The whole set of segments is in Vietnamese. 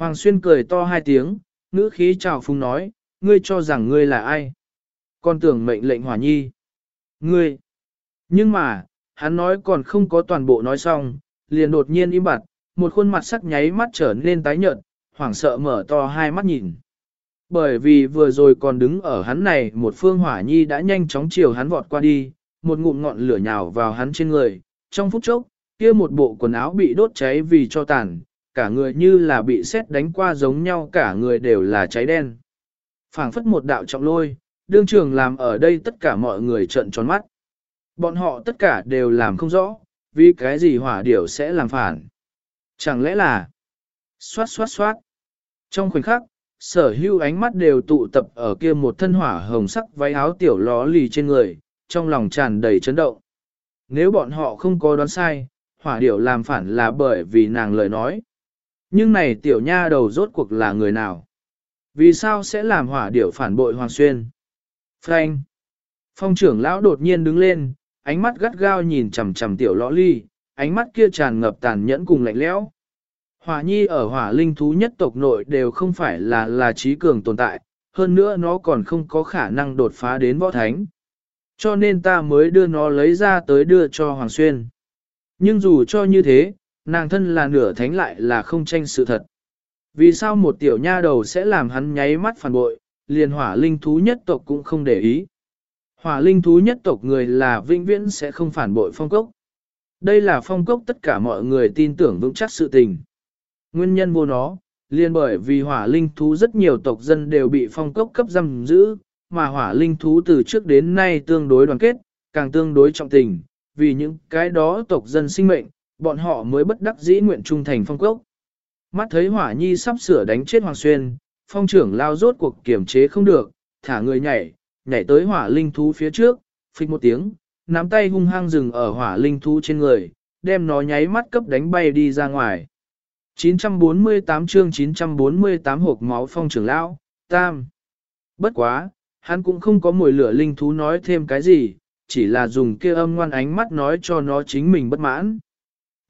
Hoàng Xuyên cười to hai tiếng, ngữ khí chào phúng nói, ngươi cho rằng ngươi là ai? Con tưởng mệnh lệnh hỏa nhi. Ngươi! Nhưng mà, hắn nói còn không có toàn bộ nói xong, liền đột nhiên im bặt, một khuôn mặt sắc nháy mắt trở nên tái nhợt, hoảng sợ mở to hai mắt nhìn. Bởi vì vừa rồi còn đứng ở hắn này một phương hỏa nhi đã nhanh chóng chiều hắn vọt qua đi, một ngụm ngọn lửa nhào vào hắn trên người, trong phút chốc, kia một bộ quần áo bị đốt cháy vì cho tàn, cả người như là bị sét đánh qua giống nhau cả người đều là cháy đen. phảng phất một đạo trọng lôi, đương trường làm ở đây tất cả mọi người trợn tròn mắt. Bọn họ tất cả đều làm không rõ, vì cái gì hỏa điểu sẽ làm phản. Chẳng lẽ là xoát xoát xoát. Trong khoảnh khắc, sở hưu ánh mắt đều tụ tập ở kia một thân hỏa hồng sắc váy áo tiểu ló lì trên người, trong lòng tràn đầy chấn động. Nếu bọn họ không có đoán sai, hỏa điểu làm phản là bởi vì nàng lời nói. Nhưng này tiểu nha đầu rốt cuộc là người nào? Vì sao sẽ làm hỏa điểu phản bội Hoàng Xuyên? Frank! Phong trưởng lão đột nhiên đứng lên, ánh mắt gắt gao nhìn chằm chằm tiểu lõ ly, ánh mắt kia tràn ngập tàn nhẫn cùng lạnh lẽo. Hỏa nhi ở hỏa linh thú nhất tộc nội đều không phải là là trí cường tồn tại, hơn nữa nó còn không có khả năng đột phá đến võ thánh. Cho nên ta mới đưa nó lấy ra tới đưa cho Hoàng Xuyên. Nhưng dù cho như thế, nàng thân là nửa thánh lại là không tranh sự thật. Vì sao một tiểu nha đầu sẽ làm hắn nháy mắt phản bội, liền hỏa linh thú nhất tộc cũng không để ý. Hỏa linh thú nhất tộc người là vĩnh viễn sẽ không phản bội phong cốc. Đây là phong cốc tất cả mọi người tin tưởng vững chắc sự tình. Nguyên nhân vô nó, liền bởi vì hỏa linh thú rất nhiều tộc dân đều bị phong cốc cấp giam giữ, mà hỏa linh thú từ trước đến nay tương đối đoàn kết, càng tương đối trọng tình, vì những cái đó tộc dân sinh mệnh, bọn họ mới bất đắc dĩ nguyện trung thành phong cốc. Mắt thấy hỏa nhi sắp sửa đánh chết Hoàng Xuyên, phong trưởng lao rốt cuộc kiểm chế không được, thả người nhảy, nhảy tới hỏa linh thú phía trước, phịch một tiếng, nắm tay hung hăng dừng ở hỏa linh thú trên người, đem nó nháy mắt cấp đánh bay đi ra ngoài. 948 chương 948 hộp máu phong trưởng lão, tam. Bất quá, hắn cũng không có mùi lửa linh thú nói thêm cái gì, chỉ là dùng kia âm ngoan ánh mắt nói cho nó chính mình bất mãn.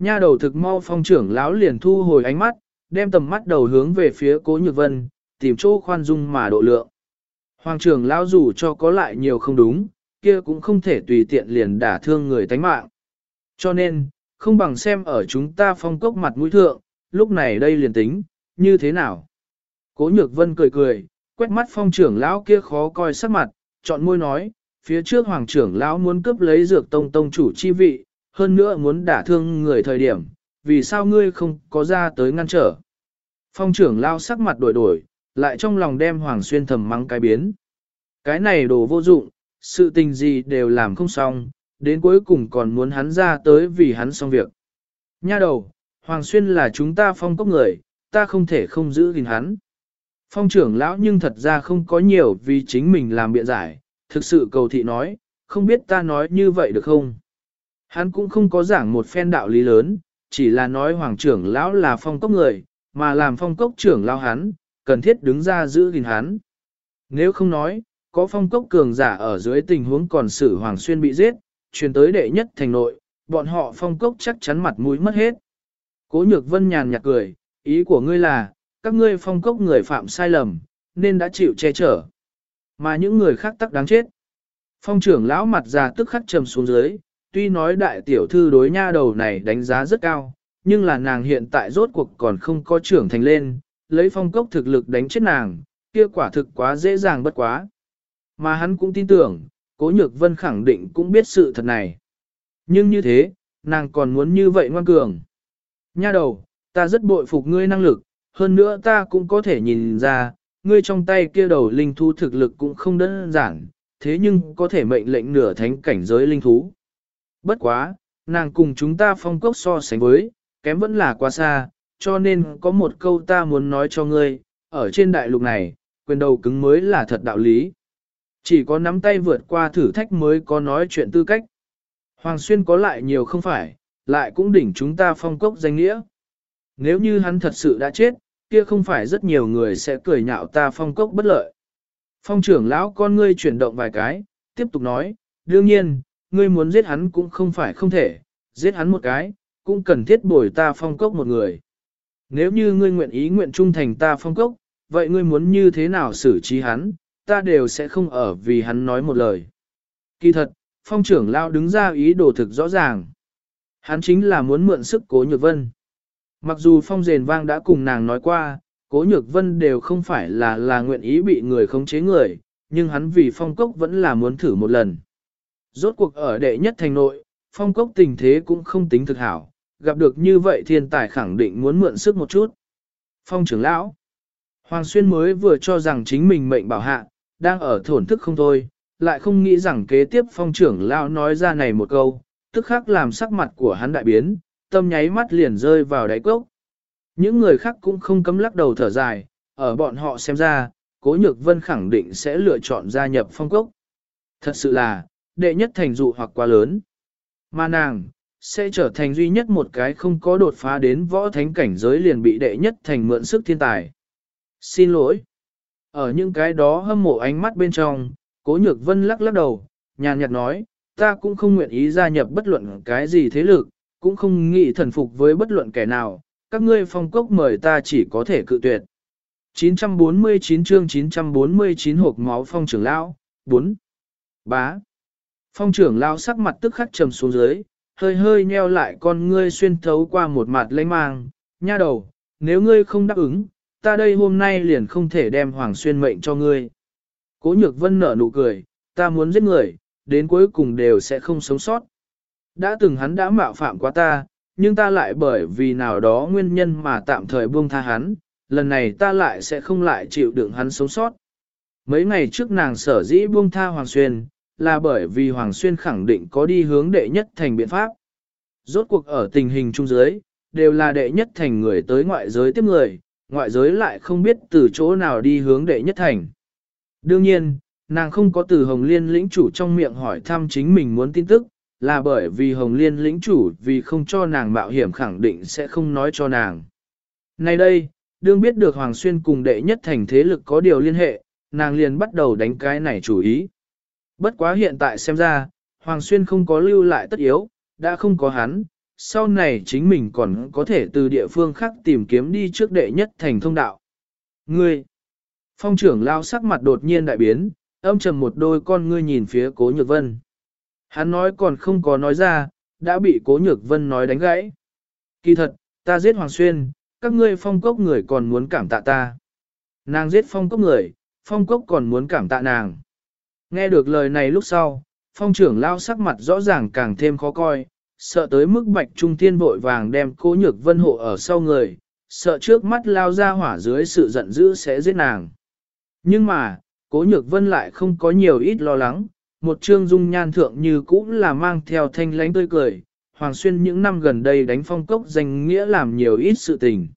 Nha đầu thực mau phong trưởng lão liền thu hồi ánh mắt, đem tầm mắt đầu hướng về phía cố nhược vân, tìm chỗ khoan dung mà độ lượng. Hoàng trưởng lão dù cho có lại nhiều không đúng, kia cũng không thể tùy tiện liền đả thương người tánh mạng. Cho nên, không bằng xem ở chúng ta phong cốc mặt mũi thượng, lúc này đây liền tính, như thế nào? Cố nhược vân cười cười, quét mắt phong trưởng lão kia khó coi sắc mặt, chọn môi nói, phía trước hoàng trưởng lão muốn cướp lấy dược tông tông chủ chi vị, hơn nữa muốn đả thương người thời điểm, vì sao ngươi không có ra tới ngăn trở? Phong trưởng lão sắc mặt đổi đổi, lại trong lòng đem hoàng xuyên thầm mắng cái biến. Cái này đồ vô dụng, sự tình gì đều làm không xong, đến cuối cùng còn muốn hắn ra tới vì hắn xong việc. Nha đầu, Hoàng Xuyên là chúng ta phong cốc người, ta không thể không giữ gìn hắn. Phong trưởng lão nhưng thật ra không có nhiều vì chính mình làm biện giải, thực sự cầu thị nói, không biết ta nói như vậy được không? Hắn cũng không có giảng một phen đạo lý lớn, chỉ là nói hoàng trưởng lão là phong cốc người, mà làm phong cốc trưởng lão hắn, cần thiết đứng ra giữ gìn hắn. Nếu không nói, có phong cốc cường giả ở dưới tình huống còn xử Hoàng Xuyên bị giết, truyền tới đệ nhất thành nội, bọn họ phong cốc chắc chắn mặt mũi mất hết. Cố nhược vân nhàn nhạt cười, ý của ngươi là, các ngươi phong cốc người phạm sai lầm, nên đã chịu che chở. Mà những người khác tắc đáng chết. Phong trưởng lão mặt già tức khắc trầm xuống dưới, tuy nói đại tiểu thư đối nha đầu này đánh giá rất cao, nhưng là nàng hiện tại rốt cuộc còn không có trưởng thành lên, lấy phong cốc thực lực đánh chết nàng, kia quả thực quá dễ dàng bất quá. Mà hắn cũng tin tưởng, cố nhược vân khẳng định cũng biết sự thật này. Nhưng như thế, nàng còn muốn như vậy ngoan cường. Nha đầu, ta rất bội phục ngươi năng lực, hơn nữa ta cũng có thể nhìn ra, ngươi trong tay kia đầu linh thú thực lực cũng không đơn giản, thế nhưng có thể mệnh lệnh nửa thánh cảnh giới linh thú. Bất quá, nàng cùng chúng ta phong cốc so sánh với, kém vẫn là quá xa, cho nên có một câu ta muốn nói cho ngươi, ở trên đại lục này, quyền đầu cứng mới là thật đạo lý. Chỉ có nắm tay vượt qua thử thách mới có nói chuyện tư cách. Hoàng Xuyên có lại nhiều không phải, lại cũng đỉnh chúng ta phong cốc danh nghĩa. Nếu như hắn thật sự đã chết, kia không phải rất nhiều người sẽ cười nhạo ta phong cốc bất lợi. Phong trưởng lão con ngươi chuyển động vài cái, tiếp tục nói, đương nhiên, ngươi muốn giết hắn cũng không phải không thể, giết hắn một cái, cũng cần thiết bồi ta phong cốc một người. Nếu như ngươi nguyện ý nguyện trung thành ta phong cốc, vậy ngươi muốn như thế nào xử trí hắn, ta đều sẽ không ở vì hắn nói một lời. Kỳ thật, phong trưởng lao đứng ra ý đồ thực rõ ràng. Hắn chính là muốn mượn sức cố nhược vân. Mặc dù phong rền vang đã cùng nàng nói qua, cố nhược vân đều không phải là là nguyện ý bị người khống chế người, nhưng hắn vì phong cốc vẫn là muốn thử một lần. Rốt cuộc ở đệ nhất thành nội, phong cốc tình thế cũng không tính thực hảo, gặp được như vậy thiên tài khẳng định muốn mượn sức một chút. Phong trưởng lão, Hoàng Xuyên mới vừa cho rằng chính mình mệnh bảo hạ, đang ở thổn thức không thôi, lại không nghĩ rằng kế tiếp phong trưởng lão nói ra này một câu, tức khắc làm sắc mặt của hắn đại biến, tâm nháy mắt liền rơi vào đáy cốc. Những người khác cũng không cấm lắc đầu thở dài, ở bọn họ xem ra, Cố Nhược Vân khẳng định sẽ lựa chọn gia nhập phong cốc. Thật sự là, đệ nhất thành dụ hoặc quá lớn. Mà nàng, sẽ trở thành duy nhất một cái không có đột phá đến võ thánh cảnh giới liền bị đệ nhất thành mượn sức thiên tài. Xin lỗi. Ở những cái đó hâm mộ ánh mắt bên trong, Cố Nhược Vân lắc lắc đầu, nhàn nhạt nói, ta cũng không nguyện ý gia nhập bất luận cái gì thế lực, cũng không nghĩ thần phục với bất luận kẻ nào, các ngươi phong cốc mời ta chỉ có thể cự tuyệt. 949 chương 949 hộp máu phong trưởng lão, 4. Bá. Phong trưởng lao sắc mặt tức khắc trầm xuống dưới, hơi hơi nheo lại con ngươi xuyên thấu qua một mặt lãnh mang, nha đầu, nếu ngươi không đáp ứng, ta đây hôm nay liền không thể đem hoàng xuyên mệnh cho ngươi. Cố nhược vân nở nụ cười, ta muốn giết người, đến cuối cùng đều sẽ không sống sót. Đã từng hắn đã mạo phạm quá ta, nhưng ta lại bởi vì nào đó nguyên nhân mà tạm thời buông tha hắn, lần này ta lại sẽ không lại chịu đựng hắn sống sót. Mấy ngày trước nàng sở dĩ buông tha Hoàng Xuyên, là bởi vì Hoàng Xuyên khẳng định có đi hướng đệ nhất thành biện pháp. Rốt cuộc ở tình hình trung giới, đều là đệ nhất thành người tới ngoại giới tiếp người, ngoại giới lại không biết từ chỗ nào đi hướng đệ nhất thành. Đương nhiên, nàng không có từ Hồng Liên lĩnh chủ trong miệng hỏi thăm chính mình muốn tin tức, là bởi vì Hồng Liên lĩnh chủ vì không cho nàng mạo hiểm khẳng định sẽ không nói cho nàng. Nay đây, đương biết được Hoàng Xuyên cùng đệ nhất thành thế lực có điều liên hệ, nàng liền bắt đầu đánh cái này chủ ý. Bất quá hiện tại xem ra, Hoàng Xuyên không có lưu lại tất yếu, đã không có hắn, sau này chính mình còn có thể từ địa phương khác tìm kiếm đi trước đệ nhất thành thông đạo. Ngươi! Phong trưởng lao sắc mặt đột nhiên đại biến, âm trầm một đôi con ngươi nhìn phía cố nhược vân. Hắn nói còn không có nói ra, đã bị cố nhược vân nói đánh gãy. Kỳ thật, ta giết Hoàng Xuyên, các ngươi phong cốc người còn muốn cảm tạ ta. Nàng giết phong cốc người, phong cốc còn muốn cảm tạ nàng. Nghe được lời này lúc sau, phong trưởng lao sắc mặt rõ ràng càng thêm khó coi, sợ tới mức bạch trung thiên vội vàng đem cố nhược vân hộ ở sau người, sợ trước mắt lao ra hỏa dưới sự giận dữ sẽ giết nàng. Nhưng mà, cố nhược vân lại không có nhiều ít lo lắng, một trương dung nhan thượng như cũ là mang theo thanh lánh tươi cười, Hoàng Xuyên những năm gần đây đánh phong cốc danh nghĩa làm nhiều ít sự tình.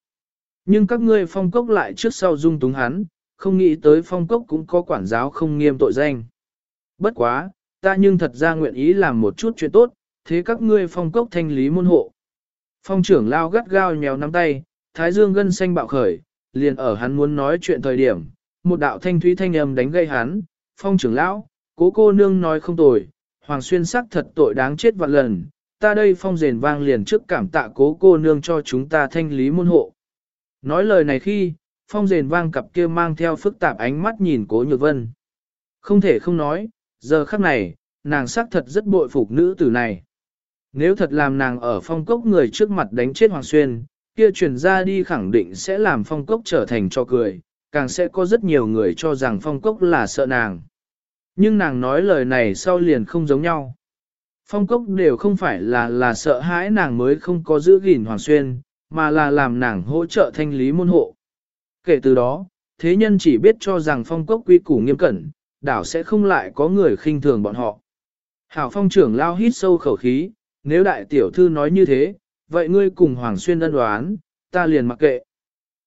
Nhưng các ngươi phong cốc lại trước sau dung túng hắn, không nghĩ tới phong cốc cũng có quản giáo không nghiêm tội danh. Bất quá, ta nhưng thật ra nguyện ý làm một chút chuyện tốt, thế các ngươi phong cốc thanh lý môn hộ. Phong trưởng lao gắt gao nhéo nắm tay, thái dương gân xanh bạo khởi, liền ở hắn muốn nói chuyện thời điểm, một đạo thanh thúy thanh âm đánh gây hắn, phong trưởng lão, cố cô nương nói không tồi, hoàng xuyên sắc thật tội đáng chết vạn lần, ta đây phong rền vang liền trước cảm tạ cố cô nương cho chúng ta thanh lý môn hộ. Nói lời này khi, phong rền vang cặp kia mang theo phức tạp ánh mắt nhìn cố nhược vân. Không thể không nói, giờ khắc này, nàng xác thật rất bội phục nữ tử này. Nếu thật làm nàng ở phong cốc người trước mặt đánh chết Hoàng Xuyên, kia truyền ra đi khẳng định sẽ làm phong cốc trở thành cho cười, càng sẽ có rất nhiều người cho rằng phong cốc là sợ nàng. Nhưng nàng nói lời này sau liền không giống nhau. Phong cốc đều không phải là là sợ hãi nàng mới không có giữ gìn Hoàng Xuyên, mà là làm nàng hỗ trợ thanh lý môn hộ. Kể từ đó, thế nhân chỉ biết cho rằng phong cốc quy củ nghiêm cẩn, đảo sẽ không lại có người khinh thường bọn họ. Hảo phong trưởng lao hít sâu khẩu khí, nếu đại tiểu thư nói như thế, vậy ngươi cùng Hoàng Xuyên đơn đoán, ta liền mặc kệ.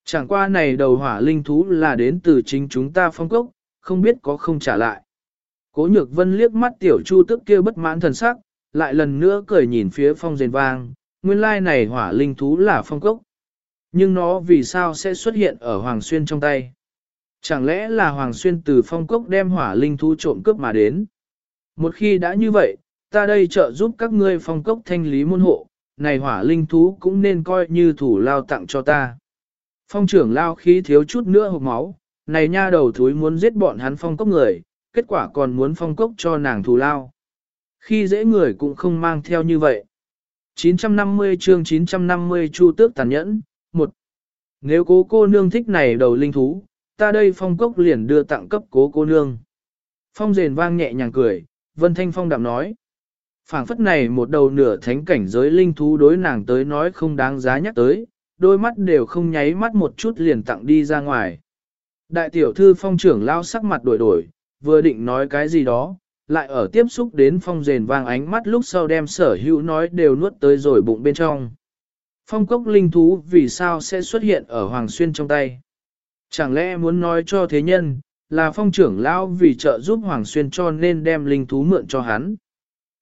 Chẳng qua này đầu hỏa linh thú là đến từ chính chúng ta phong cốc, không biết có không trả lại. Cố nhược vân liếc mắt tiểu chu tức kia bất mãn thần sắc, lại lần nữa cười nhìn phía phong rền vang, nguyên lai này hỏa linh thú là phong cốc. Nhưng nó vì sao sẽ xuất hiện ở Hoàng Xuyên trong tay? Chẳng lẽ là Hoàng Xuyên từ phong cốc đem hỏa linh thú trộm cướp mà đến? Một khi đã như vậy, ta đây trợ giúp các ngươi phong cốc thanh lý môn hộ, này hỏa linh thú cũng nên coi như thủ lao tặng cho ta. Phong trưởng lao khí thiếu chút nữa hộp máu, này nha đầu thúi muốn giết bọn hắn phong cốc người, kết quả còn muốn phong cốc cho nàng thù lao. Khi dễ người cũng không mang theo như vậy. 950 chương 950 chu tước tàn nhẫn, một Nếu cố cô nương thích này đầu linh thú, ta đây phong cốc liền đưa tặng cấp cố cô nương. Phong rền vang nhẹ nhàng cười, Vân Thanh Phong đạm nói. phảng phất này một đầu nửa thánh cảnh giới linh thú đối nàng tới nói không đáng giá nhắc tới, đôi mắt đều không nháy mắt một chút liền tặng đi ra ngoài. Đại tiểu thư phong trưởng lao sắc mặt đổi đổi, vừa định nói cái gì đó, lại ở tiếp xúc đến phong rền vang ánh mắt lúc sau đem sở hữu nói đều nuốt tới rồi bụng bên trong. Phong cốc linh thú vì sao sẽ xuất hiện ở Hoàng Xuyên trong tay? Chẳng lẽ muốn nói cho thế nhân, là phong trưởng lão vì trợ giúp Hoàng Xuyên cho nên đem linh thú mượn cho hắn?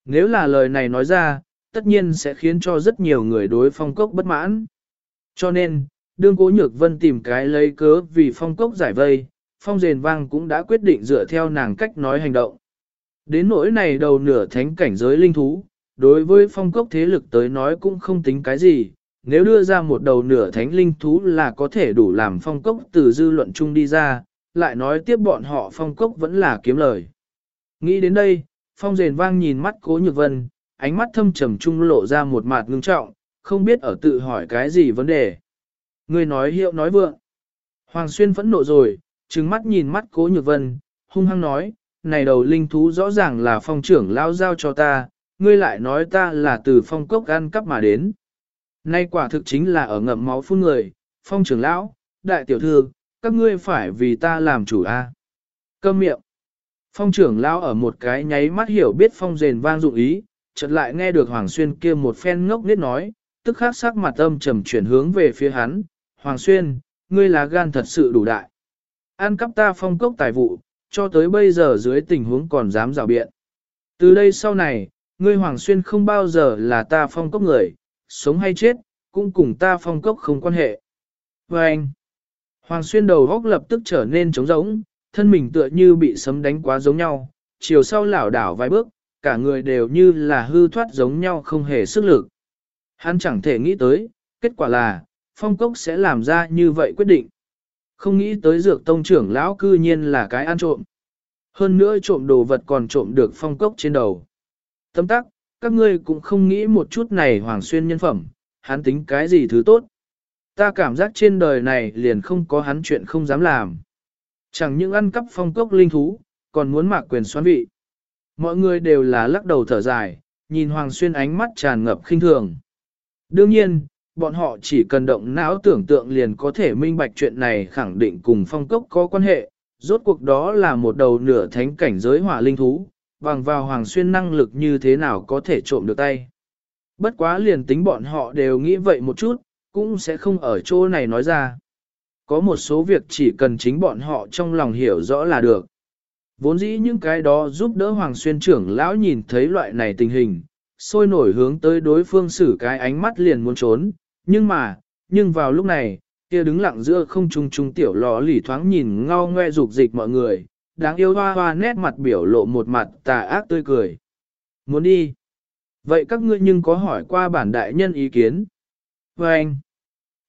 Nếu là lời này nói ra, tất nhiên sẽ khiến cho rất nhiều người đối phong cốc bất mãn. Cho nên, đương cố nhược vân tìm cái lấy cớ vì phong cốc giải vây, phong rền vang cũng đã quyết định dựa theo nàng cách nói hành động. Đến nỗi này đầu nửa thánh cảnh giới linh thú, đối với phong cốc thế lực tới nói cũng không tính cái gì, nếu đưa ra một đầu nửa thánh linh thú là có thể đủ làm phong cốc từ dư luận chung đi ra, lại nói tiếp bọn họ phong cốc vẫn là kiếm lời. Nghĩ đến đây, phong rền vang nhìn mắt cố nhược vân, ánh mắt thâm trầm trung lộ ra một mặt ngưng trọng, không biết ở tự hỏi cái gì vấn đề. Người nói hiệu nói vượng. Hoàng Xuyên phẫn nộ rồi, trừng mắt nhìn mắt cố nhược vân, hung hăng nói, này đầu linh thú rõ ràng là phong trưởng lao giao cho ta, ngươi lại nói ta là từ phong cốc ăn cắp mà đến. Nay quả thực chính là ở ngậm máu phun người, phong trưởng lão, đại tiểu thư, các ngươi phải vì ta làm chủ a. À? Câm miệng. Phong trưởng lão ở một cái nháy mắt hiểu biết phong rền vang dụng ý, chợt lại nghe được Hoàng Xuyên kia một phen ngốc nết nói, tức khắc sắc mặt âm trầm chuyển hướng về phía hắn, Hoàng Xuyên, ngươi là gan thật sự đủ đại. an cắp ta phong cốc tài vụ, cho tới bây giờ dưới tình huống còn dám rào biện. Từ đây sau này, ngươi Hoàng Xuyên không bao giờ là ta phong cốc người, sống hay chết, cũng cùng ta phong cốc không quan hệ. Và anh, Hoàng Xuyên đầu góc lập tức trở nên trống rỗng, thân mình tựa như bị sấm đánh quá giống nhau, chiều sau lảo đảo vài bước, cả người đều như là hư thoát giống nhau không hề sức lực. Hắn chẳng thể nghĩ tới, kết quả là, phong cốc sẽ làm ra như vậy quyết định. Không nghĩ tới dược tông trưởng lão cư nhiên là cái ăn trộm. Hơn nữa trộm đồ vật còn trộm được phong cốc trên đầu. Tâm tắc, các ngươi cũng không nghĩ một chút này hoàng xuyên nhân phẩm, hắn tính cái gì thứ tốt. Ta cảm giác trên đời này liền không có hắn chuyện không dám làm. Chẳng những ăn cắp phong cốc linh thú, còn muốn mạc quyền xoán vị. Mọi người đều là lắc đầu thở dài, nhìn Hoàng Xuyên ánh mắt tràn ngập khinh thường. Đương nhiên, bọn họ chỉ cần động não tưởng tượng liền có thể minh bạch chuyện này khẳng định cùng phong cốc có quan hệ, rốt cuộc đó là một đầu nửa thánh cảnh giới hỏa linh thú, bằng vào Hoàng Xuyên năng lực như thế nào có thể trộm được tay. Bất quá liền tính bọn họ đều nghĩ vậy một chút, cũng sẽ không ở chỗ này nói ra. Có một số việc chỉ cần chính bọn họ trong lòng hiểu rõ là được. Vốn dĩ những cái đó giúp đỡ Hoàng Xuyên trưởng lão nhìn thấy loại này tình hình, sôi nổi hướng tới đối phương xử cái ánh mắt liền muốn trốn, nhưng mà, nhưng vào lúc này, kia đứng lặng giữa không trung trung tiểu lò lỉ thoáng nhìn ngao ngoe dục dịch mọi người, đáng yêu hoa hoa nét mặt biểu lộ một mặt tà ác tươi cười. Muốn đi? Vậy các ngươi nhưng có hỏi qua bản đại nhân ý kiến? Và anh,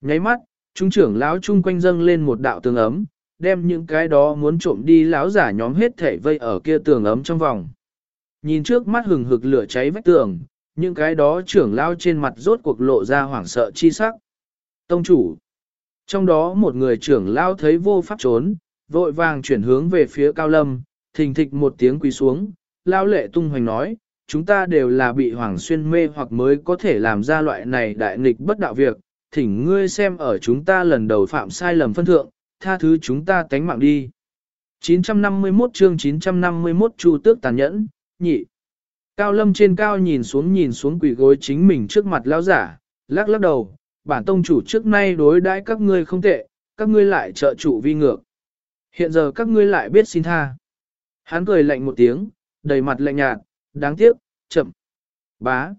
nháy mắt, trung trưởng lão chung quanh dâng lên một đạo tường ấm, đem những cái đó muốn trộm đi lão giả nhóm hết thể vây ở kia tường ấm trong vòng. Nhìn trước mắt hừng hực lửa cháy vách tường, những cái đó trưởng lao trên mặt rốt cuộc lộ ra hoảng sợ chi sắc. Tông chủ. Trong đó một người trưởng lao thấy vô pháp trốn, vội vàng chuyển hướng về phía cao lâm, thình thịch một tiếng quỳ xuống, lao lệ tung hoành nói, chúng ta đều là bị hoàng xuyên mê hoặc mới có thể làm ra loại này đại nghịch bất đạo việc, thỉnh ngươi xem ở chúng ta lần đầu phạm sai lầm phân thượng, tha thứ chúng ta tánh mạng đi. 951 chương 951 Chu tước tàn nhẫn, nhị. Cao lâm trên cao nhìn xuống nhìn xuống quỷ gối chính mình trước mặt lão giả, lắc lắc đầu, bản tông chủ trước nay đối đãi các ngươi không tệ, các ngươi lại trợ chủ vi ngược. Hiện giờ các ngươi lại biết xin tha. Hắn cười lạnh một tiếng, đầy mặt lạnh nhạt, đáng tiếc, chậm. Bá.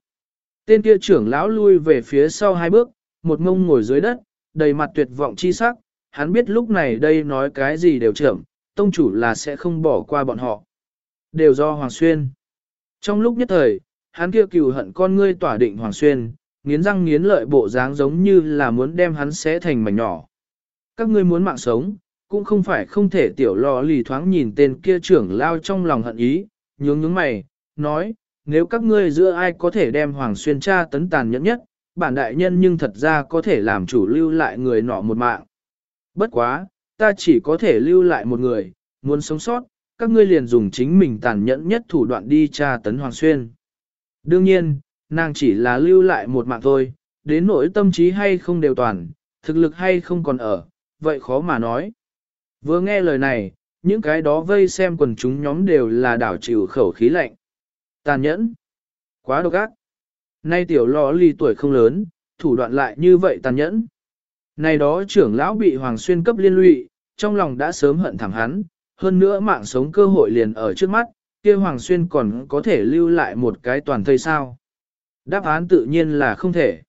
Tên kia trưởng lão lui về phía sau hai bước, một ngông ngồi dưới đất, đầy mặt tuyệt vọng chi sắc, hắn biết lúc này đây nói cái gì đều chậm, tông chủ là sẽ không bỏ qua bọn họ. Đều do Hoàng Xuyên. Trong lúc nhất thời, hắn kia cừu hận con ngươi tỏa định Hoàng Xuyên, nghiến răng nghiến lợi bộ dáng giống như là muốn đem hắn xé thành mảnh nhỏ. Các ngươi muốn mạng sống, cũng không phải không thể tiểu lò lì thoáng nhìn tên kia trưởng lao trong lòng hận ý, nhướng nhướng mày, nói, nếu các ngươi giữa ai có thể đem Hoàng Xuyên tra tấn tàn nhẫn nhất, bản đại nhân nhưng thật ra có thể làm chủ lưu lại người nọ một mạng. Bất quá, ta chỉ có thể lưu lại một người, muốn sống sót, các ngươi liền dùng chính mình tàn nhẫn nhất thủ đoạn đi tra tấn Hoàng Xuyên. Đương nhiên, nàng chỉ là lưu lại một mạng thôi, đến nỗi tâm trí hay không đều toàn, thực lực hay không còn ở, vậy khó mà nói. Vừa nghe lời này, những cái đó vây xem quần chúng nhóm đều là đảo chịu khẩu khí lạnh. Tàn nhẫn. Quá độc ác. Nay tiểu lò ly tuổi không lớn, thủ đoạn lại như vậy tàn nhẫn. Này đó trưởng lão bị Hoàng Xuyên cấp liên lụy, trong lòng đã sớm hận thẳng hắn, hơn nữa mạng sống cơ hội liền ở trước mắt, kia Hoàng Xuyên còn có thể lưu lại một cái toàn thây sao. Đáp án tự nhiên là không thể.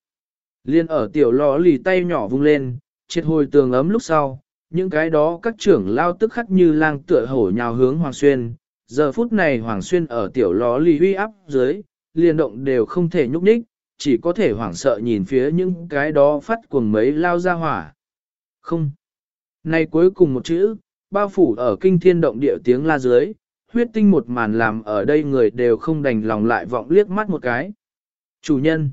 Liên ở tiểu lò lì tay nhỏ vung lên, triệt hồi tường ấm lúc sau, những cái đó các trưởng lao tức khắc như lang tựa hổ nhào hướng Hoàng Xuyên. Giờ phút này Hoàng Xuyên ở tiểu ló lì huy áp dưới, liền động đều không thể nhúc nhích, chỉ có thể hoảng sợ nhìn phía những cái đó phát cuồng mấy lao ra hỏa. Không. Này cuối cùng một chữ, bao phủ ở kinh thiên động địa tiếng la dưới, huyết tinh một màn làm ở đây người đều không đành lòng lại vọng liếc mắt một cái. Chủ nhân.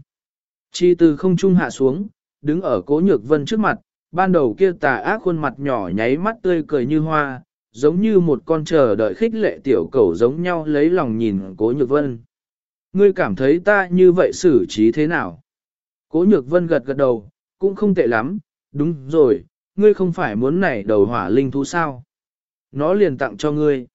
Chi từ không trung hạ xuống, đứng ở cố nhược vân trước mặt, ban đầu kia tà ác khuôn mặt nhỏ nháy mắt tươi cười như hoa, giống như một con chờ đợi khích lệ tiểu cầu giống nhau lấy lòng nhìn cố nhược vân. Ngươi cảm thấy ta như vậy xử trí thế nào? Cố nhược vân gật gật đầu, cũng không tệ lắm, đúng rồi, ngươi không phải muốn nảy đầu hỏa linh thú sao? Nó liền tặng cho ngươi.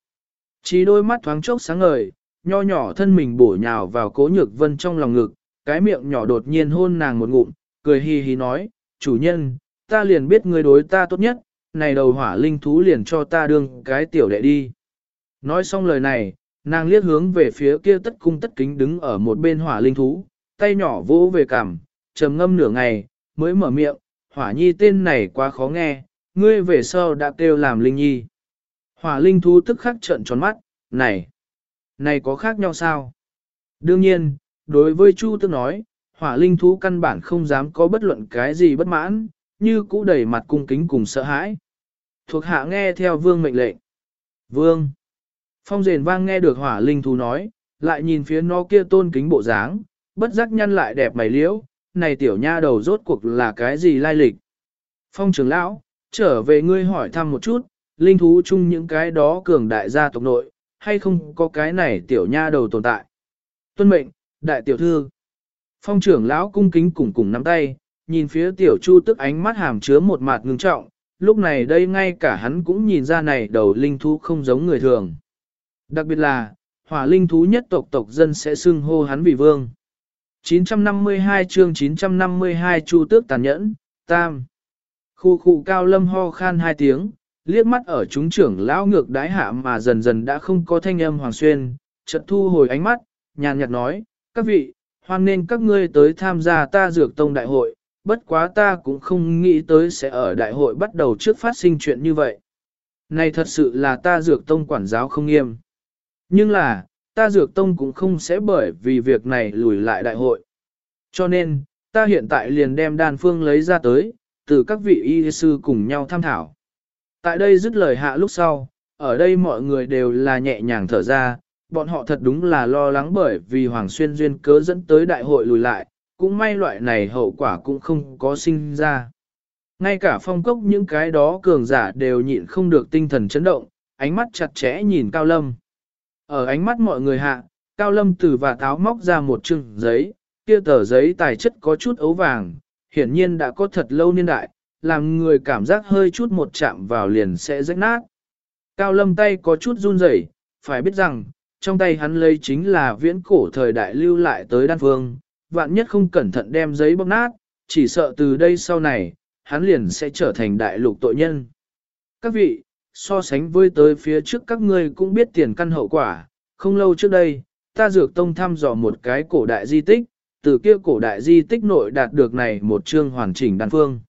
Chỉ đôi mắt thoáng chốc sáng ngời, nho nhỏ thân mình bổ nhào vào cố nhược vân trong lòng ngực, cái miệng nhỏ đột nhiên hôn nàng một ngụm, cười hi hi nói, chủ nhân, ta liền biết ngươi đối ta tốt nhất, này đầu hỏa linh thú liền cho ta đương cái tiểu đệ đi. Nói xong lời này, nàng liếc hướng về phía kia tất cung tất kính đứng ở một bên hỏa linh thú, tay nhỏ vỗ về cằm, trầm ngâm nửa ngày, mới mở miệng, hỏa nhi tên này quá khó nghe, ngươi về sau đã kêu làm linh nhi. Hỏa linh thú tức khắc trợn tròn mắt, này, này có khác nhau sao? Đương nhiên, đối với Chu Tức nói, hỏa linh thú căn bản không dám có bất luận cái gì bất mãn, như cũ đầy mặt cung kính cùng sợ hãi. Thuộc hạ nghe theo vương mệnh lệnh. Vương. Phong rền vang nghe được hỏa linh thú nói, lại nhìn phía nó kia tôn kính bộ dáng, bất giác nhăn lại đẹp mày liễu, này tiểu nha đầu rốt cuộc là cái gì lai lịch. Phong trưởng lão, trở về ngươi hỏi thăm một chút, linh thú chung những cái đó cường đại gia tộc nội, hay không có cái này tiểu nha đầu tồn tại. Tuân mệnh, đại tiểu thư. Phong trưởng lão cung kính cùng cùng nắm tay, nhìn phía tiểu chu tức ánh mắt hàm chứa một mặt ngưng trọng, lúc này đây ngay cả hắn cũng nhìn ra này đầu linh thú không giống người thường. Đặc biệt là, hỏa linh thú nhất tộc tộc dân sẽ xưng hô hắn vì vương. 952 chương 952 Chu tước tàn nhẫn, tam. Khu khu cao lâm ho khan hai tiếng, liếc mắt ở chúng trưởng lão ngược đái hạ mà dần dần đã không có thanh âm hoàng xuyên, chợt thu hồi ánh mắt, nhàn nhạt nói, các vị, hoan nên các ngươi tới tham gia ta dược tông đại hội, bất quá ta cũng không nghĩ tới sẽ ở đại hội bắt đầu trước phát sinh chuyện như vậy. Này thật sự là ta dược tông quản giáo không nghiêm. Nhưng là, ta dược tông cũng không sẽ bởi vì việc này lùi lại đại hội. Cho nên, ta hiện tại liền đem đan phương lấy ra tới, từ các vị y sư cùng nhau tham thảo. Tại đây dứt lời hạ lúc sau, ở đây mọi người đều là nhẹ nhàng thở ra, bọn họ thật đúng là lo lắng bởi vì Hoàng Xuyên duyên cớ dẫn tới đại hội lùi lại, cũng may loại này hậu quả cũng không có sinh ra. Ngay cả phong cốc những cái đó cường giả đều nhịn không được tinh thần chấn động, ánh mắt chặt chẽ nhìn Cao Lâm. Ở ánh mắt mọi người hạ, Cao Lâm từ và táo móc ra một chừng giấy, kia tờ giấy tài chất có chút ấu vàng, hiển nhiên đã có thật lâu niên đại, làm người cảm giác hơi chút một chạm vào liền sẽ rách nát. Cao Lâm tay có chút run rẩy, phải biết rằng, trong tay hắn lấy chính là viễn cổ thời đại lưu lại tới đan phương, vạn nhất không cẩn thận đem giấy bóc nát, chỉ sợ từ đây sau này, hắn liền sẽ trở thành đại lục tội nhân. Các vị, so sánh với tới phía trước các ngươi cũng biết tiền căn hậu quả, không lâu trước đây, ta dược tông thăm dò một cái cổ đại di tích, từ kia cổ đại di tích nội đạt được này một chương hoàn chỉnh đan phương.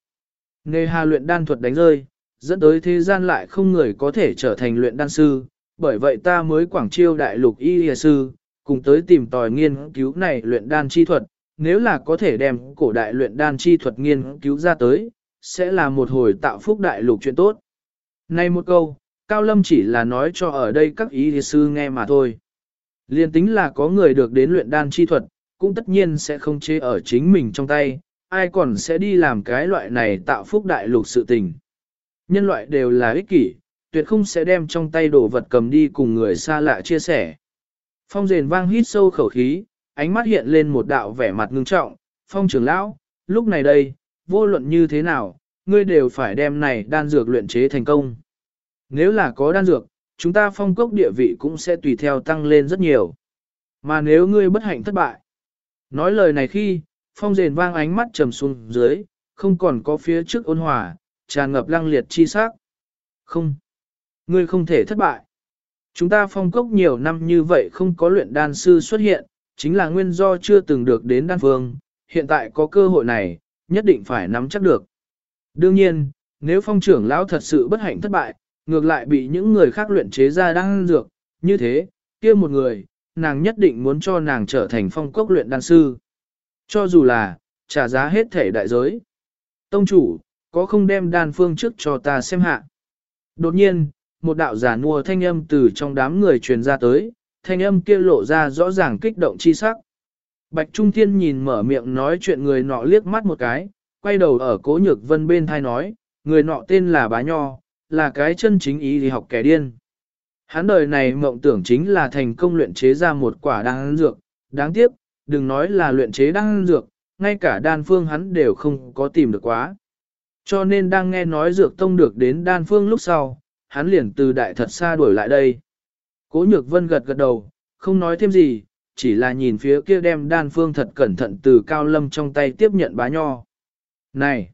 Nghề hà luyện đan thuật đánh rơi, dẫn tới thế gian lại không người có thể trở thành luyện đan sư, bởi vậy ta mới quảng chiêu đại lục y y sư, cùng tới tìm tòi nghiên cứu này luyện đan chi thuật, nếu là có thể đem cổ đại luyện đan chi thuật nghiên cứu ra tới, sẽ là một hồi tạo phúc đại lục chuyện tốt. Này một câu, Cao Lâm chỉ là nói cho ở đây các ý sư nghe mà thôi. Liên tính là có người được đến luyện đan chi thuật, cũng tất nhiên sẽ không chế ở chính mình trong tay, ai còn sẽ đi làm cái loại này tạo phúc đại lục sự tình. Nhân loại đều là ích kỷ, tuyệt không sẽ đem trong tay đồ vật cầm đi cùng người xa lạ chia sẻ. Phong rền vang hít sâu khẩu khí, ánh mắt hiện lên một đạo vẻ mặt ngưng trọng, phong trưởng lão, lúc này đây, vô luận như thế nào, ngươi đều phải đem này đan dược luyện chế thành công. Nếu là có đan dược, chúng ta phong cốc địa vị cũng sẽ tùy theo tăng lên rất nhiều. Mà nếu ngươi bất hạnh thất bại, nói lời này khi, phong rền vang ánh mắt trầm xuống dưới, không còn có phía trước ôn hòa, tràn ngập lăng liệt chi sắc. Không, ngươi không thể thất bại. Chúng ta phong cốc nhiều năm như vậy không có luyện đan sư xuất hiện, chính là nguyên do chưa từng được đến đan phương, hiện tại có cơ hội này, nhất định phải nắm chắc được. Đương nhiên, nếu phong trưởng lão thật sự bất hạnh thất bại, ngược lại bị những người khác luyện chế ra đan dược, như thế, kia một người, nàng nhất định muốn cho nàng trở thành phong cốc luyện đan sư. Cho dù là, trả giá hết thể đại giới. Tông chủ, có không đem đan phương trước cho ta xem hạ. Đột nhiên, một đạo giả nua thanh âm từ trong đám người truyền ra tới, thanh âm kia lộ ra rõ ràng kích động chi sắc. Bạch Trung Thiên nhìn mở miệng nói chuyện người nọ liếc mắt một cái, quay đầu ở cố nhược vân bên thai nói, người nọ tên là Bá Nho, là cái chân chính ý thì học kẻ điên. Hắn đời này mộng tưởng chính là thành công luyện chế ra một quả đan dược, đáng tiếc, đừng nói là luyện chế đan dược, ngay cả đan phương hắn đều không có tìm được quá. Cho nên đang nghe nói dược tông được đến đan phương lúc sau, hắn liền từ đại thật xa đuổi lại đây. Cố nhược vân gật gật đầu, không nói thêm gì, chỉ là nhìn phía kia đem đan phương thật cẩn thận từ cao lâm trong tay tiếp nhận bá nho. Này!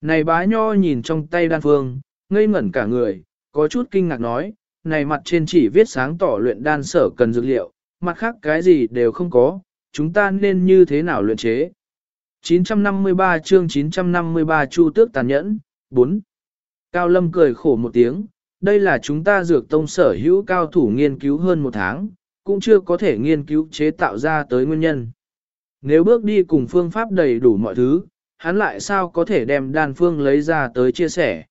Này bá nho nhìn trong tay đan phương, ngây ngẩn cả người, có chút kinh ngạc nói, này mặt trên chỉ viết sáng tỏ luyện đan sở cần dược liệu, mặt khác cái gì đều không có, chúng ta nên như thế nào luyện chế. 953 chương 953 Chu Tước Tàn Nhẫn, 4. Cao Lâm cười khổ một tiếng, đây là chúng ta dược tông sở hữu cao thủ nghiên cứu hơn một tháng, cũng chưa có thể nghiên cứu chế tạo ra tới nguyên nhân. Nếu bước đi cùng phương pháp đầy đủ mọi thứ, hắn lại sao có thể đem đan phương lấy ra tới chia sẻ.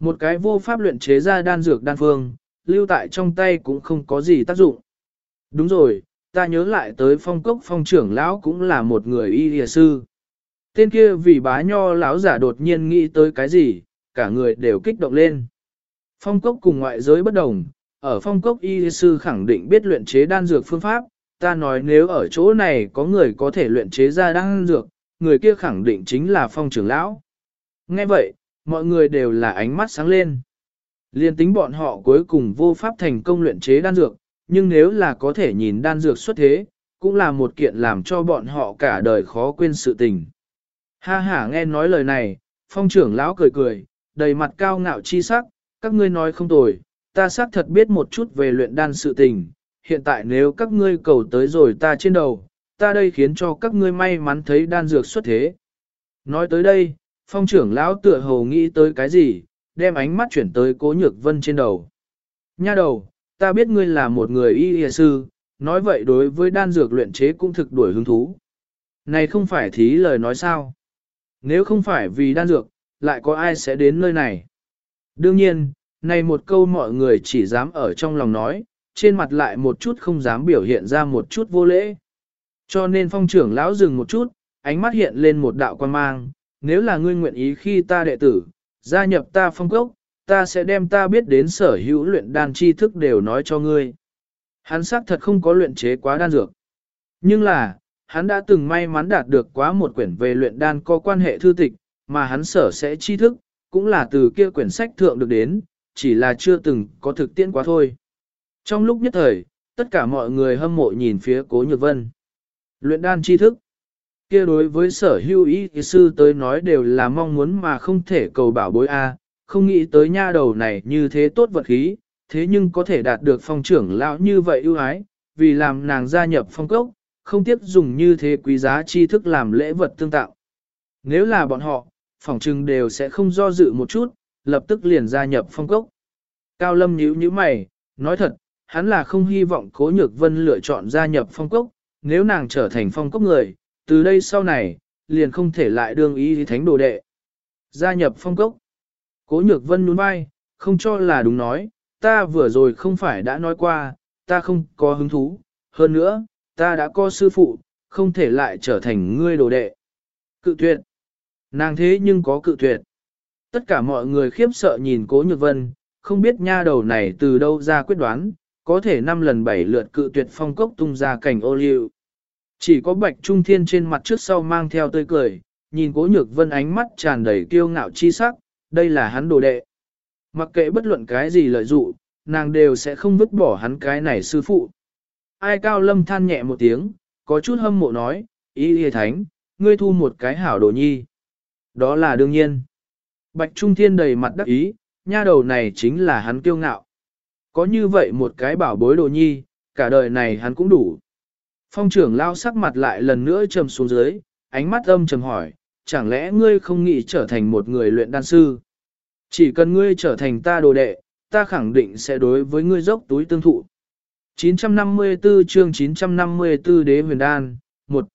Một cái vô pháp luyện chế ra đan dược đan phương, lưu tại trong tay cũng không có gì tác dụng. Đúng rồi, ta nhớ lại tới phong cốc phong trưởng lão cũng là một người y địa sư. Tên kia vì bá nho lão giả đột nhiên nghĩ tới cái gì, cả người đều kích động lên. Phong cốc cùng ngoại giới bất đồng, ở phong cốc y sư khẳng định biết luyện chế đan dược phương pháp, ta nói nếu ở chỗ này có người có thể luyện chế ra đan dược, người kia khẳng định chính là phong trưởng lão. Nghe vậy, mọi người đều là ánh mắt sáng lên. Liên tính bọn họ cuối cùng vô pháp thành công luyện chế đan dược, nhưng nếu là có thể nhìn đan dược xuất thế, cũng là một kiện làm cho bọn họ cả đời khó quên sự tình. Ha ha nghe nói lời này, phong trưởng lão cười cười, đầy mặt cao ngạo chi sắc, các ngươi nói không tồi, ta xác thật biết một chút về luyện đan sự tình, hiện tại nếu các ngươi cầu tới rồi ta trên đầu, ta đây khiến cho các ngươi may mắn thấy đan dược xuất thế. Nói tới đây, phong trưởng lão tựa hồ nghĩ tới cái gì, đem ánh mắt chuyển tới cố nhược vân trên đầu. Nha đầu, ta biết ngươi là một người y y sư, nói vậy đối với đan dược luyện chế cũng thực đuổi hứng thú. Này không phải thí lời nói sao? Nếu không phải vì đan dược, lại có ai sẽ đến nơi này? Đương nhiên, này một câu mọi người chỉ dám ở trong lòng nói, trên mặt lại một chút không dám biểu hiện ra một chút vô lễ. Cho nên phong trưởng lão dừng một chút, ánh mắt hiện lên một đạo quan mang, nếu là ngươi nguyện ý khi ta đệ tử, gia nhập ta phong cốc, ta sẽ đem ta biết đến sở hữu luyện đan tri thức đều nói cho ngươi. Hắn xác thật không có luyện chế quá đan dược. Nhưng là, hắn đã từng may mắn đạt được quá một quyển về luyện đan có quan hệ thư tịch, mà hắn sở sẽ tri thức, cũng là từ kia quyển sách thượng được đến, chỉ là chưa từng có thực tiễn quá thôi. Trong lúc nhất thời, tất cả mọi người hâm mộ nhìn phía cố nhược vân. Luyện đan tri thức. kia đối với sở hưu ý sư tới nói đều là mong muốn mà không thể cầu bảo bối A, không nghĩ tới nha đầu này như thế tốt vật khí, thế nhưng có thể đạt được phong trưởng lão như vậy ưu ái, vì làm nàng gia nhập phong cốc, không tiếp dùng như thế quý giá tri thức làm lễ vật tương tạo. Nếu là bọn họ, phòng trừng đều sẽ không do dự một chút, lập tức liền gia nhập phong cốc. Cao Lâm nhíu nhíu mày, nói thật, hắn là không hy vọng Cố Nhược Vân lựa chọn gia nhập phong cốc, nếu nàng trở thành phong cốc người, từ đây sau này, liền không thể lại đương ý thánh đồ đệ. Gia nhập phong cốc. Cố nhược vân nhún vai, không cho là đúng nói, ta vừa rồi không phải đã nói qua, ta không có hứng thú, hơn nữa, ta đã có sư phụ, không thể lại trở thành ngươi đồ đệ. Cự tuyệt. Nàng thế nhưng có cự tuyệt. Tất cả mọi người khiếp sợ nhìn cố nhược vân, không biết nha đầu này từ đâu ra quyết đoán, có thể năm lần bảy lượt cự tuyệt phong cốc tung ra cảnh ô liu. Chỉ có bạch trung thiên trên mặt trước sau mang theo tươi cười, nhìn cố nhược vân ánh mắt tràn đầy kiêu ngạo chi sắc, đây là hắn đồ đệ. Mặc kệ bất luận cái gì lợi dụ, nàng đều sẽ không vứt bỏ hắn cái này sư phụ. Ai cao lâm than nhẹ một tiếng, có chút hâm mộ nói, ý Y thánh, ngươi thu một cái hảo đồ nhi. Đó là đương nhiên. Bạch Trung Thiên đầy mặt đắc ý, nha đầu này chính là hắn kiêu ngạo. Có như vậy một cái bảo bối đồ nhi, cả đời này hắn cũng đủ. Phong trưởng lao sắc mặt lại lần nữa trầm xuống dưới, ánh mắt âm trầm hỏi, chẳng lẽ ngươi không nghĩ trở thành một người luyện đan sư? Chỉ cần ngươi trở thành ta đồ đệ, ta khẳng định sẽ đối với ngươi dốc túi tương thụ. 954 chương 954 đế huyền đan, 1.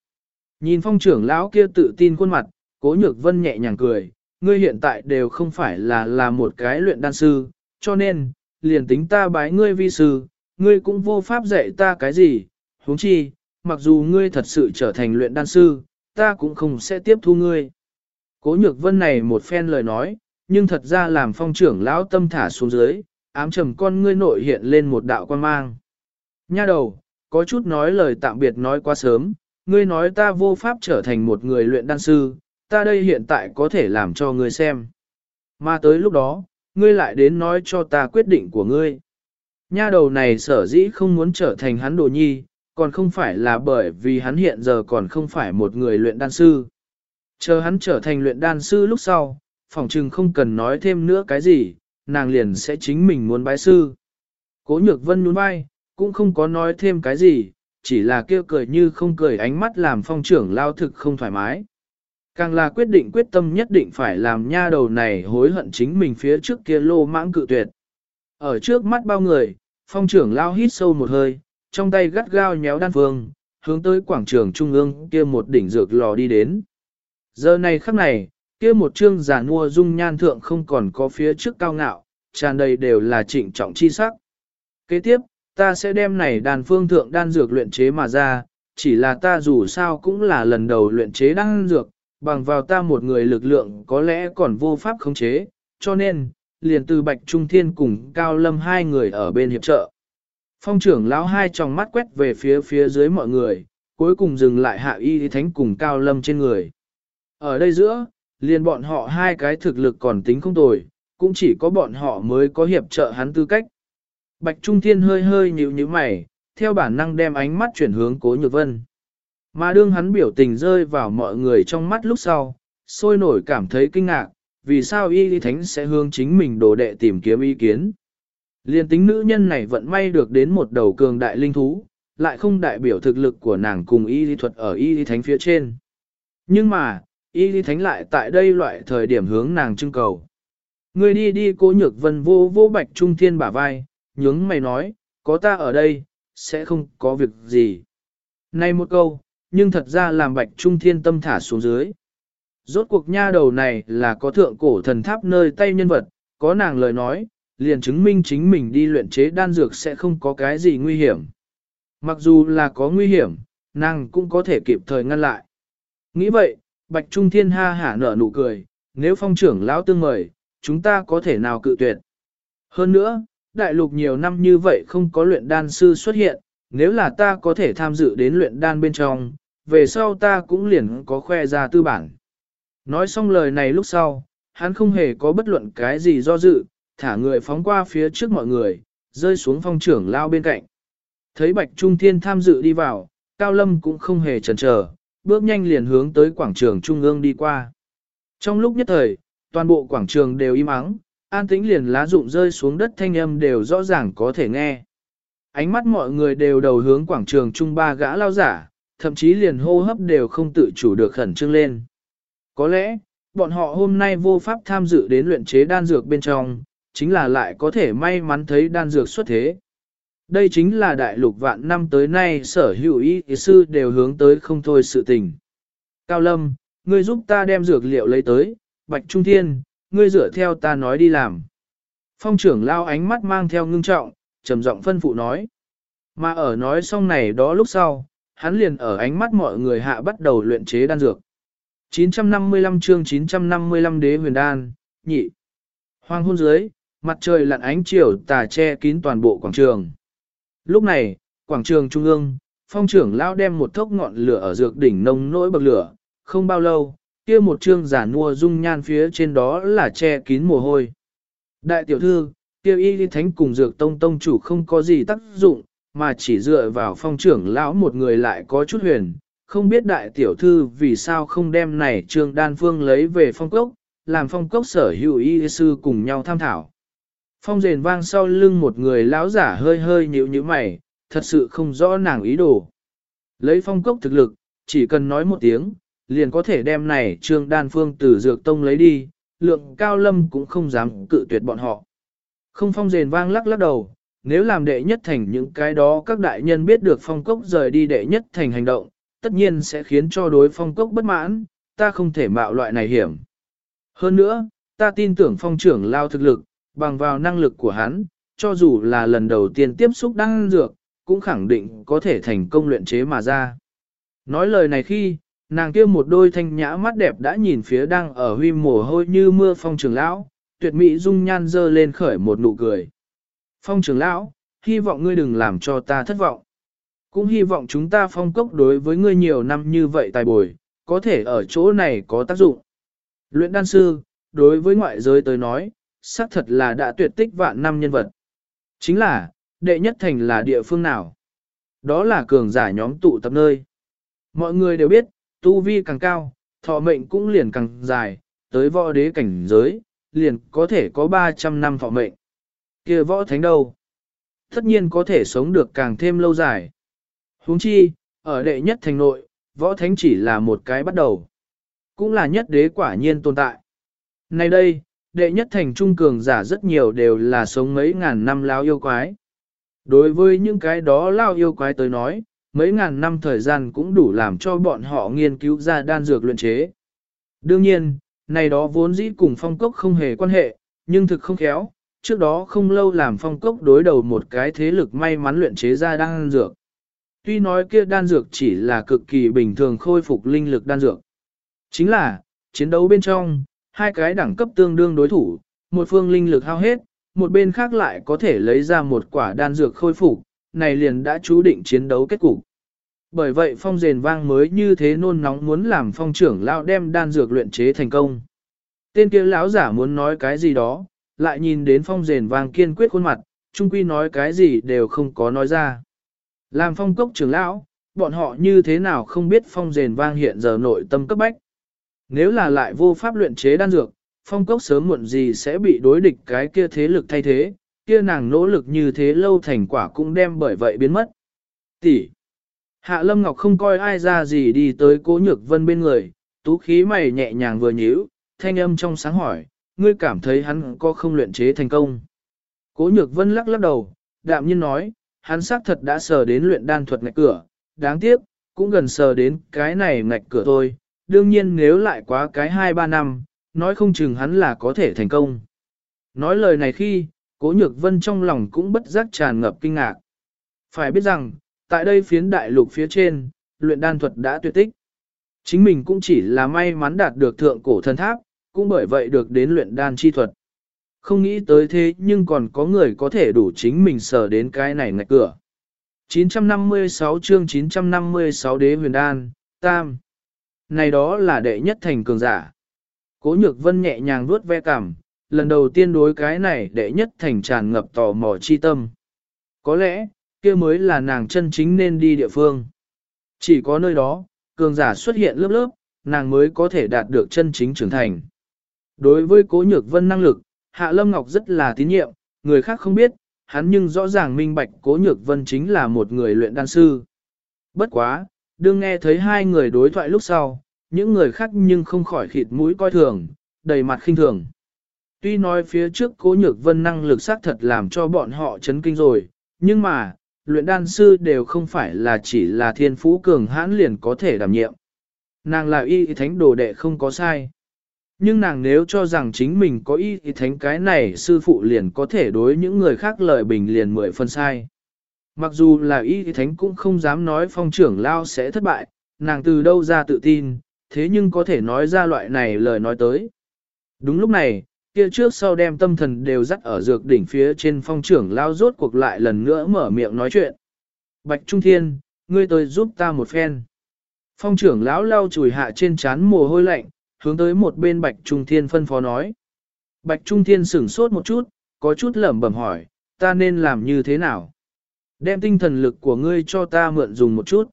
Nhìn phong trưởng lão kia tự tin khuôn mặt, cố nhược vân nhẹ nhàng cười, ngươi hiện tại đều không phải là là một cái luyện đan sư, cho nên, liền tính ta bái ngươi vi sư, ngươi cũng vô pháp dạy ta cái gì, huống chi, mặc dù ngươi thật sự trở thành luyện đan sư, ta cũng không sẽ tiếp thu ngươi. Cố nhược vân này một phen lời nói, nhưng thật ra làm phong trưởng lão tâm thả xuống dưới, ám trầm con ngươi nội hiện lên một đạo quan mang. Nha đầu, có chút nói lời tạm biệt nói quá sớm, ngươi nói ta vô pháp trở thành một người luyện đan sư, ta đây hiện tại có thể làm cho ngươi xem. Mà tới lúc đó, ngươi lại đến nói cho ta quyết định của ngươi. Nha đầu này sở dĩ không muốn trở thành hắn đồ nhi, còn không phải là bởi vì hắn hiện giờ còn không phải một người luyện đan sư. Chờ hắn trở thành luyện đan sư lúc sau, phỏng chừng không cần nói thêm nữa cái gì, nàng liền sẽ chính mình muốn bái sư. Cố nhược vân nhún vai, cũng không có nói thêm cái gì, chỉ là kêu cười như không cười ánh mắt làm phong trưởng lao thực không thoải mái. Càng là quyết định quyết tâm nhất định phải làm nha đầu này hối hận chính mình phía trước kia lô mãng cự tuyệt. Ở trước mắt bao người, phong trưởng lao hít sâu một hơi, trong tay gắt gao nhéo đan phương, hướng tới quảng trường trung ương kia một đỉnh dược lò đi đến. Giờ này khắc này, kia một trương giả mua dung nhan thượng không còn có phía trước cao ngạo, tràn đầy đều là trịnh trọng chi sắc. Kế tiếp, ta sẽ đem này đàn phương thượng đan dược luyện chế mà ra, chỉ là ta dù sao cũng là lần đầu luyện chế đan dược, bằng vào ta một người lực lượng có lẽ còn vô pháp khống chế, cho nên, liền từ Bạch Trung Thiên cùng Cao Lâm hai người ở bên hiệp trợ. Phong trưởng lão hai tròng mắt quét về phía phía dưới mọi người, cuối cùng dừng lại hạ y thánh cùng Cao Lâm trên người. Ở đây giữa, liền bọn họ hai cái thực lực còn tính không tồi, cũng chỉ có bọn họ mới có hiệp trợ hắn tư cách. Bạch Trung Thiên hơi hơi nhíu nhíu mày, theo bản năng đem ánh mắt chuyển hướng Cố Nhược Vân. Mà đương hắn biểu tình rơi vào mọi người trong mắt lúc sau, sôi nổi cảm thấy kinh ngạc, vì sao y lý thánh sẽ hướng chính mình đồ đệ tìm kiếm ý kiến. Liên tính nữ nhân này vẫn may được đến một đầu cường đại linh thú, lại không đại biểu thực lực của nàng cùng y lý thuật ở y lý thánh phía trên. Nhưng mà, y lý thánh lại tại đây loại thời điểm hướng nàng trưng cầu. Người đi đi cố nhược vân vô vô bạch trung thiên bả vai, nhướng mày nói, có ta ở đây, sẽ không có việc gì. Này một câu, nhưng thật ra làm bạch trung thiên tâm thả xuống dưới. Rốt cuộc nha đầu này là có thượng cổ thần tháp nơi tay nhân vật, có nàng lời nói, liền chứng minh chính mình đi luyện chế đan dược sẽ không có cái gì nguy hiểm. Mặc dù là có nguy hiểm, nàng cũng có thể kịp thời ngăn lại. Nghĩ vậy, Bạch Trung Thiên ha hả nở nụ cười, nếu phong trưởng lão tương mời, chúng ta có thể nào cự tuyệt. Hơn nữa, đại lục nhiều năm như vậy không có luyện đan sư xuất hiện, nếu là ta có thể tham dự đến luyện đan bên trong, về sau ta cũng liền có khoe ra tư bản. Nói xong lời này lúc sau, hắn không hề có bất luận cái gì do dự, thả người phóng qua phía trước mọi người, rơi xuống phong trưởng lao bên cạnh. Thấy Bạch Trung Thiên tham dự đi vào, Cao Lâm cũng không hề chần chờ, bước nhanh liền hướng tới quảng trường trung ương đi qua. Trong lúc nhất thời, toàn bộ quảng trường đều im ắng, an tĩnh liền lá rụng rơi xuống đất thanh âm đều rõ ràng có thể nghe. Ánh mắt mọi người đều đầu hướng quảng trường trung ba gã lao giả, thậm chí liền hô hấp đều không tự chủ được khẩn trương lên. Có lẽ, bọn họ hôm nay vô pháp tham dự đến luyện chế đan dược bên trong, chính là lại có thể may mắn thấy đan dược xuất thế. Đây chính là đại lục vạn năm tới nay sở hữu y sư đều hướng tới không thôi sự tình. Cao Lâm, ngươi giúp ta đem dược liệu lấy tới, Bạch Trung Thiên, ngươi dựa theo ta nói đi làm. Phong trưởng lao ánh mắt mang theo ngưng trọng, trầm giọng phân phụ nói. Mà ở nói xong này đó lúc sau, hắn liền ở ánh mắt mọi người hạ bắt đầu luyện chế đan dược. 955 chương 955 đế huyền đan, nhị. Hoàng hôn dưới, mặt trời lặn ánh chiều tà che kín toàn bộ quảng trường. Lúc này, quảng trường trung ương, phong trưởng lao đem một thốc ngọn lửa ở dược đỉnh nông nỗi bậc lửa, không bao lâu, kia một trương giả nua dung nhan phía trên đó là che kín mồ hôi. Đại tiểu thư, tiêu y thánh cùng dược tông tông chủ không có gì tác dụng, mà chỉ dựa vào phong trưởng lão một người lại có chút huyền, không biết đại tiểu thư vì sao không đem này trương đan phương lấy về phong cốc, làm phong cốc sở hữu y sư cùng nhau tham thảo. Phong rền vang sau lưng một người lão giả hơi hơi nhíu như mày, thật sự không rõ nàng ý đồ. Lấy phong cốc thực lực, chỉ cần nói một tiếng, liền có thể đem này trương đan phương từ dược tông lấy đi, lượng cao lâm cũng không dám cự tuyệt bọn họ. Không phong rền vang lắc lắc đầu, nếu làm đệ nhất thành những cái đó các đại nhân biết được phong cốc rời đi đệ nhất thành hành động, tất nhiên sẽ khiến cho đối phong cốc bất mãn, ta không thể mạo loại này hiểm. Hơn nữa, ta tin tưởng phong trưởng lao thực lực, bằng vào năng lực của hắn, cho dù là lần đầu tiên tiếp xúc đăng dược, cũng khẳng định có thể thành công luyện chế mà ra. Nói lời này khi, nàng kia một đôi thanh nhã mắt đẹp đã nhìn phía đang ở huy mồ hôi như mưa phong trưởng lão, tuyệt mỹ dung nhan dơ lên khởi một nụ cười. Phong trưởng lão, hy vọng ngươi đừng làm cho ta thất vọng. Cũng hy vọng chúng ta phong cốc đối với ngươi nhiều năm như vậy tài bồi, có thể ở chỗ này có tác dụng. Luyện đan sư, đối với ngoại giới tới nói, xác thật là đã tuyệt tích vạn năm nhân vật. Chính là, đệ nhất thành là địa phương nào? Đó là cường giả nhóm tụ tập nơi. Mọi người đều biết, tu vi càng cao, thọ mệnh cũng liền càng dài, tới võ đế cảnh giới, liền có thể có 300 năm thọ mệnh kia võ thánh đâu? Tất nhiên có thể sống được càng thêm lâu dài. huống chi, ở đệ nhất thành nội, võ thánh chỉ là một cái bắt đầu. Cũng là nhất đế quả nhiên tồn tại. Nay đây, đệ nhất thành trung cường giả rất nhiều đều là sống mấy ngàn năm lao yêu quái. Đối với những cái đó lao yêu quái tới nói, mấy ngàn năm thời gian cũng đủ làm cho bọn họ nghiên cứu ra đan dược luyện chế. Đương nhiên, này đó vốn dĩ cùng phong cốc không hề quan hệ, nhưng thực không khéo, trước đó không lâu làm phong cốc đối đầu một cái thế lực may mắn luyện chế ra đan dược. Tuy nói kia đan dược chỉ là cực kỳ bình thường khôi phục linh lực đan dược. Chính là, chiến đấu bên trong, hai cái đẳng cấp tương đương đối thủ, một phương linh lực hao hết, một bên khác lại có thể lấy ra một quả đan dược khôi phục, này liền đã chú định chiến đấu kết cục. Bởi vậy phong rền vang mới như thế nôn nóng muốn làm phong trưởng lão đem đan dược luyện chế thành công. Tên kia lão giả muốn nói cái gì đó, lại nhìn đến phong rền vang kiên quyết khuôn mặt, trung quy nói cái gì đều không có nói ra. Làm phong cốc trưởng lão, bọn họ như thế nào không biết phong rền vang hiện giờ nội tâm cấp bách. Nếu là lại vô pháp luyện chế đan dược, phong cốc sớm muộn gì sẽ bị đối địch cái kia thế lực thay thế, kia nàng nỗ lực như thế lâu thành quả cũng đem bởi vậy biến mất. Tỷ. Hạ Lâm Ngọc không coi ai ra gì đi tới cố nhược vân bên người, tú khí mày nhẹ nhàng vừa nhíu, thanh âm trong sáng hỏi, ngươi cảm thấy hắn có không luyện chế thành công. Cố nhược vân lắc lắc đầu, đạm nhiên nói, hắn xác thật đã sờ đến luyện đan thuật ngạch cửa, đáng tiếc, cũng gần sờ đến cái này ngạch cửa thôi, đương nhiên nếu lại quá cái 2-3 năm, nói không chừng hắn là có thể thành công. Nói lời này khi, cố nhược vân trong lòng cũng bất giác tràn ngập kinh ngạc. Phải biết rằng, tại đây phiến đại lục phía trên, luyện đan thuật đã tuyệt tích. Chính mình cũng chỉ là may mắn đạt được thượng cổ thần tháp, cũng bởi vậy được đến luyện đan chi thuật. Không nghĩ tới thế nhưng còn có người có thể đủ chính mình sở đến cái này ngạch cửa. 956 chương 956 đế huyền đan, tam. Này đó là đệ nhất thành cường giả. Cố nhược vân nhẹ nhàng vuốt ve cảm, lần đầu tiên đối cái này đệ nhất thành tràn ngập tò mò chi tâm. Có lẽ, kia mới là nàng chân chính nên đi địa phương. Chỉ có nơi đó, cường giả xuất hiện lớp lớp, nàng mới có thể đạt được chân chính trưởng thành. Đối với cố nhược vân năng lực, Hạ Lâm Ngọc rất là tín nhiệm, người khác không biết, hắn nhưng rõ ràng minh bạch cố nhược vân chính là một người luyện đan sư. Bất quá, đương nghe thấy hai người đối thoại lúc sau, những người khác nhưng không khỏi khịt mũi coi thường, đầy mặt khinh thường. Tuy nói phía trước cố nhược vân năng lực xác thật làm cho bọn họ chấn kinh rồi, nhưng mà, luyện đan sư đều không phải là chỉ là thiên phú cường hãn liền có thể đảm nhiệm. Nàng là y thánh đồ đệ không có sai. Nhưng nàng nếu cho rằng chính mình có ý thì thánh cái này sư phụ liền có thể đối những người khác lời bình liền mười phân sai. Mặc dù là ý thì thánh cũng không dám nói phong trưởng lao sẽ thất bại, nàng từ đâu ra tự tin, thế nhưng có thể nói ra loại này lời nói tới. Đúng lúc này, kia trước sau đem tâm thần đều dắt ở dược đỉnh phía trên phong trưởng lao rốt cuộc lại lần nữa mở miệng nói chuyện. Bạch Trung Thiên, ngươi tới giúp ta một phen. Phong trưởng lão lau chùi hạ trên chán mồ hôi lạnh, hướng tới một bên Bạch Trung Thiên phân phó nói. Bạch Trung Thiên sửng sốt một chút, có chút lẩm bẩm hỏi, ta nên làm như thế nào? Đem tinh thần lực của ngươi cho ta mượn dùng một chút.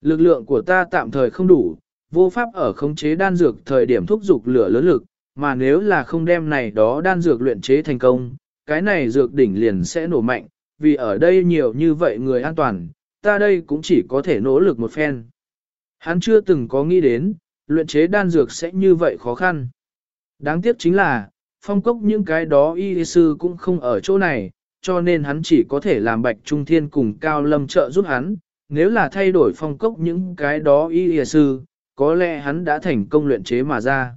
Lực lượng của ta tạm thời không đủ, vô pháp ở khống chế đan dược thời điểm thúc dục lửa lớn lực, mà nếu là không đem này đó đan dược luyện chế thành công, cái này dược đỉnh liền sẽ nổ mạnh, vì ở đây nhiều như vậy người an toàn, ta đây cũng chỉ có thể nỗ lực một phen. Hắn chưa từng có nghĩ đến, luyện chế đan dược sẽ như vậy khó khăn. Đáng tiếc chính là, phong cốc những cái đó y sư cũng không ở chỗ này, cho nên hắn chỉ có thể làm bạch trung thiên cùng cao lâm trợ giúp hắn. Nếu là thay đổi phong cốc những cái đó y sư, có lẽ hắn đã thành công luyện chế mà ra.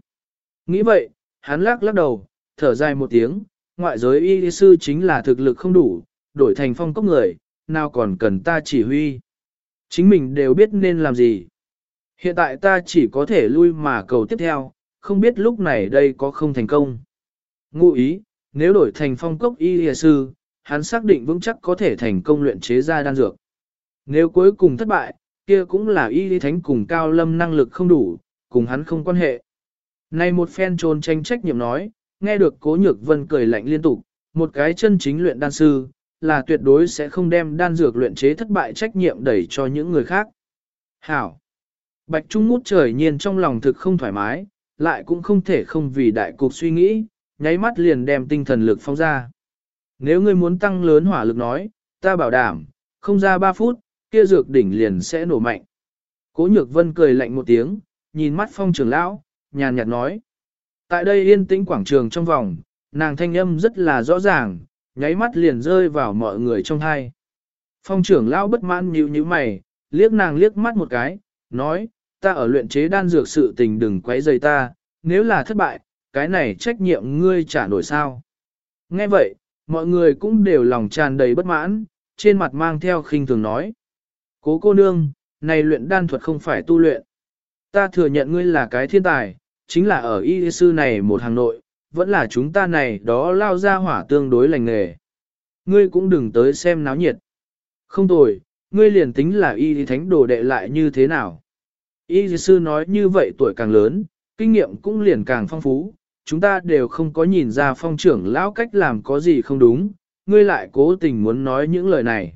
Nghĩ vậy, hắn lắc lắc đầu, thở dài một tiếng, ngoại giới y sư chính là thực lực không đủ, đổi thành phong cốc người, nào còn cần ta chỉ huy. Chính mình đều biết nên làm gì. Hiện tại ta chỉ có thể lui mà cầu tiếp theo, không biết lúc này đây có không thành công. Ngụ ý, nếu đổi thành phong cốc y sư, hắn xác định vững chắc có thể thành công luyện chế ra đan dược. Nếu cuối cùng thất bại, kia cũng là y lý thánh cùng cao lâm năng lực không đủ, cùng hắn không quan hệ. Này một phen trôn tranh trách nhiệm nói, nghe được cố nhược vân cười lạnh liên tục, một cái chân chính luyện đan sư, là tuyệt đối sẽ không đem đan dược luyện chế thất bại trách nhiệm đẩy cho những người khác. Hảo! Bạch Trung ngút trời nhiên trong lòng thực không thoải mái, lại cũng không thể không vì đại cục suy nghĩ, nháy mắt liền đem tinh thần lực phong ra. Nếu ngươi muốn tăng lớn hỏa lực nói, ta bảo đảm, không ra 3 phút, kia dược đỉnh liền sẽ nổ mạnh. Cố nhược vân cười lạnh một tiếng, nhìn mắt phong trưởng lão, nhàn nhạt nói. Tại đây yên tĩnh quảng trường trong vòng, nàng thanh âm rất là rõ ràng, nháy mắt liền rơi vào mọi người trong hai. Phong trưởng lão bất mãn nhíu nhíu mày, liếc nàng liếc mắt một cái, nói, ta ở luyện chế đan dược sự tình đừng quấy rầy ta, nếu là thất bại, cái này trách nhiệm ngươi trả nổi sao. Nghe vậy, mọi người cũng đều lòng tràn đầy bất mãn, trên mặt mang theo khinh thường nói. Cố cô nương, này luyện đan thuật không phải tu luyện. Ta thừa nhận ngươi là cái thiên tài, chính là ở y sư này một hàng nội, vẫn là chúng ta này đó lao ra hỏa tương đối lành nghề. Ngươi cũng đừng tới xem náo nhiệt. Không tồi, ngươi liền tính là y thánh đồ đệ lại như thế nào. Y sư nói như vậy tuổi càng lớn, kinh nghiệm cũng liền càng phong phú, chúng ta đều không có nhìn ra phong trưởng lão cách làm có gì không đúng, ngươi lại cố tình muốn nói những lời này.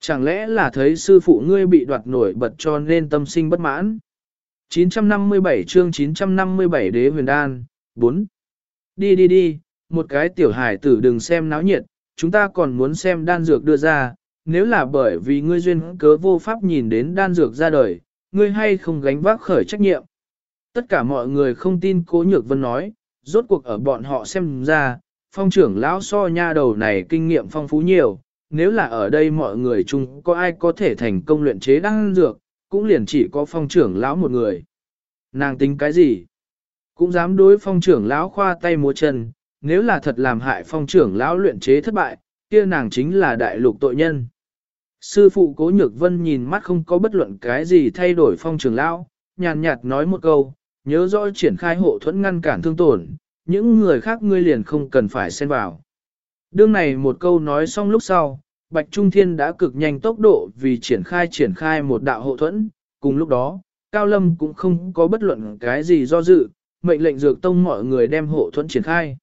Chẳng lẽ là thấy sư phụ ngươi bị đoạt nổi bật cho nên tâm sinh bất mãn? 957 chương 957 đế huyền đan, 4. Đi đi đi, một cái tiểu hải tử đừng xem náo nhiệt, chúng ta còn muốn xem đan dược đưa ra, nếu là bởi vì ngươi duyên cớ vô pháp nhìn đến đan dược ra đời, ngươi hay không gánh vác khởi trách nhiệm. Tất cả mọi người không tin cố nhược vân nói, rốt cuộc ở bọn họ xem ra, phong trưởng lão so nha đầu này kinh nghiệm phong phú nhiều, nếu là ở đây mọi người chung có ai có thể thành công luyện chế đan dược, cũng liền chỉ có phong trưởng lão một người. Nàng tính cái gì? Cũng dám đối phong trưởng lão khoa tay múa chân, nếu là thật làm hại phong trưởng lão luyện chế thất bại, kia nàng chính là đại lục tội nhân. Sư phụ cố nhược vân nhìn mắt không có bất luận cái gì thay đổi phong trường lão, nhàn nhạt nói một câu, nhớ rõ triển khai hộ thuẫn ngăn cản thương tổn, những người khác ngươi liền không cần phải xen vào. Đương này một câu nói xong lúc sau, Bạch Trung Thiên đã cực nhanh tốc độ vì triển khai triển khai một đạo hộ thuẫn, cùng lúc đó, Cao Lâm cũng không có bất luận cái gì do dự, mệnh lệnh dược tông mọi người đem hộ thuẫn triển khai.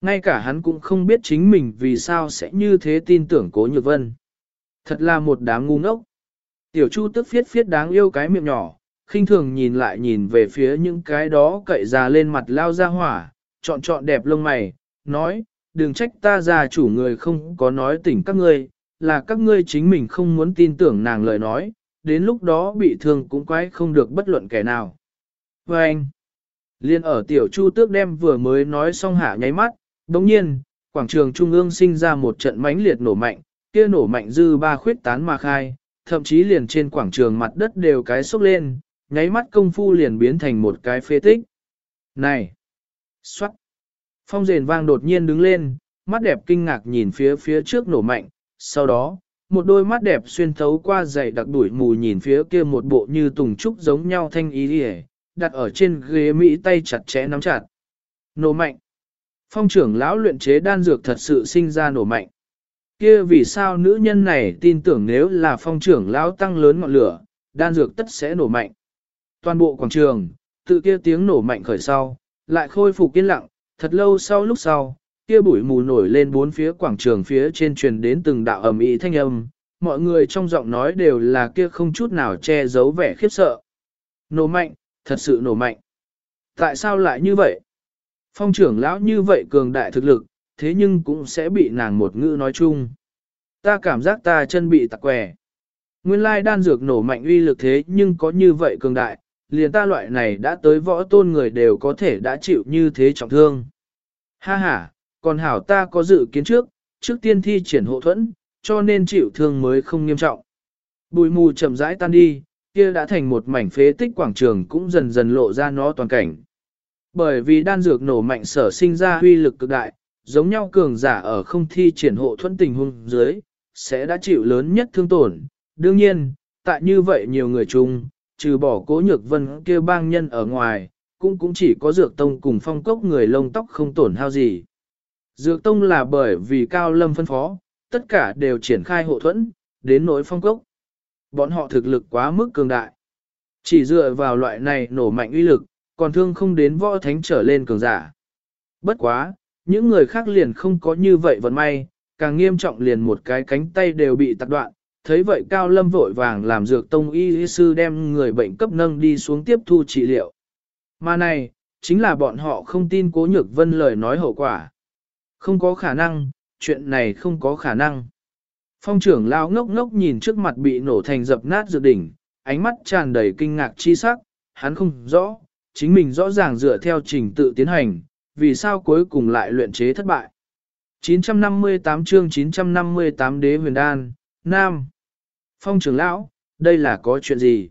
Ngay cả hắn cũng không biết chính mình vì sao sẽ như thế tin tưởng cố nhược vân. Thật là một đám ngu ngốc. Tiểu Chu tức phiết phiết đáng yêu cái miệng nhỏ, khinh thường nhìn lại nhìn về phía những cái đó cậy già lên mặt lao ra hỏa, chọn chọn đẹp lông mày, nói, đừng trách ta già chủ người không có nói tỉnh các ngươi, là các ngươi chính mình không muốn tin tưởng nàng lời nói, đến lúc đó bị thương cũng quái không được bất luận kẻ nào. Và anh, liên ở tiểu chu tước đem vừa mới nói xong hạ nháy mắt, đồng nhiên, quảng trường trung ương sinh ra một trận mãnh liệt nổ mạnh, kia nổ mạnh dư ba khuyết tán mà khai, thậm chí liền trên quảng trường mặt đất đều cái sốc lên, nháy mắt công phu liền biến thành một cái phê tích. Này, Xoát. Phong rền vang đột nhiên đứng lên, mắt đẹp kinh ngạc nhìn phía phía trước nổ mạnh, sau đó, một đôi mắt đẹp xuyên thấu qua dày đặc đuổi mù nhìn phía kia một bộ như tùng trúc giống nhau thanh ý đi đặt ở trên ghế Mỹ tay chặt chẽ nắm chặt. Nổ mạnh. Phong trưởng lão luyện chế đan dược thật sự sinh ra nổ mạnh. Kia vì sao nữ nhân này tin tưởng nếu là phong trưởng lão tăng lớn ngọn lửa, đan dược tất sẽ nổ mạnh. Toàn bộ quảng trường, tự kia tiếng nổ mạnh khởi sau, lại khôi phục yên lặng, thật lâu sau lúc sau, kia bụi mù nổi lên bốn phía quảng trường phía trên truyền đến từng đạo ầm ĩ thanh âm, mọi người trong giọng nói đều là kia không chút nào che giấu vẻ khiếp sợ. Nổ mạnh, thật sự nổ mạnh. Tại sao lại như vậy? Phong trưởng lão như vậy cường đại thực lực, thế nhưng cũng sẽ bị nàng một ngữ nói chung. Ta cảm giác ta chân bị tạc quẻ. Nguyên lai đan dược nổ mạnh uy lực thế nhưng có như vậy cường đại, liền ta loại này đã tới võ tôn người đều có thể đã chịu như thế trọng thương. Ha ha, còn hảo ta có dự kiến trước, trước tiên thi triển hộ thuẫn, cho nên chịu thương mới không nghiêm trọng. Bùi mù chậm rãi tan đi, kia đã thành một mảnh phế tích quảng trường cũng dần dần lộ ra nó toàn cảnh. Bởi vì đan dược nổ mạnh sở sinh ra huy lực cực đại, giống nhau cường giả ở không thi triển hộ thuẫn tình huống dưới, sẽ đã chịu lớn nhất thương tổn. Đương nhiên, tại như vậy nhiều người chung, trừ bỏ cố nhược vân kia bang nhân ở ngoài, cũng cũng chỉ có dược tông cùng phong cốc người lông tóc không tổn hao gì. Dược tông là bởi vì cao lâm phân phó, tất cả đều triển khai hộ thuẫn, đến nỗi phong cốc. Bọn họ thực lực quá mức cường đại. Chỉ dựa vào loại này nổ mạnh uy lực, còn thương không đến võ thánh trở lên cường giả. Bất quá, những người khác liền không có như vậy vận may, càng nghiêm trọng liền một cái cánh tay đều bị tạc đoạn. Thấy vậy Cao Lâm vội vàng làm dược tông y sư đem người bệnh cấp nâng đi xuống tiếp thu trị liệu. Mà này, chính là bọn họ không tin cố nhược vân lời nói hậu quả. Không có khả năng, chuyện này không có khả năng. Phong trưởng lao ngốc ngốc nhìn trước mặt bị nổ thành dập nát dược đỉnh, ánh mắt tràn đầy kinh ngạc chi sắc, hắn không rõ, chính mình rõ ràng dựa theo trình tự tiến hành, vì sao cuối cùng lại luyện chế thất bại. 958 chương 958 đế huyền đan, Nam. Phong trưởng lão, đây là có chuyện gì?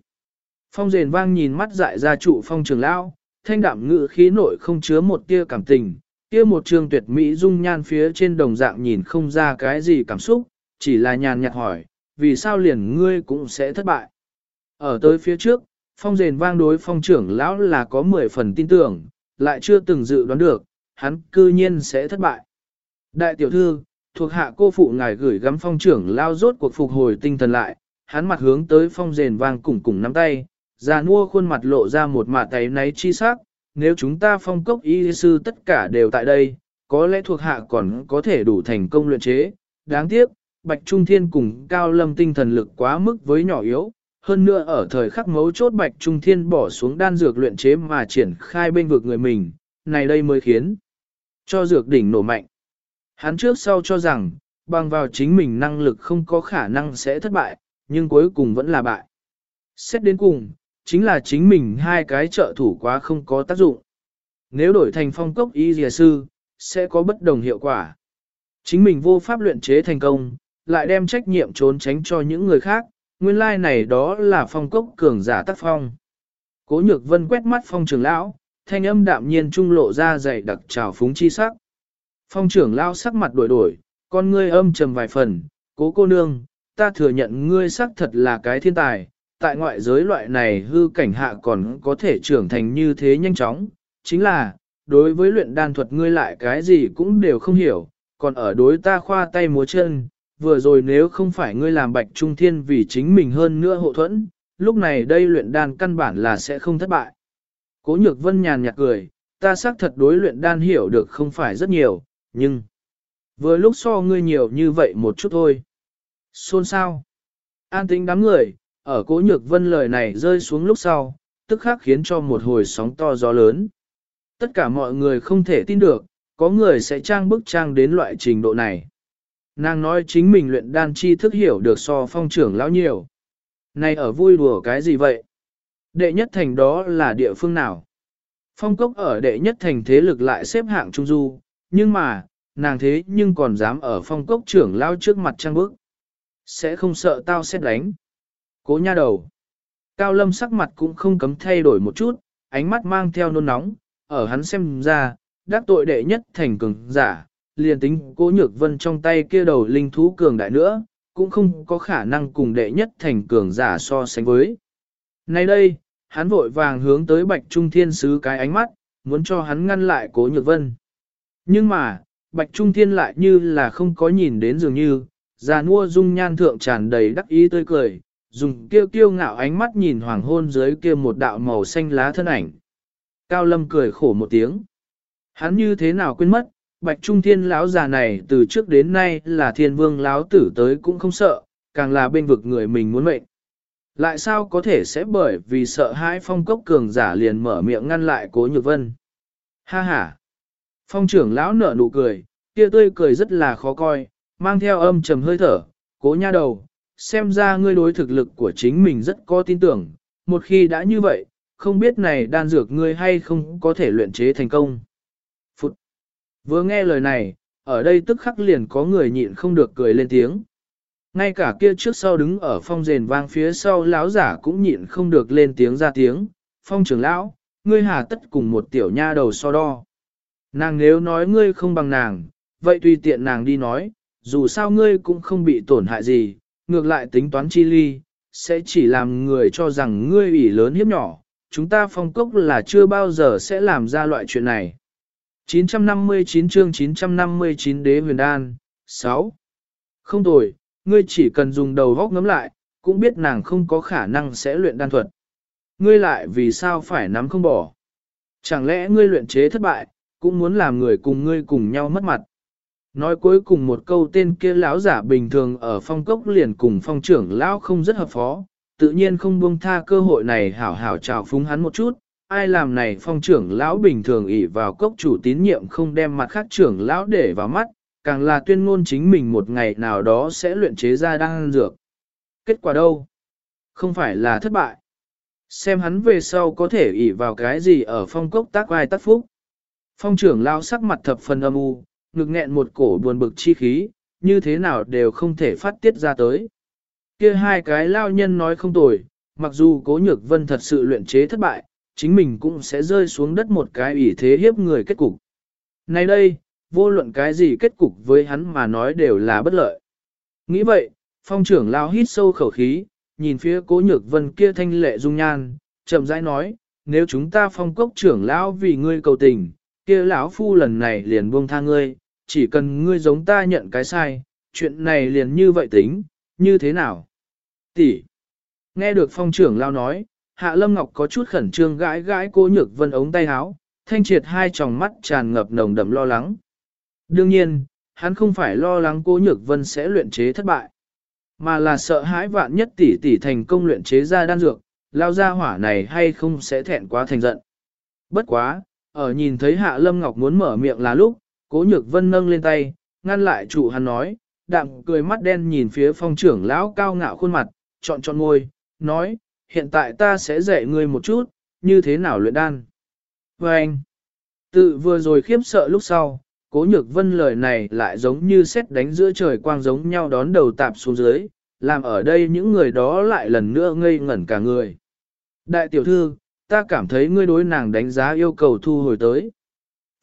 Phong rền vang nhìn mắt dại ra trụ phong trưởng lão, thanh đạm ngự khí nội không chứa một tia cảm tình, kia một trường tuyệt mỹ dung nhan phía trên đồng dạng nhìn không ra cái gì cảm xúc, chỉ là nhàn nhạt hỏi, vì sao liền ngươi cũng sẽ thất bại. Ở tới phía trước, phong rền vang đối phong trưởng lão là có 10 phần tin tưởng, lại chưa từng dự đoán được, hắn cư nhiên sẽ thất bại. Đại tiểu thư, thuộc hạ cô phụ ngài gửi gắm phong trưởng lao rốt cuộc phục hồi tinh thần lại, hắn mặt hướng tới phong rền vang cùng cùng nắm tay, già nua khuôn mặt lộ ra một mạ tay náy chi sắc, nếu chúng ta phong cốc y sư tất cả đều tại đây, có lẽ thuộc hạ còn có thể đủ thành công luyện chế, đáng tiếc, Bạch Trung Thiên cùng Cao Lâm tinh thần lực quá mức với nhỏ yếu, hơn nữa ở thời khắc mấu chốt Bạch Trung Thiên bỏ xuống đan dược luyện chế mà triển khai bên vực người mình, này đây mới khiến cho dược đỉnh nổ mạnh. Hắn trước sau cho rằng, bằng vào chính mình năng lực không có khả năng sẽ thất bại, nhưng cuối cùng vẫn là bại. Xét đến cùng, chính là chính mình hai cái trợ thủ quá không có tác dụng. Nếu đổi thành phong cốc y dìa sư, sẽ có bất đồng hiệu quả. Chính mình vô pháp luyện chế thành công, lại đem trách nhiệm trốn tránh cho những người khác, nguyên lai like này đó là phong cốc cường giả tác phong. Cố nhược vân quét mắt phong trưởng lão, thanh âm đạm nhiên trung lộ ra dày đặc trào phúng chi sắc. Phong trưởng lão sắc mặt đổi đổi, con ngươi âm trầm vài phần, cố cô nương, ta thừa nhận ngươi sắc thật là cái thiên tài, tại ngoại giới loại này hư cảnh hạ còn có thể trưởng thành như thế nhanh chóng, chính là, đối với luyện đan thuật ngươi lại cái gì cũng đều không hiểu, còn ở đối ta khoa tay múa chân, vừa rồi nếu không phải ngươi làm bạch trung thiên vì chính mình hơn nữa hộ thuẫn, lúc này đây luyện đan căn bản là sẽ không thất bại. Cố nhược vân nhàn nhạt cười, ta xác thật đối luyện đan hiểu được không phải rất nhiều, nhưng vừa lúc so ngươi nhiều như vậy một chút thôi. Xôn sao? An tính đám người, ở cố nhược vân lời này rơi xuống lúc sau, tức khắc khiến cho một hồi sóng to gió lớn. Tất cả mọi người không thể tin được, có người sẽ trang bức trang đến loại trình độ này. Nàng nói chính mình luyện đan chi thức hiểu được so phong trưởng lão nhiều. Này ở vui đùa cái gì vậy? Đệ nhất thành đó là địa phương nào? Phong cốc ở đệ nhất thành thế lực lại xếp hạng trung du, nhưng mà, nàng thế nhưng còn dám ở phong cốc trưởng lao trước mặt trang bức. Sẽ không sợ tao xét đánh. Cố nha đầu. Cao lâm sắc mặt cũng không cấm thay đổi một chút, ánh mắt mang theo nôn nóng, ở hắn xem ra, đắc tội đệ nhất thành cường giả, liền tính cố nhược vân trong tay kia đầu linh thú cường đại nữa, cũng không có khả năng cùng đệ nhất thành cường giả so sánh với. Nay đây, hắn vội vàng hướng tới Bạch Trung Thiên Sứ cái ánh mắt, muốn cho hắn ngăn lại cố nhược vân. Nhưng mà, Bạch Trung Thiên lại như là không có nhìn đến dường như, già nua dung nhan thượng tràn đầy đắc ý tươi cười, dùng kêu kiêu ngạo ánh mắt nhìn hoàng hôn dưới kia một đạo màu xanh lá thân ảnh. Cao Lâm cười khổ một tiếng. Hắn như thế nào quên mất, Bạch Trung Thiên lão già này từ trước đến nay là thiên vương lão tử tới cũng không sợ, càng là bên vực người mình muốn mệnh. Lại sao có thể sẽ bởi vì sợ hãi phong cốc cường giả liền mở miệng ngăn lại cố nhược vân. Ha ha! Phong trưởng lão nở nụ cười, kia tươi cười rất là khó coi, mang theo âm trầm hơi thở, cố nha đầu, xem ra ngươi đối thực lực của chính mình rất có tin tưởng, một khi đã như vậy, không biết này đan dược ngươi hay không có thể luyện chế thành công. Vừa nghe lời này, ở đây tức khắc liền có người nhịn không được cười lên tiếng. Ngay cả kia trước sau đứng ở phong rền vang phía sau lão giả cũng nhịn không được lên tiếng ra tiếng. Phong trưởng lão, ngươi hà tất cùng một tiểu nha đầu so đo. Nàng nếu nói ngươi không bằng nàng, vậy tùy tiện nàng đi nói, dù sao ngươi cũng không bị tổn hại gì, ngược lại tính toán chi ly, sẽ chỉ làm người cho rằng ngươi ủy lớn hiếp nhỏ, chúng ta phong cốc là chưa bao giờ sẽ làm ra loại chuyện này. 959 chương 959 đế huyền đan, 6. Không tồi, ngươi chỉ cần dùng đầu góc ngắm lại, cũng biết nàng không có khả năng sẽ luyện đan thuật. Ngươi lại vì sao phải nắm không bỏ? Chẳng lẽ ngươi luyện chế thất bại, cũng muốn làm người cùng ngươi cùng nhau mất mặt? Nói cuối cùng một câu tên kia lão giả bình thường ở phong cốc liền cùng phong trưởng lão không rất hợp phó, tự nhiên không buông tha cơ hội này hảo hảo chào phúng hắn một chút, ai làm này phong trưởng lão bình thường ỷ vào cốc chủ tín nhiệm không đem mặt khác trưởng lão để vào mắt, càng là tuyên ngôn chính mình một ngày nào đó sẽ luyện chế ra đan dược. Kết quả đâu? Không phải là thất bại. Xem hắn về sau có thể ỷ vào cái gì ở phong cốc tác vai tác phúc. Phong trưởng lão sắc mặt thập phần âm u, ngực nghẹn một cổ buồn bực chi khí, như thế nào đều không thể phát tiết ra tới. Kia hai cái lao nhân nói không tồi, mặc dù cố nhược vân thật sự luyện chế thất bại, chính mình cũng sẽ rơi xuống đất một cái ủy thế hiếp người kết cục. Nay đây, vô luận cái gì kết cục với hắn mà nói đều là bất lợi. Nghĩ vậy, phong trưởng lao hít sâu khẩu khí, nhìn phía cố nhược vân kia thanh lệ dung nhan, chậm rãi nói, nếu chúng ta phong cốc trưởng lão vì ngươi cầu tình, kia lão phu lần này liền buông tha ngươi, chỉ cần ngươi giống ta nhận cái sai, chuyện này liền như vậy tính, như thế nào? Tỷ. Nghe được phong trưởng lao nói, Hạ Lâm Ngọc có chút khẩn trương gãi gãi cô nhược vân ống tay áo, thanh triệt hai tròng mắt tràn ngập nồng đậm lo lắng. Đương nhiên, hắn không phải lo lắng cô nhược vân sẽ luyện chế thất bại, mà là sợ hãi vạn nhất tỷ tỷ thành công luyện chế ra đan dược, lao ra hỏa này hay không sẽ thẹn quá thành giận. Bất quá, ở nhìn thấy Hạ Lâm Ngọc muốn mở miệng là lúc, cố nhược vân nâng lên tay, ngăn lại chủ hắn nói, đạm cười mắt đen nhìn phía phong trưởng lão cao ngạo khuôn mặt, chọn chọn môi, nói, hiện tại ta sẽ dạy ngươi một chút, như thế nào luyện đan. Và anh, tự vừa rồi khiếp sợ lúc sau, cố nhược vân lời này lại giống như xét đánh giữa trời quang giống nhau đón đầu tạp xuống dưới, làm ở đây những người đó lại lần nữa ngây ngẩn cả người. Đại tiểu thư, ta cảm thấy ngươi đối nàng đánh giá yêu cầu thu hồi tới.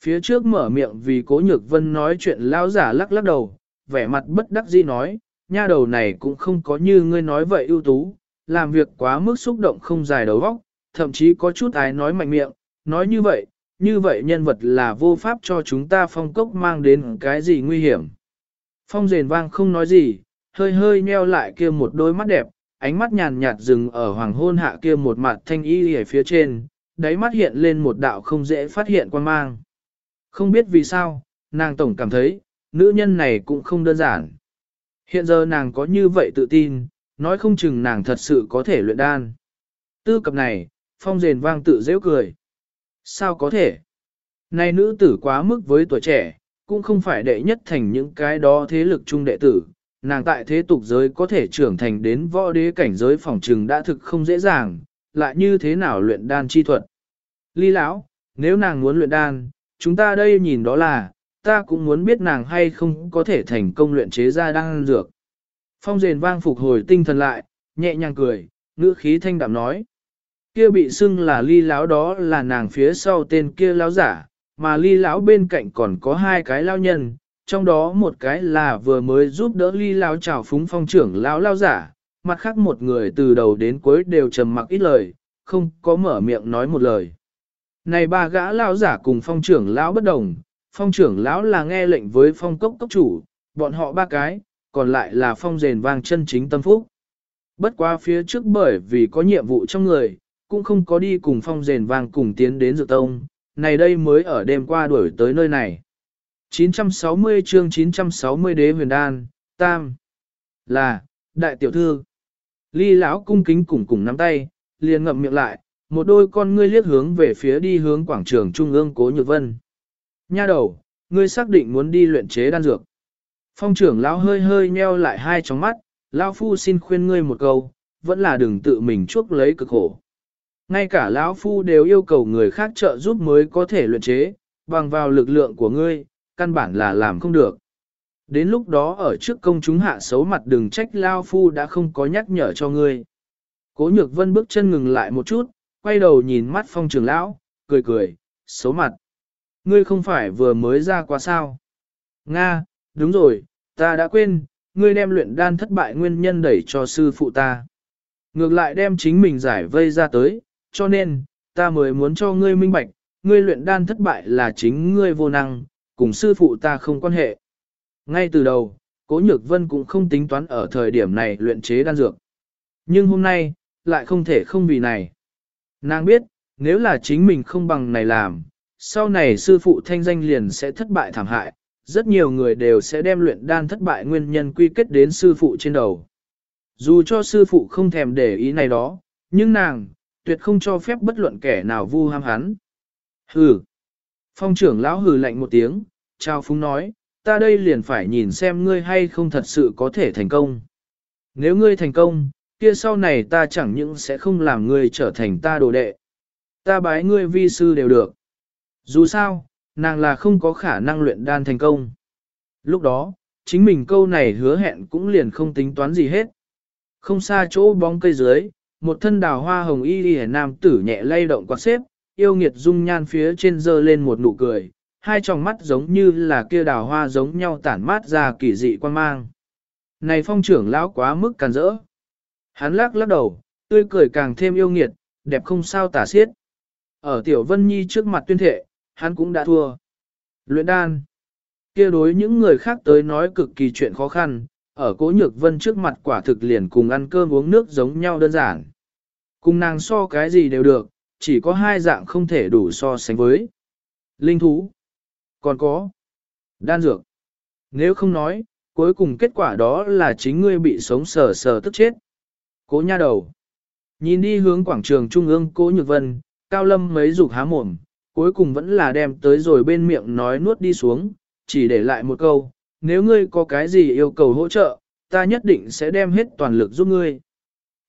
Phía trước mở miệng vì cố nhược vân nói chuyện lao giả lắc lắc đầu, vẻ mặt bất đắc dĩ nói, nha đầu này cũng không có như ngươi nói vậy ưu tú, làm việc quá mức xúc động không dài đầu óc, thậm chí có chút ái nói mạnh miệng, nói như vậy, như vậy nhân vật là vô pháp cho chúng ta phong cốc mang đến cái gì nguy hiểm. Phong rền vang không nói gì, hơi hơi nheo lại kia một đôi mắt đẹp, ánh mắt nhàn nhạt dừng ở hoàng hôn hạ kia một mặt thanh y ở phía trên, đáy mắt hiện lên một đạo không dễ phát hiện quan mang. Không biết vì sao, nàng tổng cảm thấy, nữ nhân này cũng không đơn giản. Hiện giờ nàng có như vậy tự tin, nói không chừng nàng thật sự có thể luyện đan. Tư cập này, phong rền vang tự dễ cười. Sao có thể? Này nữ tử quá mức với tuổi trẻ, cũng không phải đệ nhất thành những cái đó thế lực trung đệ tử, nàng tại thế tục giới có thể trưởng thành đến võ đế cảnh giới phòng trừng đã thực không dễ dàng, lại như thế nào luyện đan chi thuật. Ly lão, nếu nàng muốn luyện đan, chúng ta đây nhìn đó là, ta cũng muốn biết nàng hay không có thể thành công luyện chế ra đan dược. Phong rền vang phục hồi tinh thần lại, nhẹ nhàng cười, ngữ khí thanh đạm nói. Kia bị xưng là ly lão đó là nàng phía sau tên kia lão giả, mà ly lão bên cạnh còn có hai cái lao nhân, trong đó một cái là vừa mới giúp đỡ ly lão chào phúng phong trưởng lão lao giả, mặt khác một người từ đầu đến cuối đều trầm mặc ít lời, không có mở miệng nói một lời. Này ba gã lao giả cùng phong trưởng lão bất đồng, phong trưởng lão là nghe lệnh với phong cốc cốc chủ, bọn họ ba cái, còn lại là phong rền vang chân chính tâm phúc. Bất qua phía trước bởi vì có nhiệm vụ trong người, cũng không có đi cùng phong rền vang cùng tiến đến dự tông, này đây mới ở đêm qua đuổi tới nơi này. 960 chương 960 đế huyền đan, tam, là, đại tiểu thư. Ly lão cung kính cùng cùng nắm tay, liền ngậm miệng lại, một đôi con ngươi liếc hướng về phía đi hướng quảng trường trung ương cố nhược vân. Nha đầu, ngươi xác định muốn đi luyện chế đan dược. Phong trưởng lão hơi hơi nheo lại hai tròng mắt, lão phu xin khuyên ngươi một câu, vẫn là đừng tự mình chuốc lấy cực khổ. Ngay cả lão phu đều yêu cầu người khác trợ giúp mới có thể luyện chế, bằng vào lực lượng của ngươi, căn bản là làm không được. Đến lúc đó ở trước công chúng hạ xấu mặt đừng trách lão phu đã không có nhắc nhở cho ngươi. Cố nhược vân bước chân ngừng lại một chút, quay đầu nhìn mắt phong trưởng lão, cười cười, xấu mặt. Ngươi không phải vừa mới ra qua sao? Nga, đúng rồi, ta đã quên, ngươi đem luyện đan thất bại nguyên nhân đẩy cho sư phụ ta. Ngược lại đem chính mình giải vây ra tới, cho nên, ta mới muốn cho ngươi minh bạch, ngươi luyện đan thất bại là chính ngươi vô năng, cùng sư phụ ta không quan hệ. Ngay từ đầu, Cố Nhược Vân cũng không tính toán ở thời điểm này luyện chế đan dược. Nhưng hôm nay, lại không thể không vì này. Nàng biết, nếu là chính mình không bằng này làm, sau này sư phụ thanh danh liền sẽ thất bại thảm hại, rất nhiều người đều sẽ đem luyện đan thất bại nguyên nhân quy kết đến sư phụ trên đầu. Dù cho sư phụ không thèm để ý này đó, nhưng nàng, tuyệt không cho phép bất luận kẻ nào vu ham hắn. Hừ. Phong trưởng lão hừ lạnh một tiếng, trao phúng nói, ta đây liền phải nhìn xem ngươi hay không thật sự có thể thành công. Nếu ngươi thành công, kia sau này ta chẳng những sẽ không làm ngươi trở thành ta đồ đệ. Ta bái ngươi vi sư đều được. Dù sao, nàng là không có khả năng luyện đan thành công. Lúc đó, chính mình câu này hứa hẹn cũng liền không tính toán gì hết. Không xa chỗ bóng cây dưới, một thân đào hoa hồng y y nam tử nhẹ lay động quạt xếp, yêu nghiệt dung nhan phía trên dơ lên một nụ cười, hai tròng mắt giống như là kia đào hoa giống nhau tản mát ra kỳ dị quan mang. Này phong trưởng lão quá mức càn rỡ. Hắn lắc lắc đầu, tươi cười càng thêm yêu nghiệt, đẹp không sao tả xiết. Ở Tiểu Vân Nhi trước mặt tuyên thệ, hắn cũng đã thua. Luyện đan. kia đối những người khác tới nói cực kỳ chuyện khó khăn, ở cố nhược vân trước mặt quả thực liền cùng ăn cơm uống nước giống nhau đơn giản. Cùng nàng so cái gì đều được, chỉ có hai dạng không thể đủ so sánh với. Linh thú. Còn có. Đan dược. Nếu không nói, cuối cùng kết quả đó là chính ngươi bị sống sờ sờ tức chết. Cố nha đầu. Nhìn đi hướng quảng trường trung ương cố nhược vân, cao lâm mấy dục há mồm, cuối cùng vẫn là đem tới rồi bên miệng nói nuốt đi xuống, chỉ để lại một câu, nếu ngươi có cái gì yêu cầu hỗ trợ, ta nhất định sẽ đem hết toàn lực giúp ngươi.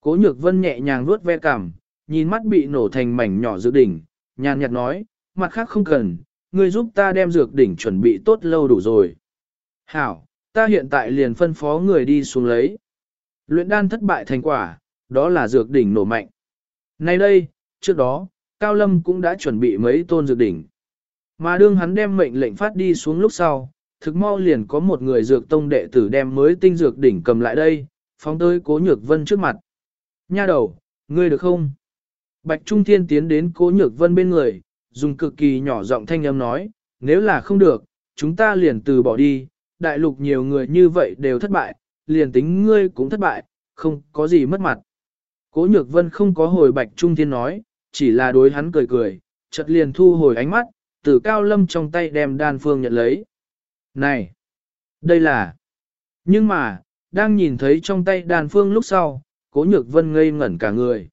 Cố nhược vân nhẹ nhàng nuốt ve cảm, nhìn mắt bị nổ thành mảnh nhỏ dược đỉnh, nhàn nhạt nói, mặt khác không cần, ngươi giúp ta đem dược đỉnh chuẩn bị tốt lâu đủ rồi. Hảo, ta hiện tại liền phân phó người đi xuống lấy. Luyện đan thất bại thành quả, đó là dược đỉnh nổ mạnh. Nay đây, trước đó, Cao Lâm cũng đã chuẩn bị mấy tôn dược đỉnh. Mà đương hắn đem mệnh lệnh phát đi xuống lúc sau, thực mau liền có một người dược tông đệ tử đem mới tinh dược đỉnh cầm lại đây, phóng tới cố nhược vân trước mặt. Nha đầu, ngươi được không? Bạch Trung Thiên tiến đến cố nhược vân bên người, dùng cực kỳ nhỏ giọng thanh âm nói, nếu là không được, chúng ta liền từ bỏ đi, đại lục nhiều người như vậy đều thất bại, liền tính ngươi cũng thất bại, không có gì mất mặt. Cố nhược vân không có hồi Bạch Trung Thiên nói, chỉ là đối hắn cười cười, chợt liền thu hồi ánh mắt, từ cao lâm trong tay đem đan phương nhận lấy. Này! Đây là... Nhưng mà, đang nhìn thấy trong tay đan phương lúc sau, cố nhược vân ngây ngẩn cả người.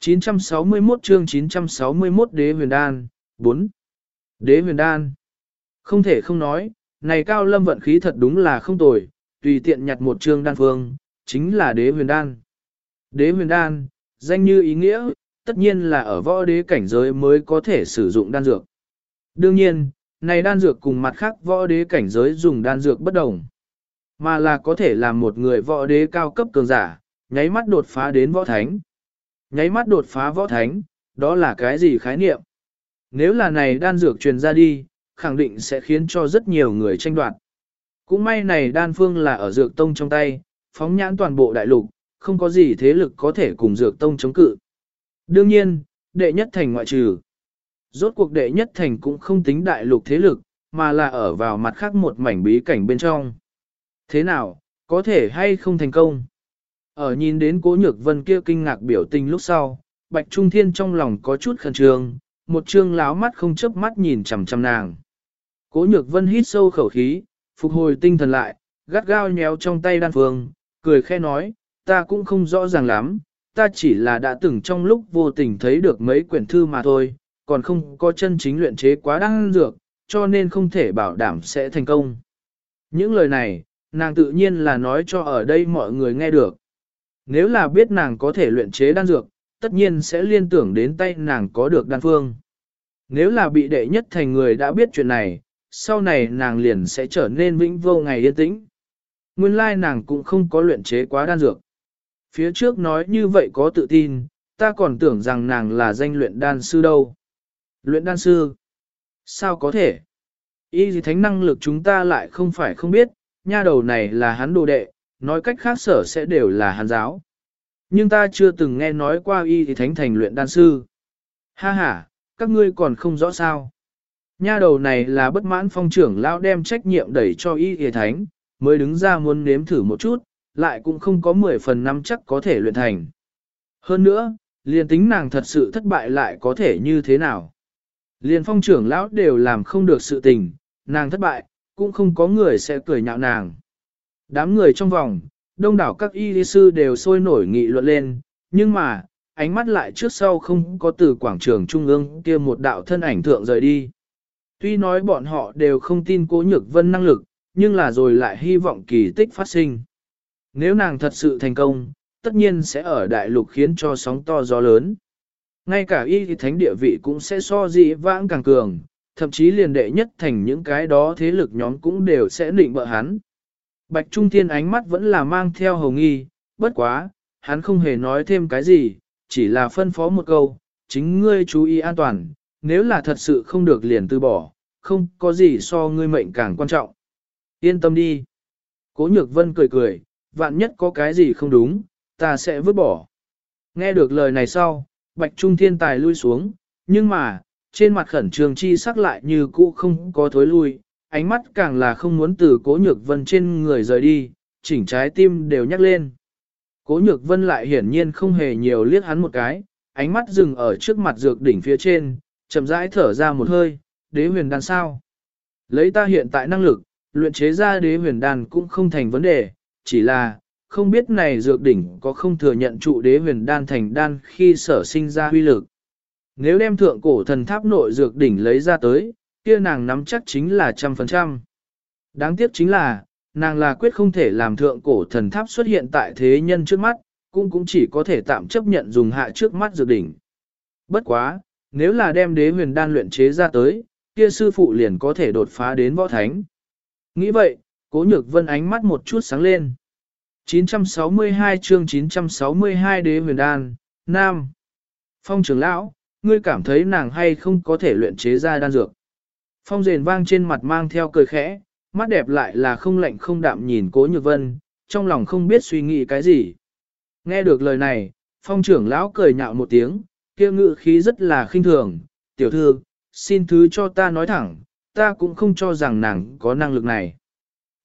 961 chương 961 đế huyền đan, 4. Đế huyền đan. Không thể không nói, này cao lâm vận khí thật đúng là không tồi, tùy tiện nhặt một chương đan phương, chính là đế huyền đan. Đế huyền đan, danh như ý nghĩa, tất nhiên là ở võ đế cảnh giới mới có thể sử dụng đan dược. Đương nhiên, này đan dược cùng mặt khác võ đế cảnh giới dùng đan dược bất đồng, mà là có thể làm một người võ đế cao cấp cường giả, nháy mắt đột phá đến võ thánh. Nháy mắt đột phá võ thánh, đó là cái gì khái niệm? Nếu là này đan dược truyền ra đi, khẳng định sẽ khiến cho rất nhiều người tranh đoạt. Cũng may này đan phương là ở dược tông trong tay, phóng nhãn toàn bộ đại lục, không có gì thế lực có thể cùng dược tông chống cự. Đương nhiên, đệ nhất thành ngoại trừ. Rốt cuộc đệ nhất thành cũng không tính đại lục thế lực, mà là ở vào mặt khác một mảnh bí cảnh bên trong. Thế nào, có thể hay không thành công? Ở nhìn đến cố nhược vân kia kinh ngạc biểu tình lúc sau, Bạch Trung Thiên trong lòng có chút khẩn trương, một trương láo mắt không chớp mắt nhìn chằm chằm nàng. Cố nhược vân hít sâu khẩu khí, phục hồi tinh thần lại, gắt gao nhéo trong tay đan phương, cười khe nói, ta cũng không rõ ràng lắm, ta chỉ là đã từng trong lúc vô tình thấy được mấy quyển thư mà thôi, còn không có chân chính luyện chế quá đan dược, cho nên không thể bảo đảm sẽ thành công. Những lời này, nàng tự nhiên là nói cho ở đây mọi người nghe được. Nếu là biết nàng có thể luyện chế đan dược, tất nhiên sẽ liên tưởng đến tay nàng có được đan phương. Nếu là bị đệ nhất thành người đã biết chuyện này, sau này nàng liền sẽ trở nên vĩnh vô ngày yên tĩnh. Nguyên lai nàng cũng không có luyện chế quá đan dược. Phía trước nói như vậy có tự tin, ta còn tưởng rằng nàng là danh luyện đan sư đâu. Luyện đan sư? Sao có thể? Y gì thánh năng lực chúng ta lại không phải không biết, nha đầu này là hắn đồ đệ, nói cách khác sở sẽ đều là hắn giáo. Nhưng ta chưa từng nghe nói qua y thì thánh thành luyện đan sư. Ha ha, các ngươi còn không rõ sao. Nha đầu này là bất mãn phong trưởng lão đem trách nhiệm đẩy cho y thì thánh, mới đứng ra muốn nếm thử một chút, lại cũng không có 10 phần năm chắc có thể luyện thành. Hơn nữa, liền tính nàng thật sự thất bại lại có thể như thế nào. Liền phong trưởng lão đều làm không được sự tình, nàng thất bại, cũng không có người sẽ cười nhạo nàng. Đám người trong vòng, đông đảo các y sư đều sôi nổi nghị luận lên, nhưng mà, ánh mắt lại trước sau không có từ quảng trường trung ương kia một đạo thân ảnh thượng rời đi. Tuy nói bọn họ đều không tin cố nhược vân năng lực, nhưng là rồi lại hy vọng kỳ tích phát sinh. Nếu nàng thật sự thành công, tất nhiên sẽ ở đại lục khiến cho sóng to gió lớn. Ngay cả y thánh địa vị cũng sẽ so dị vãng càng cường, thậm chí liền đệ nhất thành những cái đó thế lực nhóm cũng đều sẽ định bợ hắn. Bạch Trung Thiên ánh mắt vẫn là mang theo hồng nghi, bất quá, hắn không hề nói thêm cái gì, chỉ là phân phó một câu, chính ngươi chú ý an toàn, nếu là thật sự không được liền từ bỏ, không có gì so ngươi mệnh càng quan trọng. Yên tâm đi. Cố nhược vân cười cười, vạn nhất có cái gì không đúng, ta sẽ vứt bỏ. Nghe được lời này sau, Bạch Trung Thiên tài lui xuống, nhưng mà, trên mặt khẩn trương chi sắc lại như cũ không có thối lui, ánh mắt càng là không muốn từ cố nhược vân trên người rời đi, chỉnh trái tim đều nhắc lên. Cố nhược vân lại hiển nhiên không hề nhiều liếc hắn một cái, ánh mắt dừng ở trước mặt dược đỉnh phía trên, chậm rãi thở ra một hơi, đế huyền đan sao. Lấy ta hiện tại năng lực, luyện chế ra đế huyền đan cũng không thành vấn đề, chỉ là, không biết này dược đỉnh có không thừa nhận trụ đế huyền đan thành đan khi sở sinh ra huy lực. Nếu đem thượng cổ thần tháp nội dược đỉnh lấy ra tới, kia nàng nắm chắc chính là trăm phần trăm. Đáng tiếc chính là, nàng là quyết không thể làm thượng cổ thần tháp xuất hiện tại thế nhân trước mắt, cũng cũng chỉ có thể tạm chấp nhận dùng hạ trước mắt dược đỉnh. Bất quá, nếu là đem đế huyền đan luyện chế ra tới, kia sư phụ liền có thể đột phá đến võ thánh. Nghĩ vậy, cố nhược vân ánh mắt một chút sáng lên. 962 chương 962 đế huyền đan, Nam. Phong trưởng lão, ngươi cảm thấy nàng hay không có thể luyện chế ra đan dược. Phong rền vang trên mặt mang theo cười khẽ, mắt đẹp lại là không lạnh không đạm nhìn cố nhược vân, trong lòng không biết suy nghĩ cái gì. Nghe được lời này, phong trưởng lão cười nhạo một tiếng, kia ngự khí rất là khinh thường, tiểu thư, xin thứ cho ta nói thẳng, ta cũng không cho rằng nàng có năng lực này.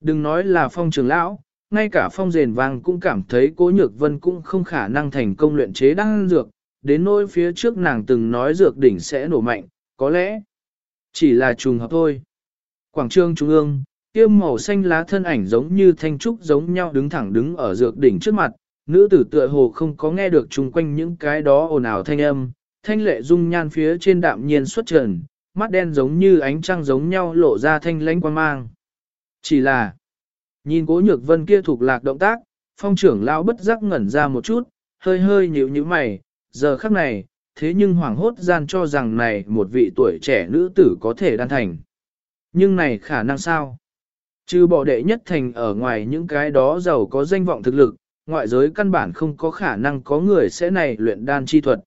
Đừng nói là phong trưởng lão, ngay cả phong rền vang cũng cảm thấy cố nhược vân cũng không khả năng thành công luyện chế đan dược, đến nỗi phía trước nàng từng nói dược đỉnh sẽ nổ mạnh, có lẽ chỉ là trùng hợp thôi. Quảng trường trung ương, kia màu xanh lá thân ảnh giống như thanh trúc giống nhau đứng thẳng đứng ở dược đỉnh trước mặt, nữ tử tựa hồ không có nghe được chung quanh những cái đó ồn ào thanh âm, thanh lệ dung nhan phía trên đạm nhiên xuất trần, mắt đen giống như ánh trăng giống nhau lộ ra thanh lãnh quan mang. Chỉ là, nhìn cố nhược vân kia thuộc lạc động tác, phong trưởng lão bất giác ngẩn ra một chút, hơi hơi nhíu nhíu mày, giờ khắc này, thế nhưng hoàng hốt gian cho rằng này một vị tuổi trẻ nữ tử có thể đan thành. Nhưng này khả năng sao? Trừ bỏ đệ nhất thành ở ngoài những cái đó giàu có danh vọng thực lực, ngoại giới căn bản không có khả năng có người sẽ này luyện đan chi thuật.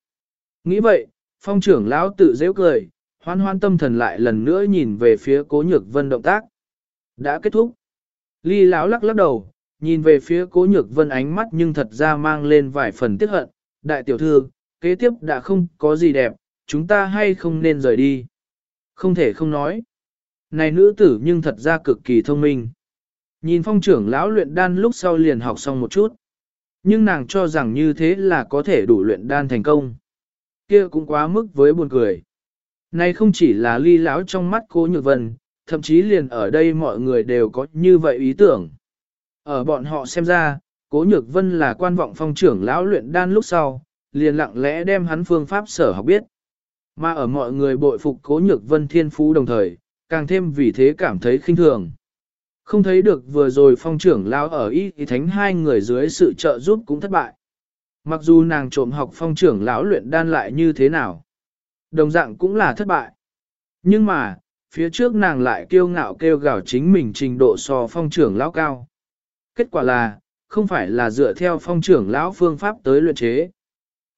Nghĩ vậy, phong trưởng lão tự dễ cười, hoan hoan tâm thần lại lần nữa nhìn về phía cố nhược vân động tác. Đã kết thúc. Ly lão lắc lắc đầu, nhìn về phía cố nhược vân ánh mắt nhưng thật ra mang lên vài phần tiếc hận. Đại tiểu thư, kế tiếp đã không có gì đẹp, chúng ta hay không nên rời đi. Không thể không nói. Này nữ tử nhưng thật ra cực kỳ thông minh. Nhìn phong trưởng lão luyện đan lúc sau liền học xong một chút. Nhưng nàng cho rằng như thế là có thể đủ luyện đan thành công. Kia cũng quá mức với buồn cười. Này không chỉ là ly lão trong mắt cố nhược vân, thậm chí liền ở đây mọi người đều có như vậy ý tưởng. Ở bọn họ xem ra, cố nhược vân là quan vọng phong trưởng lão luyện đan lúc sau, liền lặng lẽ đem hắn phương pháp sở học biết. Mà ở mọi người bội phục cố nhược vân thiên phú đồng thời, càng thêm vì thế cảm thấy khinh thường. Không thấy được vừa rồi phong trưởng lão ở y thì thánh hai người dưới sự trợ giúp cũng thất bại. Mặc dù nàng trộm học phong trưởng lão luyện đan lại như thế nào, đồng dạng cũng là thất bại. Nhưng mà, phía trước nàng lại kiêu ngạo kêu gào chính mình trình độ so phong trưởng lão cao. Kết quả là, không phải là dựa theo phong trưởng lão phương pháp tới luyện chế.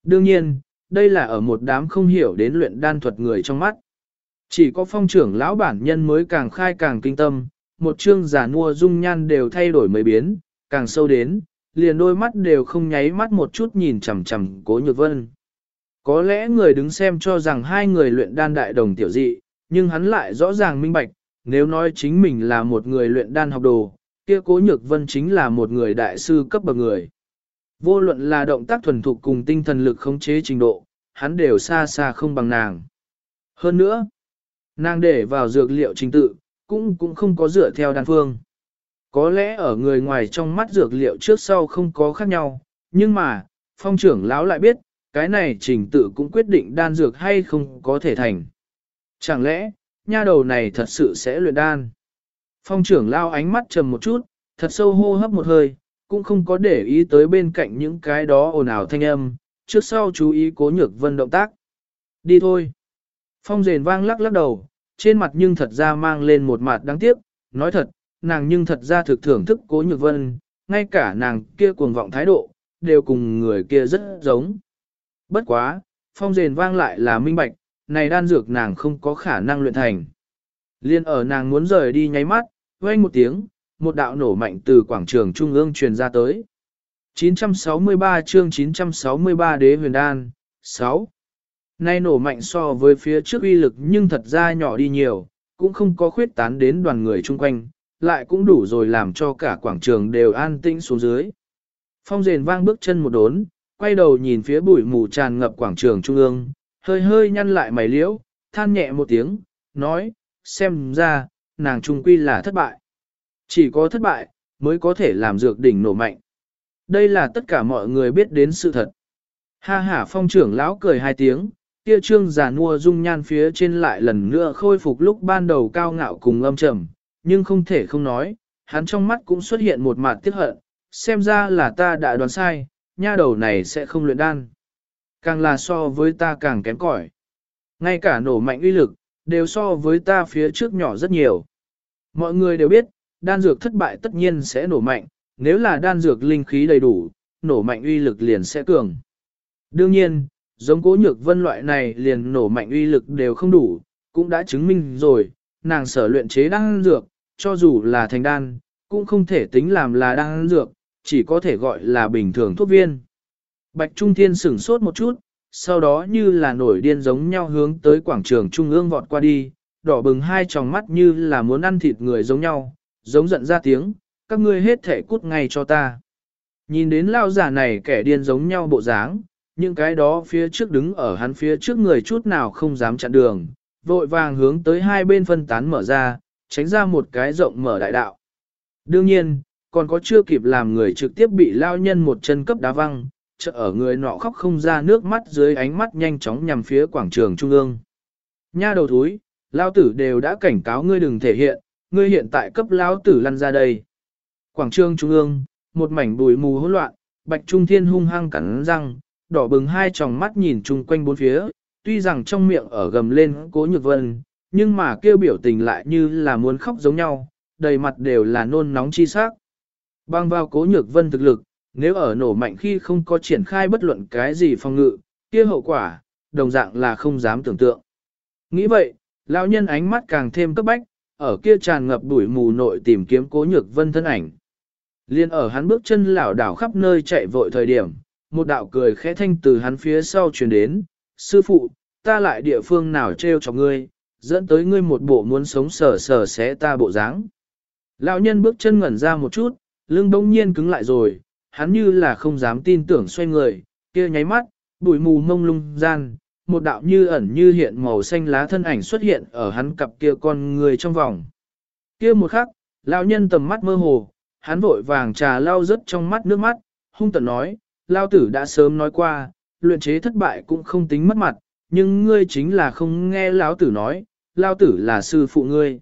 Đương nhiên, đây là ở một đám không hiểu đến luyện đan thuật người trong mắt. Chỉ có phong trưởng lão bản nhân mới càng khai càng kinh tâm, một chương giả nua dung nhan đều thay đổi mấy biến, càng sâu đến, liền đôi mắt đều không nháy mắt một chút nhìn chằm chằm cố nhược vân. Có lẽ người đứng xem cho rằng hai người luyện đan đại đồng tiểu dị, nhưng hắn lại rõ ràng minh bạch, nếu nói chính mình là một người luyện đan học đồ, kia cố nhược vân chính là một người đại sư cấp bậc người. Vô luận là động tác thuần thục cùng tinh thần lực khống chế trình độ, hắn đều xa xa không bằng nàng. Hơn nữa, nàng để vào dược liệu trình tự, cũng cũng không có dựa theo đan phương. Có lẽ ở người ngoài trong mắt dược liệu trước sau không có khác nhau, nhưng mà, phong trưởng lão lại biết, cái này trình tự cũng quyết định đan dược hay không có thể thành. Chẳng lẽ, nha đầu này thật sự sẽ luyện đan? Phong trưởng lao ánh mắt trầm một chút, thật sâu hô hấp một hơi, cũng không có để ý tới bên cạnh những cái đó ồn ào thanh âm, trước sau chú ý cố nhược vân động tác. Đi thôi. Phong rền vang lắc lắc đầu, trên mặt nhưng thật ra mang lên một mặt đáng tiếc, nói thật, nàng nhưng thật ra thực thưởng thức cố nhược vân, ngay cả nàng kia cuồng vọng thái độ, đều cùng người kia rất giống. Bất quá, phong rền vang lại là minh bạch, này đan dược nàng không có khả năng luyện thành. Liên ở nàng muốn rời đi nháy mắt, vang một tiếng, một đạo nổ mạnh từ quảng trường trung ương truyền ra tới. 963 chương 963 đế huyền đan, 6. Nay nổ mạnh so với phía trước uy lực nhưng thật ra nhỏ đi nhiều, cũng không có khuyết tán đến đoàn người chung quanh, lại cũng đủ rồi làm cho cả quảng trường đều an tĩnh xuống dưới. Phong rền vang bước chân một đốn, quay đầu nhìn phía bụi mù tràn ngập quảng trường trung ương, hơi hơi nhăn lại mày liễu, than nhẹ một tiếng, nói, xem ra, nàng trung quy là thất bại. Chỉ có thất bại, mới có thể làm dược đỉnh nổ mạnh. Đây là tất cả mọi người biết đến sự thật. Ha ha phong trưởng lão cười hai tiếng, kia trương giả nua dung nhan phía trên lại lần nữa khôi phục lúc ban đầu cao ngạo cùng âm trầm, nhưng không thể không nói, hắn trong mắt cũng xuất hiện một mặt tiếc hận, xem ra là ta đã đoán sai, nha đầu này sẽ không luyện đan. Càng là so với ta càng kém cỏi. Ngay cả nổ mạnh uy lực, đều so với ta phía trước nhỏ rất nhiều. Mọi người đều biết, đan dược thất bại tất nhiên sẽ nổ mạnh, nếu là đan dược linh khí đầy đủ, nổ mạnh uy lực liền sẽ cường. Đương nhiên, giống cố nhược vân loại này liền nổ mạnh uy lực đều không đủ, cũng đã chứng minh rồi, nàng sở luyện chế đan dược, cho dù là thành đan, cũng không thể tính làm là đan dược, chỉ có thể gọi là bình thường thuốc viên. Bạch Trung Thiên sửng sốt một chút, sau đó như là nổi điên giống nhau hướng tới quảng trường trung ương vọt qua đi, đỏ bừng hai tròng mắt như là muốn ăn thịt người giống nhau, giống giận ra tiếng, các ngươi hết thể cút ngay cho ta. Nhìn đến lao giả này kẻ điên giống nhau bộ dáng, những cái đó phía trước đứng ở hắn phía trước người chút nào không dám chặn đường, vội vàng hướng tới hai bên phân tán mở ra, tránh ra một cái rộng mở đại đạo. Đương nhiên, còn có chưa kịp làm người trực tiếp bị lao nhân một chân cấp đá văng, chợ ở người nọ khóc không ra nước mắt dưới ánh mắt nhanh chóng nhằm phía quảng trường trung ương. Nha đầu thúi, lao tử đều đã cảnh cáo ngươi đừng thể hiện, ngươi hiện tại cấp lao tử lăn ra đây. Quảng trường trung ương, một mảnh bụi mù hỗn loạn, bạch trung thiên hung hăng cắn răng, đỏ bừng hai tròng mắt nhìn chung quanh bốn phía, tuy rằng trong miệng ở gầm lên cố nhược vân, nhưng mà kêu biểu tình lại như là muốn khóc giống nhau, đầy mặt đều là nôn nóng chi sắc. Bang vào cố nhược vân thực lực, nếu ở nổ mạnh khi không có triển khai bất luận cái gì phòng ngự, kia hậu quả, đồng dạng là không dám tưởng tượng. Nghĩ vậy, lão nhân ánh mắt càng thêm cấp bách, ở kia tràn ngập đuổi mù nội tìm kiếm cố nhược vân thân ảnh. Liên ở hắn bước chân lảo đảo khắp nơi chạy vội thời điểm, một đạo cười khẽ thanh từ hắn phía sau truyền đến, sư phụ, ta lại địa phương nào treo cho ngươi, dẫn tới ngươi một bộ muốn sống sờ sờ xé ta bộ dáng. Lão nhân bước chân ngẩn ra một chút, lưng bỗng nhiên cứng lại rồi, hắn như là không dám tin tưởng xoay người, kia nháy mắt, bụi mù mông lung gian, một đạo như ẩn như hiện màu xanh lá thân ảnh xuất hiện ở hắn cặp kia con người trong vòng. Kia một khắc, lão nhân tầm mắt mơ hồ, hắn vội vàng trà lau rớt trong mắt nước mắt, hung tợn nói, lao tử đã sớm nói qua, luyện chế thất bại cũng không tính mất mặt, nhưng ngươi chính là không nghe lão tử nói, lao tử là sư phụ ngươi.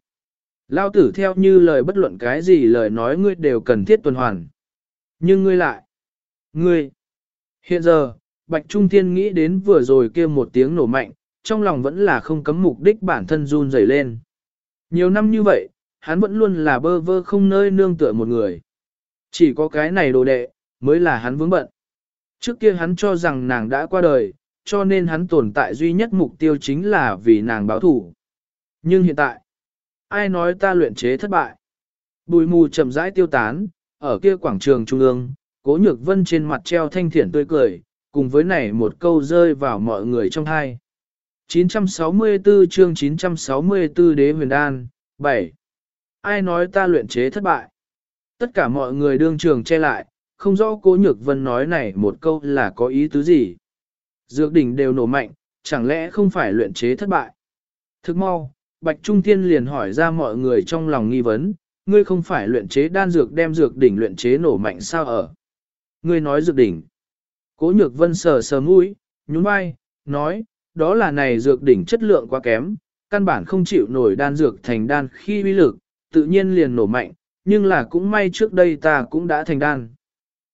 Lao tử theo như lời bất luận cái gì lời nói ngươi đều cần thiết tuần hoàn. Nhưng ngươi lại, ngươi, hiện giờ, Bạch Trung Thiên nghĩ đến vừa rồi kia một tiếng nổ mạnh, trong lòng vẫn là không cấm mục đích bản thân run rẩy lên. Nhiều năm như vậy, hắn vẫn luôn là bơ vơ không nơi nương tựa một người. Chỉ có cái này đồ đệ, mới là hắn vướng bận. Trước kia hắn cho rằng nàng đã qua đời, cho nên hắn tồn tại duy nhất mục tiêu chính là vì nàng báo thủ. Nhưng hiện tại, ai nói ta luyện chế thất bại? Bùi mù chậm rãi tiêu tán, ở kia quảng trường trung ương, cố nhược vân trên mặt treo thanh thiển tươi cười, cùng với này một câu rơi vào mọi người trong hai. 964 chương 964 đế huyền đan, 7. Ai nói ta luyện chế thất bại? Tất cả mọi người đương trường che lại, không rõ cố nhược vân nói này một câu là có ý tứ gì. Dược đỉnh đều nổ mạnh, chẳng lẽ không phải luyện chế thất bại? Thức mau, Bạch Trung Thiên liền hỏi ra mọi người trong lòng nghi vấn, ngươi không phải luyện chế đan dược đem dược đỉnh luyện chế nổ mạnh sao ở? Ngươi nói dược đỉnh. Cố nhược vân sờ sờ mũi, nhún vai, nói, đó là này dược đỉnh chất lượng quá kém, căn bản không chịu nổi đan dược thành đan khi uy lực, tự nhiên liền nổ mạnh, nhưng là cũng may trước đây ta cũng đã thành đan.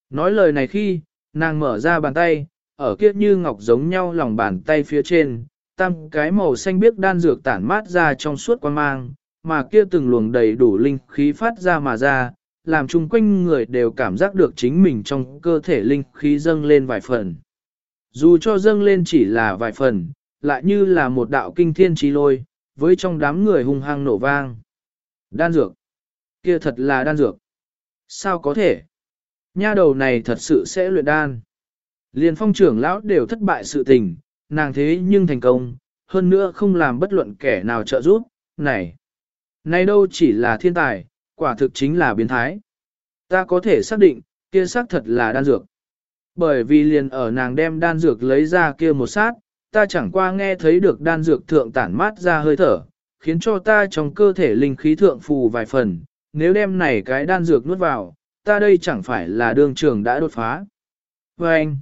Nói lời này khi, nàng mở ra bàn tay, ở kia như ngọc giống nhau lòng bàn tay phía trên, tam cái màu xanh biếc đan dược tản mát ra trong suốt quan mang, mà kia từng luồng đầy đủ linh khí phát ra mà ra, làm chung quanh người đều cảm giác được chính mình trong cơ thể linh khí dâng lên vài phần. Dù cho dâng lên chỉ là vài phần, lại như là một đạo kinh thiên trí lôi, với trong đám người hung hăng nổ vang. Đan dược. kia thật là đan dược. Sao có thể? Nha đầu này thật sự sẽ luyện đan. Liên phong trưởng lão đều thất bại sự tình, nàng thế nhưng thành công, hơn nữa không làm bất luận kẻ nào trợ giúp, này. Này đâu chỉ là thiên tài, quả thực chính là biến thái. Ta có thể xác định, kia xác thật là đan dược. Bởi vì liền ở nàng đem đan dược lấy ra kia một sát, ta chẳng qua nghe thấy được đan dược thượng tản mát ra hơi thở, khiến cho ta trong cơ thể linh khí thượng phù vài phần, nếu đem này cái đan dược nuốt vào, ta đây chẳng phải là đường trường đã đột phá. Và anh,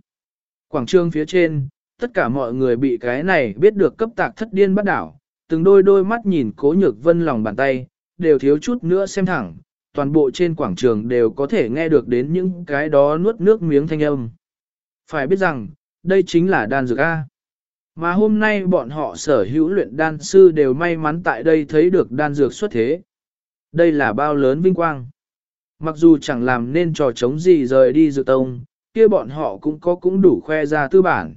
quảng trường phía trên, tất cả mọi người bị cái này biết được cấp tạc thất điên bắt đảo, từng đôi đôi mắt nhìn cố nhược vân lòng bàn tay, đều thiếu chút nữa xem thẳng, toàn bộ trên quảng trường đều có thể nghe được đến những cái đó nuốt nước miếng thanh âm. Phải biết rằng, đây chính là đan dược A. Mà hôm nay bọn họ sở hữu luyện đan sư đều may mắn tại đây thấy được đan dược xuất thế. Đây là bao lớn vinh quang. Mặc dù chẳng làm nên trò chống gì rời đi dự tông, kia bọn họ cũng có cũng đủ khoe ra tư bản.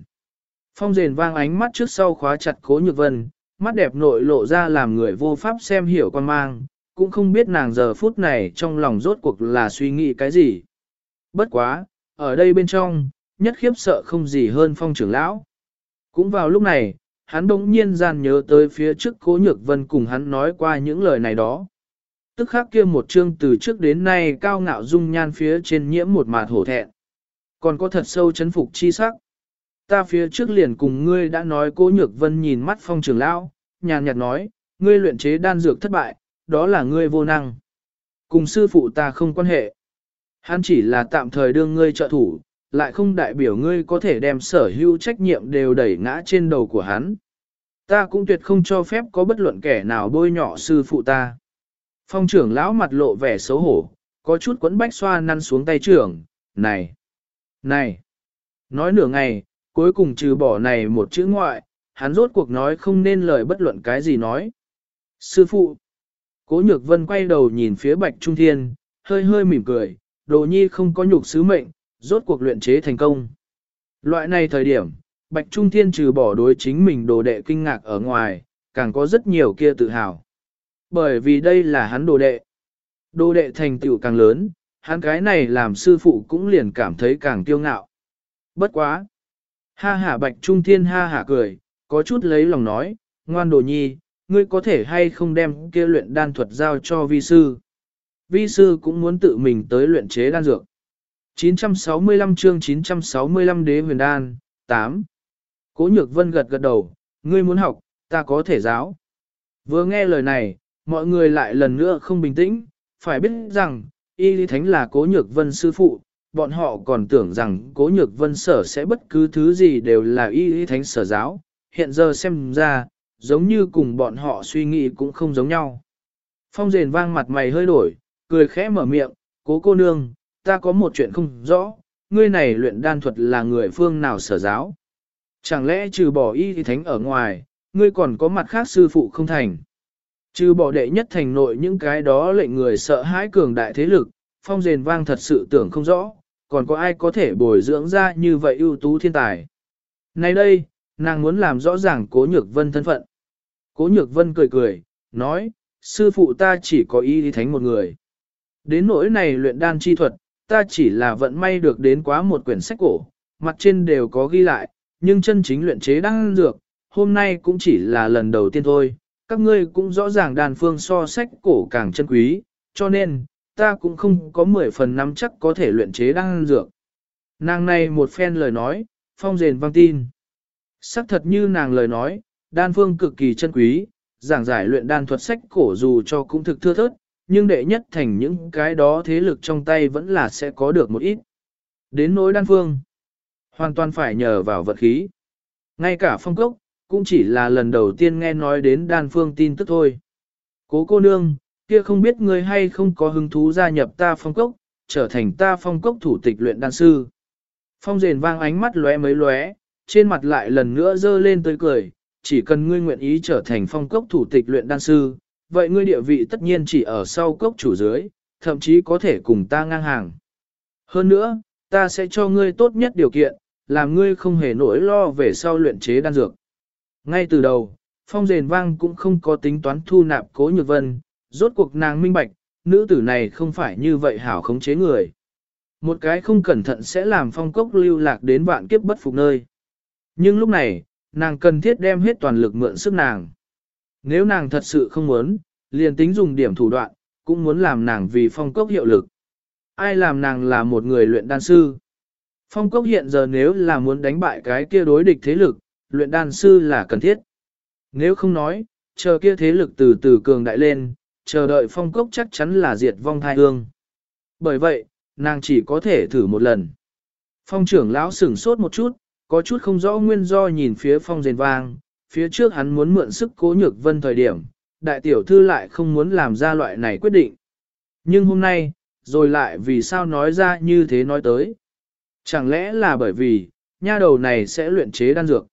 Phong rền vang ánh mắt trước sau khóa chặt cố nhược vân, mắt đẹp nội lộ ra làm người vô pháp xem hiểu con mang, cũng không biết nàng giờ phút này trong lòng rốt cuộc là suy nghĩ cái gì. Bất quá, ở đây bên trong, nhất khiếp sợ không gì hơn phong trưởng lão. Cũng vào lúc này, hắn đống nhiên gian nhớ tới phía trước cố nhược vân cùng hắn nói qua những lời này đó. Tức khắc kia một chương từ trước đến nay cao ngạo dung nhan phía trên nhiễm một mạt hổ thẹn. Còn có thật sâu chấn phục chi sắc. Ta phía trước liền cùng ngươi đã nói cố nhược vân nhìn mắt phong trưởng lão, nhàn nhạt nói, ngươi luyện chế đan dược thất bại, đó là ngươi vô năng. Cùng sư phụ ta không quan hệ. Hắn chỉ là tạm thời đương ngươi trợ thủ, lại không đại biểu ngươi có thể đem sở hữu trách nhiệm đều đẩy ngã trên đầu của hắn. Ta cũng tuyệt không cho phép có bất luận kẻ nào bôi nhọ sư phụ ta. Phong trưởng lão mặt lộ vẻ xấu hổ, có chút quấn bách xoa năn xuống tay trưởng, này, này. Nói nửa ngày, cuối cùng trừ bỏ này một chữ ngoại, hắn rốt cuộc nói không nên lời bất luận cái gì nói. Sư phụ, cố nhược vân quay đầu nhìn phía bạch trung thiên, hơi hơi mỉm cười, đồ nhi không có nhục sứ mệnh, rốt cuộc luyện chế thành công. Loại này thời điểm, bạch trung thiên trừ bỏ đối chính mình đồ đệ kinh ngạc ở ngoài, càng có rất nhiều kia tự hào. Bởi vì đây là hắn đồ đệ. Đồ đệ thành tựu càng lớn, hắn cái này làm sư phụ cũng liền cảm thấy càng tiêu ngạo. Bất quá. Ha hả bạch trung thiên ha hả cười, có chút lấy lòng nói, ngoan đồ nhi, ngươi có thể hay không đem kia luyện đan thuật giao cho vi sư. Vi sư cũng muốn tự mình tới luyện chế đan dược. 965 chương 965 đế huyền đan, 8. Cố nhược vân gật gật đầu, ngươi muốn học, ta có thể giáo. Vừa nghe lời này, mọi người lại lần nữa không bình tĩnh, phải biết rằng, y lý thánh là cố nhược vân sư phụ, bọn họ còn tưởng rằng cố nhược vân sở sẽ bất cứ thứ gì đều là y y thánh sở giáo, hiện giờ xem ra, giống như cùng bọn họ suy nghĩ cũng không giống nhau. Phong rền vang mặt mày hơi đổi, cười khẽ mở miệng, cố cô nương, ta có một chuyện không rõ, ngươi này luyện đan thuật là người phương nào sở giáo. Chẳng lẽ trừ bỏ y thì thánh ở ngoài, ngươi còn có mặt khác sư phụ không thành. Trừ bỏ đệ nhất thành nội những cái đó lệnh người sợ hãi cường đại thế lực, phong rền vang thật sự tưởng không rõ, còn có ai có thể bồi dưỡng ra như vậy ưu tú thiên tài. Nay đây, nàng muốn làm rõ ràng cố nhược vân thân phận. Cố nhược vân cười cười, nói, sư phụ ta chỉ có y đi thánh một người. Đến nỗi này luyện đan chi thuật, ta chỉ là vận may được đến quá một quyển sách cổ, mặt trên đều có ghi lại, nhưng chân chính luyện chế đan dược, hôm nay cũng chỉ là lần đầu tiên thôi. Các ngươi cũng rõ ràng đàn phương so sách cổ càng chân quý, cho nên, ta cũng không có 10 phần nắm chắc có thể luyện chế đan dược. Nàng này một phen lời nói, phong rền vang tin. Sắc thật như nàng lời nói, đan phương cực kỳ chân quý, giảng giải luyện đan thuật sách cổ dù cho cũng thực thưa thớt, nhưng đệ nhất thành những cái đó thế lực trong tay vẫn là sẽ có được một ít. Đến nỗi đan phương, hoàn toàn phải nhờ vào vật khí. Ngay cả phong cốc, cũng chỉ là lần đầu tiên nghe nói đến đan phương tin tức thôi. Cố cô nương, kia không biết ngươi hay không có hứng thú gia nhập ta phong cốc, trở thành ta phong cốc thủ tịch luyện đan sư. Phong rền vang ánh mắt lóe mấy lóe, trên mặt lại lần nữa dơ lên tươi cười, chỉ cần ngươi nguyện ý trở thành phong cốc thủ tịch luyện đan sư, vậy ngươi địa vị tất nhiên chỉ ở sau cốc chủ dưới, thậm chí có thể cùng ta ngang hàng. Hơn nữa, ta sẽ cho ngươi tốt nhất điều kiện, làm ngươi không hề nỗi lo về sau luyện chế đan dược. Ngay từ đầu, phong rền vang cũng không có tính toán thu nạp cố nhược vân, rốt cuộc nàng minh bạch, nữ tử này không phải như vậy hảo khống chế người. Một cái không cẩn thận sẽ làm phong cốc lưu lạc đến vạn kiếp bất phục nơi. Nhưng lúc này, nàng cần thiết đem hết toàn lực mượn sức nàng. Nếu nàng thật sự không muốn, liền tính dùng điểm thủ đoạn, cũng muốn làm nàng vì phong cốc hiệu lực. Ai làm nàng là một người luyện đan sư? Phong cốc hiện giờ nếu là muốn đánh bại cái kia đối địch thế lực, luyện đan sư là cần thiết. Nếu không nói, chờ kia thế lực từ từ cường đại lên, chờ đợi phong cốc chắc chắn là diệt vong thai hương. Bởi vậy, nàng chỉ có thể thử một lần. Phong trưởng lão sửng sốt một chút, có chút không rõ nguyên do nhìn phía phong rền vang, phía trước hắn muốn mượn sức cố nhược vân thời điểm, đại tiểu thư lại không muốn làm ra loại này quyết định. Nhưng hôm nay, rồi lại vì sao nói ra như thế nói tới. Chẳng lẽ là bởi vì, nha đầu này sẽ luyện chế đan dược.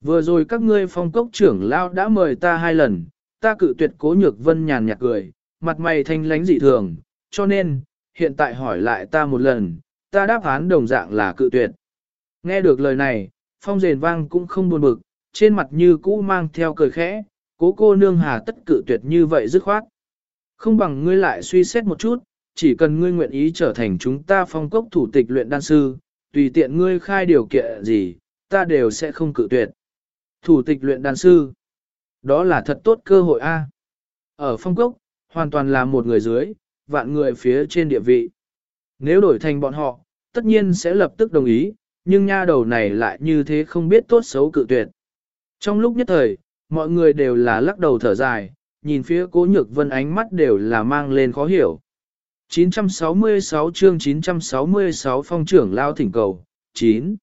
Vừa rồi các ngươi phong cốc trưởng lao đã mời ta hai lần, ta cự tuyệt cố nhược vân nhàn nhạt cười, mặt mày thanh lánh dị thường, cho nên, hiện tại hỏi lại ta một lần, ta đáp án đồng dạng là cự tuyệt. Nghe được lời này, phong rền vang cũng không buồn bực, trên mặt như cũ mang theo cười khẽ, cố cô nương hà tất cự tuyệt như vậy dứt khoát. Không bằng ngươi lại suy xét một chút, chỉ cần ngươi nguyện ý trở thành chúng ta phong cốc thủ tịch luyện đan sư, tùy tiện ngươi khai điều kiện gì, ta đều sẽ không cự tuyệt. Thủ tịch luyện đan sư, đó là thật tốt cơ hội a. Ở phong cốc, hoàn toàn là một người dưới, vạn người phía trên địa vị. Nếu đổi thành bọn họ, tất nhiên sẽ lập tức đồng ý, nhưng nha đầu này lại như thế không biết tốt xấu cự tuyệt. Trong lúc nhất thời, mọi người đều là lắc đầu thở dài, nhìn phía cố nhược vân ánh mắt đều là mang lên khó hiểu. 966 chương 966 phong trưởng lao thỉnh cầu, 9.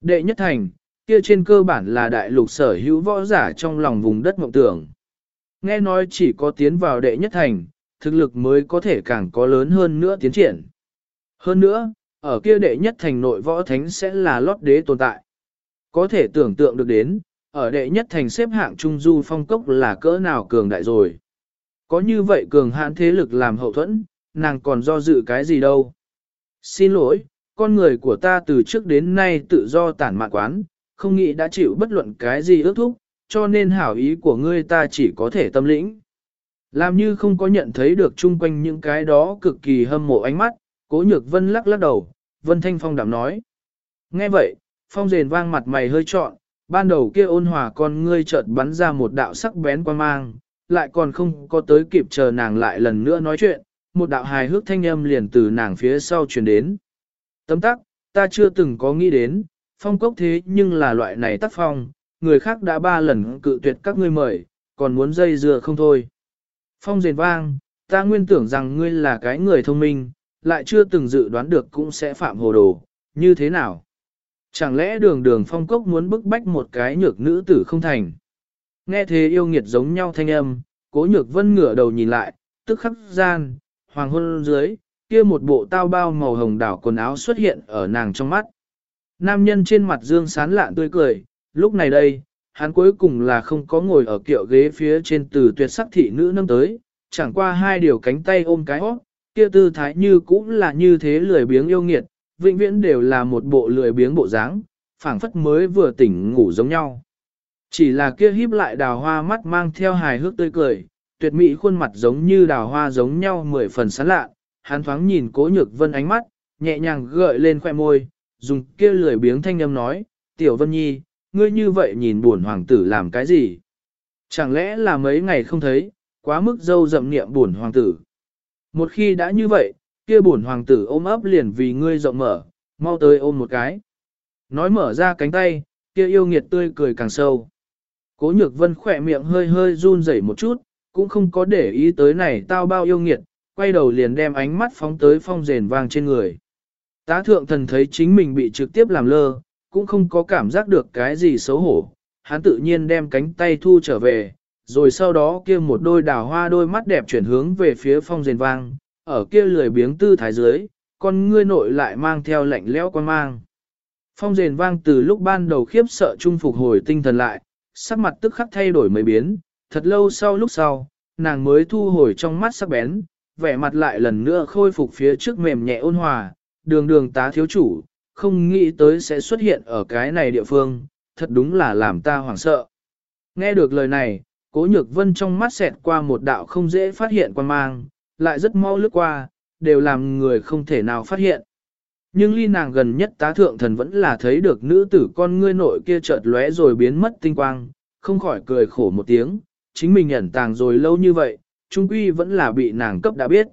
Đệ nhất thành, kia trên cơ bản là đại lục sở hữu võ giả trong lòng vùng đất mộng tưởng. Nghe nói chỉ có tiến vào đệ nhất thành, thực lực mới có thể càng có lớn hơn nữa tiến triển. Hơn nữa, ở kia đệ nhất thành nội võ thánh sẽ là lót đế tồn tại. Có thể tưởng tượng được đến, ở đệ nhất thành xếp hạng trung du phong cốc là cỡ nào cường đại rồi. Có như vậy cường hãn thế lực làm hậu thuẫn, nàng còn do dự cái gì đâu. Xin lỗi, con người của ta từ trước đến nay tự do tản mạn quán, không nghĩ đã chịu bất luận cái gì ước thúc, cho nên hảo ý của ngươi ta chỉ có thể tâm lĩnh. Làm như không có nhận thấy được chung quanh những cái đó cực kỳ hâm mộ ánh mắt, cố nhược vân lắc lắc đầu, vân thanh phong đảm nói. Nghe vậy, phong rền vang mặt mày hơi trọn, ban đầu kia ôn hòa con ngươi chợt bắn ra một đạo sắc bén quan mang, lại còn không có tới kịp chờ nàng lại lần nữa nói chuyện, một đạo hài hước thanh âm liền từ nàng phía sau truyền đến. Tấm tắc, ta chưa từng có nghĩ đến, phong cốc thế nhưng là loại này tác phong, người khác đã ba lần cự tuyệt các ngươi mời, còn muốn dây dưa không thôi. Phong rền vang, ta nguyên tưởng rằng ngươi là cái người thông minh, lại chưa từng dự đoán được cũng sẽ phạm hồ đồ, như thế nào? Chẳng lẽ đường đường phong cốc muốn bức bách một cái nhược nữ tử không thành? Nghe thế yêu nghiệt giống nhau thanh âm, cố nhược vân ngửa đầu nhìn lại, tức khắc gian, hoàng hôn dưới, kia một bộ tao bao màu hồng đảo quần áo xuất hiện ở nàng trong mắt. Nam nhân trên mặt dương sán lạn tươi cười, lúc này đây, hắn cuối cùng là không có ngồi ở kiệu ghế phía trên từ tuyệt sắc thị nữ nâng tới, chẳng qua hai điều cánh tay ôm cái hót, kia tư thái như cũng là như thế lười biếng yêu nghiệt, vĩnh viễn đều là một bộ lười biếng bộ dáng, phảng phất mới vừa tỉnh ngủ giống nhau. Chỉ là kia híp lại đào hoa mắt mang theo hài hước tươi cười, tuyệt mỹ khuôn mặt giống như đào hoa giống nhau mười phần sán lạ, hắn thoáng nhìn cố nhược vân ánh mắt, nhẹ nhàng gợi lên khoẻ môi, dùng kia lười biếng thanh âm nói, tiểu vân nhi, ngươi như vậy nhìn buồn hoàng tử làm cái gì? Chẳng lẽ là mấy ngày không thấy, quá mức dâu dậm niệm buồn hoàng tử. Một khi đã như vậy, kia buồn hoàng tử ôm ấp liền vì ngươi rộng mở, mau tới ôm một cái. Nói mở ra cánh tay, kia yêu nghiệt tươi cười càng sâu. Cố nhược vân khỏe miệng hơi hơi run rẩy một chút, cũng không có để ý tới này tao bao yêu nghiệt, quay đầu liền đem ánh mắt phóng tới phong rền vang trên người. Tá thượng thần thấy chính mình bị trực tiếp làm lơ, cũng không có cảm giác được cái gì xấu hổ, hắn tự nhiên đem cánh tay thu trở về, rồi sau đó kia một đôi đào hoa đôi mắt đẹp chuyển hướng về phía phong rền vang, ở kia lười biếng tư thái dưới, con ngươi nội lại mang theo lạnh lẽo quan mang. Phong rền vang từ lúc ban đầu khiếp sợ trung phục hồi tinh thần lại, sắc mặt tức khắc thay đổi mấy biến, thật lâu sau lúc sau, nàng mới thu hồi trong mắt sắc bén, vẻ mặt lại lần nữa khôi phục phía trước mềm nhẹ ôn hòa, đường đường tá thiếu chủ, không nghĩ tới sẽ xuất hiện ở cái này địa phương, thật đúng là làm ta hoảng sợ. Nghe được lời này, cố nhược vân trong mắt xẹt qua một đạo không dễ phát hiện quan mang, lại rất mau lướt qua, đều làm người không thể nào phát hiện. Nhưng ly nàng gần nhất tá thượng thần vẫn là thấy được nữ tử con ngươi nội kia chợt lóe rồi biến mất tinh quang, không khỏi cười khổ một tiếng, chính mình ẩn tàng rồi lâu như vậy, trung quy vẫn là bị nàng cấp đã biết.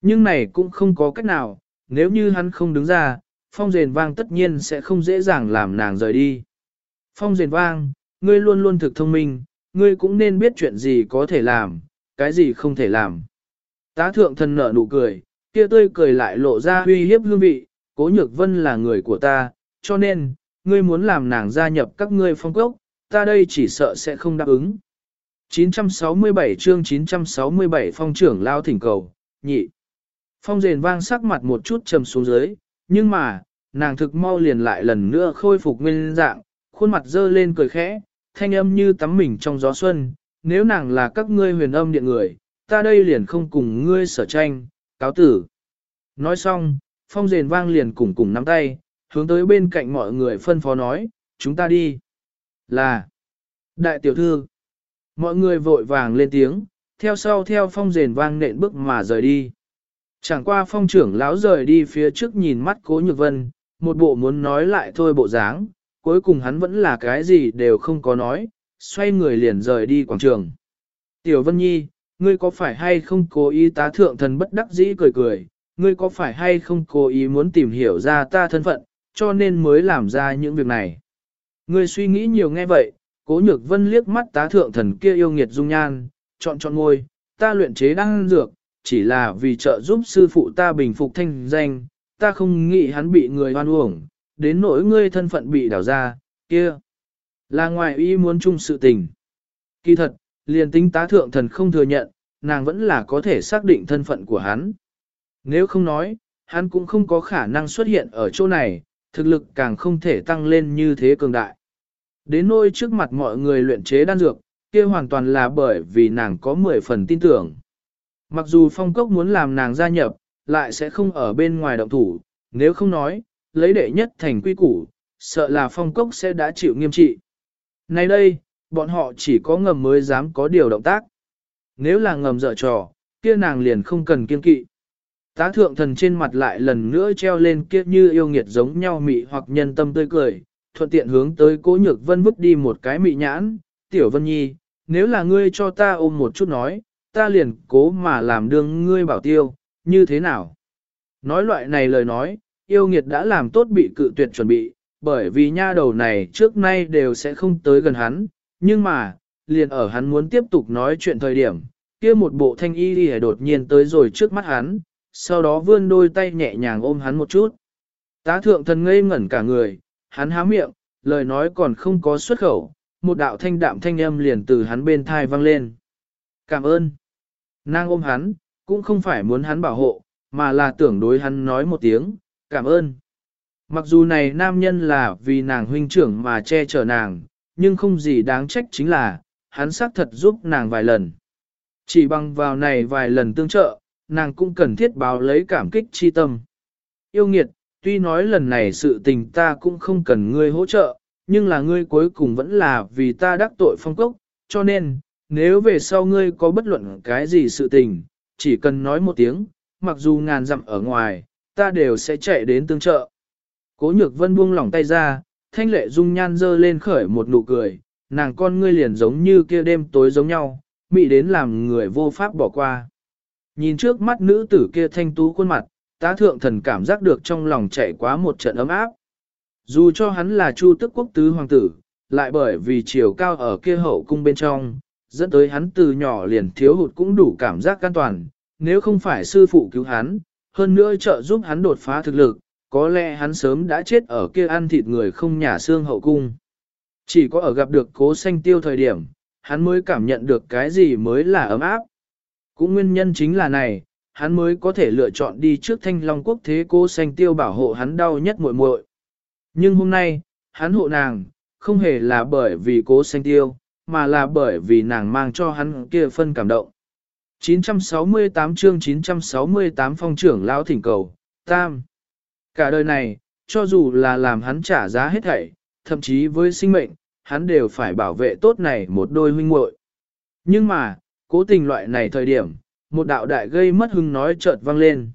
Nhưng này cũng không có cách nào, nếu như hắn không đứng ra, phong rền vang tất nhiên sẽ không dễ dàng làm nàng rời đi. Phong rền vang, ngươi luôn luôn thực thông minh, ngươi cũng nên biết chuyện gì có thể làm, cái gì không thể làm. Tá thượng thần nở nụ cười, kia tươi cười lại lộ ra uy hiếp hương vị, cố nhược vân là người của ta, cho nên, ngươi muốn làm nàng gia nhập các ngươi phong cốc, ta đây chỉ sợ sẽ không đáp ứng. 967 chương 967 phong trưởng lao thỉnh cầu, nhị. Phong rền vang sắc mặt một chút trầm xuống dưới, nhưng mà, nàng thực mau liền lại lần nữa khôi phục nguyên dạng, khuôn mặt dơ lên cười khẽ, thanh âm như tắm mình trong gió xuân, nếu nàng là các ngươi huyền âm điện người, ta đây liền không cùng ngươi sở tranh, cáo tử. Nói xong, phong rền vang liền cùng cùng nắm tay, hướng tới bên cạnh mọi người phân phó nói, chúng ta đi. Là, đại tiểu thư, mọi người vội vàng lên tiếng, theo sau theo phong rền vang nện bước mà rời đi. Chẳng qua phong trưởng lão rời đi phía trước nhìn mắt cố nhược vân, một bộ muốn nói lại thôi bộ dáng, cuối cùng hắn vẫn là cái gì đều không có nói, xoay người liền rời đi quảng trường. Tiểu Vân Nhi, ngươi có phải hay không cố ý tá thượng thần bất đắc dĩ cười cười, ngươi có phải hay không cố ý muốn tìm hiểu ra ta thân phận, cho nên mới làm ra những việc này. Ngươi suy nghĩ nhiều nghe vậy, cố nhược vân liếc mắt tá thượng thần kia yêu nghiệt dung nhan, chọn chọn ngôi, ta luyện chế đăng dược, chỉ là vì trợ giúp sư phụ ta bình phục thanh danh, ta không nghĩ hắn bị người hoan uổng, đến nỗi ngươi thân phận bị đảo ra, kia. Là ngoại ý muốn chung sự tình. Kỳ thật, liền tính tá thượng thần không thừa nhận, nàng vẫn là có thể xác định thân phận của hắn. Nếu không nói, hắn cũng không có khả năng xuất hiện ở chỗ này, thực lực càng không thể tăng lên như thế cường đại. Đến nỗi trước mặt mọi người luyện chế đan dược, kia hoàn toàn là bởi vì nàng có 10 phần tin tưởng. Mặc dù phong cốc muốn làm nàng gia nhập, lại sẽ không ở bên ngoài động thủ, nếu không nói, lấy đệ nhất thành quy củ, sợ là phong cốc sẽ đã chịu nghiêm trị. Nay đây, bọn họ chỉ có ngầm mới dám có điều động tác. Nếu là ngầm dở trò, kia nàng liền không cần kiên kỵ. Tá thượng thần trên mặt lại lần nữa treo lên kia như yêu nghiệt giống nhau mị hoặc nhân tâm tươi cười, thuận tiện hướng tới cố nhược vân vứt đi một cái mị nhãn, tiểu vân nhi, nếu là ngươi cho ta ôm một chút nói, ta liền cố mà làm đương ngươi bảo tiêu, như thế nào? Nói loại này lời nói, yêu nghiệt đã làm tốt bị cự tuyệt chuẩn bị, bởi vì nha đầu này trước nay đều sẽ không tới gần hắn, nhưng mà, liền ở hắn muốn tiếp tục nói chuyện thời điểm, kia một bộ thanh y đi đột nhiên tới rồi trước mắt hắn, sau đó vươn đôi tay nhẹ nhàng ôm hắn một chút. Tá thượng thần ngây ngẩn cả người, hắn há miệng, lời nói còn không có xuất khẩu, một đạo thanh đạm thanh âm liền từ hắn bên thai vang lên. Cảm ơn. Nàng ôm hắn, cũng không phải muốn hắn bảo hộ, mà là tưởng đối hắn nói một tiếng, cảm ơn. Mặc dù này nam nhân là vì nàng huynh trưởng mà che chở nàng, nhưng không gì đáng trách chính là, hắn xác thật giúp nàng vài lần. Chỉ bằng vào này vài lần tương trợ, nàng cũng cần thiết báo lấy cảm kích chi tâm. Yêu nghiệt, tuy nói lần này sự tình ta cũng không cần ngươi hỗ trợ, nhưng là ngươi cuối cùng vẫn là vì ta đắc tội phong cốc, cho nên, nếu về sau ngươi có bất luận cái gì sự tình, chỉ cần nói một tiếng, mặc dù ngàn dặm ở ngoài, ta đều sẽ chạy đến tương trợ. Cố nhược vân buông lỏng tay ra, thanh lệ dung nhan dơ lên khởi một nụ cười, nàng con ngươi liền giống như kia đêm tối giống nhau, mị đến làm người vô pháp bỏ qua. Nhìn trước mắt nữ tử kia thanh tú khuôn mặt, tá thượng thần cảm giác được trong lòng chạy quá một trận ấm áp. Dù cho hắn là chu tức quốc tứ hoàng tử, lại bởi vì chiều cao ở kia hậu cung bên trong, dẫn tới hắn từ nhỏ liền thiếu hụt cũng đủ cảm giác an toàn, nếu không phải sư phụ cứu hắn, hơn nữa trợ giúp hắn đột phá thực lực, có lẽ hắn sớm đã chết ở kia ăn thịt người không nhà xương hậu cung. Chỉ có ở gặp được cố xanh tiêu thời điểm, hắn mới cảm nhận được cái gì mới là ấm áp. Cũng nguyên nhân chính là này, hắn mới có thể lựa chọn đi trước thanh long quốc thế cố xanh tiêu bảo hộ hắn đau nhất muội muội. Nhưng hôm nay, hắn hộ nàng, không hề là bởi vì cố xanh tiêu, mà là bởi vì nàng mang cho hắn kia phân cảm động. 968 chương 968 phong trưởng lão thỉnh cầu, tam. Cả đời này, cho dù là làm hắn trả giá hết thảy, thậm chí với sinh mệnh, hắn đều phải bảo vệ tốt này một đôi huynh muội. Nhưng mà, cố tình loại này thời điểm, một đạo đại gây mất hưng nói chợt vang lên.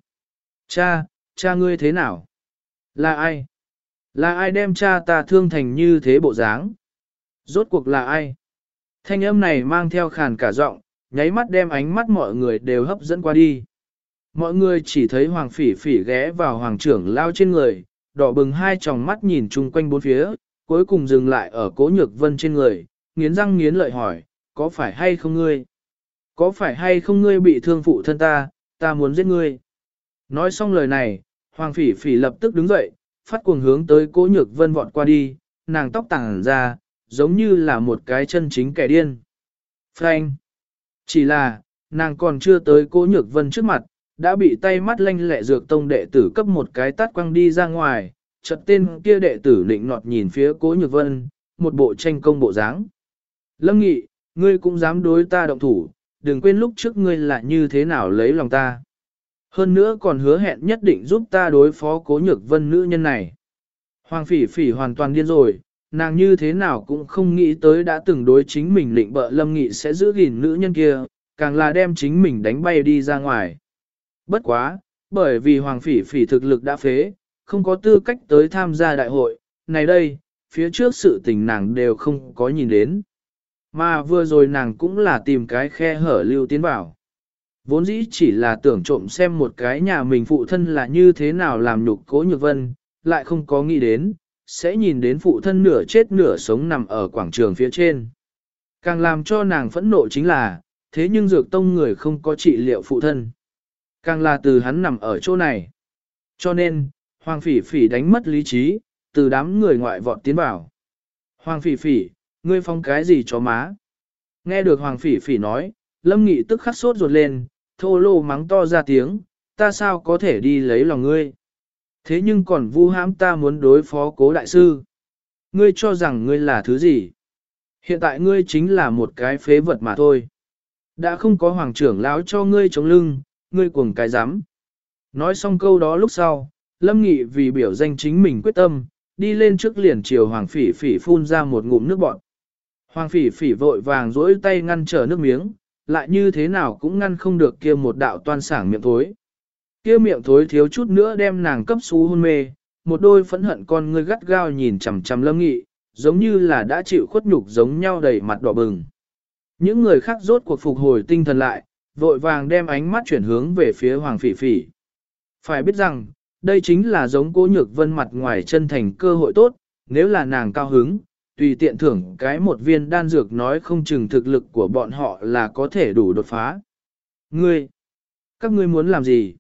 Cha, cha ngươi thế nào? Là ai? Là ai đem cha ta thương thành như thế bộ dáng? Rốt cuộc là ai? Thanh âm này mang theo khàn cả giọng, nháy mắt đem ánh mắt mọi người đều hấp dẫn qua đi. Mọi người chỉ thấy hoàng phỉ phỉ ghé vào hoàng trưởng lao trên người, đỏ bừng hai tròng mắt nhìn chung quanh bốn phía, cuối cùng dừng lại ở cố nhược vân trên người, nghiến răng nghiến lợi hỏi, có phải hay không ngươi? Có phải hay không ngươi bị thương phụ thân ta, ta muốn giết ngươi? Nói xong lời này, hoàng phỉ phỉ lập tức đứng dậy, phát cuồng hướng tới cố nhược vân vọt qua đi, nàng tóc tàng ra, giống như là một cái chân chính kẻ điên. Frank! Chỉ là, nàng còn chưa tới cố nhược vân trước mặt, đã bị tay mắt lanh lẹ dược tông đệ tử cấp một cái tát quăng đi ra ngoài, Chật tên kia đệ tử định nọt nhìn phía cố nhược vân, một bộ tranh công bộ dáng. Lâm nghị, ngươi cũng dám đối ta động thủ, đừng quên lúc trước ngươi là như thế nào lấy lòng ta. Hơn nữa còn hứa hẹn nhất định giúp ta đối phó cố nhược vân nữ nhân này. Hoàng phỉ phỉ hoàn toàn điên rồi, nàng như thế nào cũng không nghĩ tới đã từng đối chính mình định bợ lâm nghị sẽ giữ gìn nữ nhân kia, càng là đem chính mình đánh bay đi ra ngoài. Bất quá, bởi vì hoàng phỉ phỉ thực lực đã phế, không có tư cách tới tham gia đại hội, này đây, phía trước sự tình nàng đều không có nhìn đến. Mà vừa rồi nàng cũng là tìm cái khe hở lưu tiến vào. Vốn dĩ chỉ là tưởng trộm xem một cái nhà mình phụ thân là như thế nào làm nhục cố nhược vân, lại không có nghĩ đến, sẽ nhìn đến phụ thân nửa chết nửa sống nằm ở quảng trường phía trên. Càng làm cho nàng phẫn nộ chính là, thế nhưng dược tông người không có trị liệu phụ thân. Càng là từ hắn nằm ở chỗ này. Cho nên, Hoàng Phỉ Phỉ đánh mất lý trí, từ đám người ngoại vọt tiến vào. Hoàng Phỉ Phỉ, ngươi phong cái gì cho má? Nghe được Hoàng Phỉ Phỉ nói, Lâm Nghị tức khắc sốt ruột lên, thô lô mắng to ra tiếng, ta sao có thể đi lấy lòng ngươi? Thế nhưng còn vu hãm ta muốn đối phó cố đại sư. Ngươi cho rằng ngươi là thứ gì? Hiện tại ngươi chính là một cái phế vật mà thôi. Đã không có hoàng trưởng lão cho ngươi chống lưng, ngươi cuồng cái dám. Nói xong câu đó lúc sau, Lâm Nghị vì biểu danh chính mình quyết tâm, đi lên trước liền chiều hoàng phỉ phỉ phun ra một ngụm nước bọt. Hoàng phỉ phỉ vội vàng rỗi tay ngăn trở nước miếng, lại như thế nào cũng ngăn không được kia một đạo toan sảng miệng thối. Kia miệng thối thiếu chút nữa đem nàng cấp xú hôn mê, một đôi phẫn hận con ngươi gắt gao nhìn chằm chằm lâm nghị, giống như là đã chịu khuất nhục giống nhau đầy mặt đỏ bừng. Những người khác rốt cuộc phục hồi tinh thần lại, vội vàng đem ánh mắt chuyển hướng về phía Hoàng Phỉ Phỉ. Phải biết rằng, đây chính là giống cố nhược vân mặt ngoài chân thành cơ hội tốt, nếu là nàng cao hứng, tùy tiện thưởng cái một viên đan dược nói không chừng thực lực của bọn họ là có thể đủ đột phá. Ngươi, các ngươi muốn làm gì?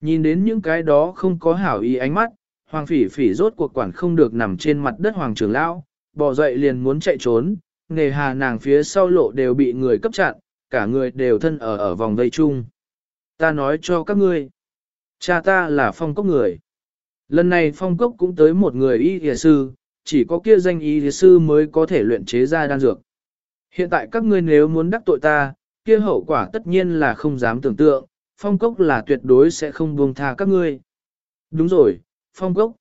Nhìn đến những cái đó không có hảo ý ánh mắt, Hoàng Phỉ Phỉ rốt cuộc quản không được nằm trên mặt đất Hoàng trưởng lão, bỏ dậy liền muốn chạy trốn, nghề hà nàng phía sau lộ đều bị người cấp chặn, cả người đều thân ở ở vòng vây chung. Ta nói cho các ngươi, cha ta là phong cốc người. Lần này phong cốc cũng tới một người y y sư, chỉ có kia danh y y sư mới có thể luyện chế ra đan dược. Hiện tại các ngươi nếu muốn đắc tội ta, kia hậu quả tất nhiên là không dám tưởng tượng, phong cốc là tuyệt đối sẽ không buông tha các ngươi. Đúng rồi, phong cốc.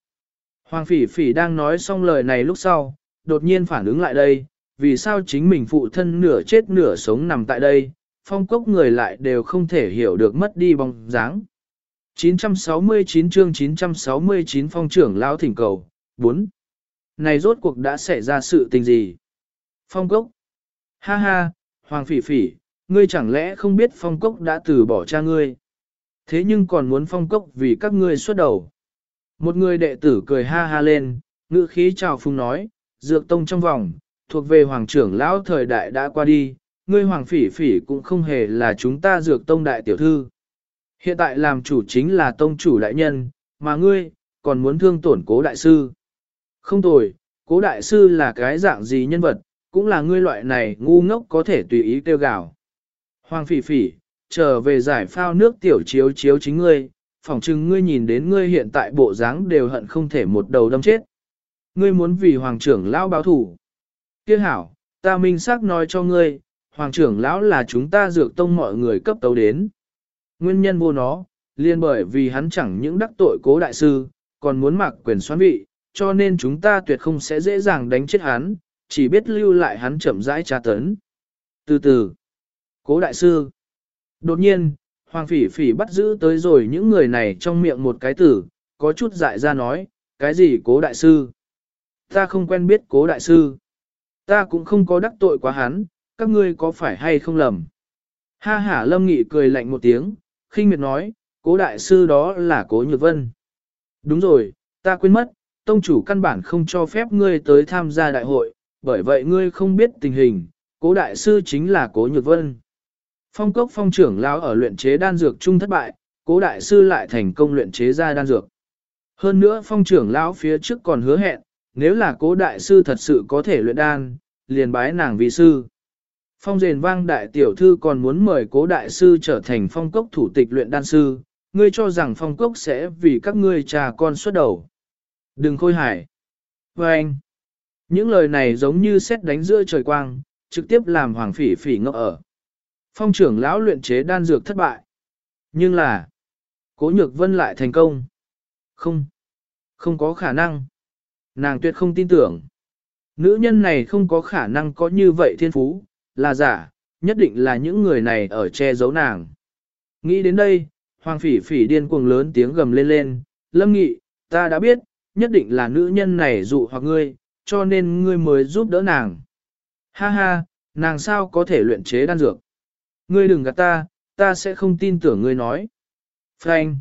Hoàng phỉ phỉ đang nói xong lời này lúc sau, đột nhiên phản ứng lại đây, vì sao chính mình phụ thân nửa chết nửa sống nằm tại đây, phong cốc người lại đều không thể hiểu được mất đi bóng dáng. 969 chương 969 phong trưởng lão thỉnh cầu, 4. Này rốt cuộc đã xảy ra sự tình gì? Phong cốc. Ha ha, Hoàng phỉ phỉ, ngươi chẳng lẽ không biết phong cốc đã từ bỏ cha ngươi? Thế nhưng còn muốn phong cốc vì các ngươi xuất đầu. Một người đệ tử cười ha ha lên, ngữ khí chào phung nói, dược tông trong vòng, thuộc về hoàng trưởng lão thời đại đã qua đi, ngươi hoàng phỉ phỉ cũng không hề là chúng ta dược tông đại tiểu thư. Hiện tại làm chủ chính là tông chủ đại nhân, mà ngươi, còn muốn thương tổn cố đại sư. Không tồi, cố đại sư là cái dạng gì nhân vật, cũng là ngươi loại này ngu ngốc có thể tùy ý kêu gào. Hoàng phỉ phỉ, trở về giải phao nước tiểu chiếu chiếu chính ngươi, phỏng chừng ngươi nhìn đến ngươi hiện tại bộ dáng đều hận không thể một đầu đâm chết. Ngươi muốn vì hoàng trưởng lão báo thủ. Tiếc hảo, ta minh xác nói cho ngươi, hoàng trưởng lão là chúng ta dược tông mọi người cấp tấu đến. Nguyên nhân vô nó, liên bởi vì hắn chẳng những đắc tội cố đại sư, còn muốn mặc quyền xoán vị, cho nên chúng ta tuyệt không sẽ dễ dàng đánh chết hắn, chỉ biết lưu lại hắn chậm rãi tra tấn. Từ từ, cố đại sư. Đột nhiên, Hoàng phỉ phỉ bắt giữ tới rồi những người này trong miệng một cái tử, có chút dại ra nói, cái gì cố đại sư? Ta không quen biết cố đại sư. Ta cũng không có đắc tội quá hắn, các ngươi có phải hay không lầm? Ha ha lâm nghị cười lạnh một tiếng, khinh miệt nói, cố đại sư đó là cố nhược vân. Đúng rồi, ta quên mất, tông chủ căn bản không cho phép ngươi tới tham gia đại hội, bởi vậy ngươi không biết tình hình, cố đại sư chính là cố nhược vân. Phong cốc phong trưởng lão ở luyện chế đan dược chung thất bại, cố đại sư lại thành công luyện chế ra đan dược. Hơn nữa phong trưởng lão phía trước còn hứa hẹn, nếu là cố đại sư thật sự có thể luyện đan, liền bái nàng vì sư. Phong rền vang đại tiểu thư còn muốn mời cố đại sư trở thành phong cốc thủ tịch luyện đan sư, ngươi cho rằng phong cốc sẽ vì các ngươi trà con xuất đầu. Đừng khôi hải. Và anh, những lời này giống như xét đánh giữa trời quang, trực tiếp làm hoàng phỉ phỉ ngốc ở. Phong trưởng lão luyện chế đan dược thất bại. Nhưng là, cố nhược vân lại thành công. Không, không có khả năng. Nàng tuyệt không tin tưởng. Nữ nhân này không có khả năng có như vậy thiên phú, là giả, nhất định là những người này ở che giấu nàng. Nghĩ đến đây, hoàng phỉ phỉ điên cuồng lớn tiếng gầm lên lên, lâm nghị, ta đã biết, nhất định là nữ nhân này dụ hoặc ngươi, cho nên ngươi mới giúp đỡ nàng. Ha ha, nàng sao có thể luyện chế đan dược? Ngươi đừng gạt ta, ta sẽ không tin tưởng ngươi nói. Frank.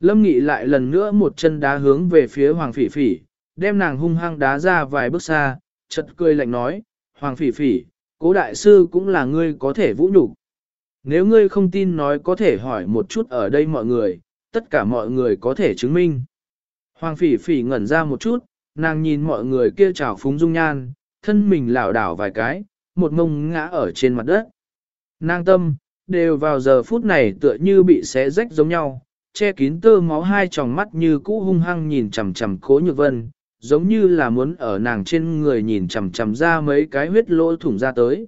Lâm Nghị lại lần nữa một chân đá hướng về phía Hoàng Phỉ Phỉ, đem nàng hung hăng đá ra vài bước xa, chật cười lạnh nói, Hoàng Phỉ Phỉ, cố đại sư cũng là ngươi có thể vũ nhục. Nếu ngươi không tin nói có thể hỏi một chút ở đây mọi người, tất cả mọi người có thể chứng minh. Hoàng Phỉ Phỉ ngẩn ra một chút, nàng nhìn mọi người kia trào phúng dung nhan, thân mình lảo đảo vài cái, một ngông ngã ở trên mặt đất. Nàng tâm, đều vào giờ phút này tựa như bị xé rách giống nhau, che kín tơ máu hai tròng mắt như cũ hung hăng nhìn chằm chằm cố nhược vân, giống như là muốn ở nàng trên người nhìn chằm chằm ra mấy cái huyết lỗ thủng ra tới.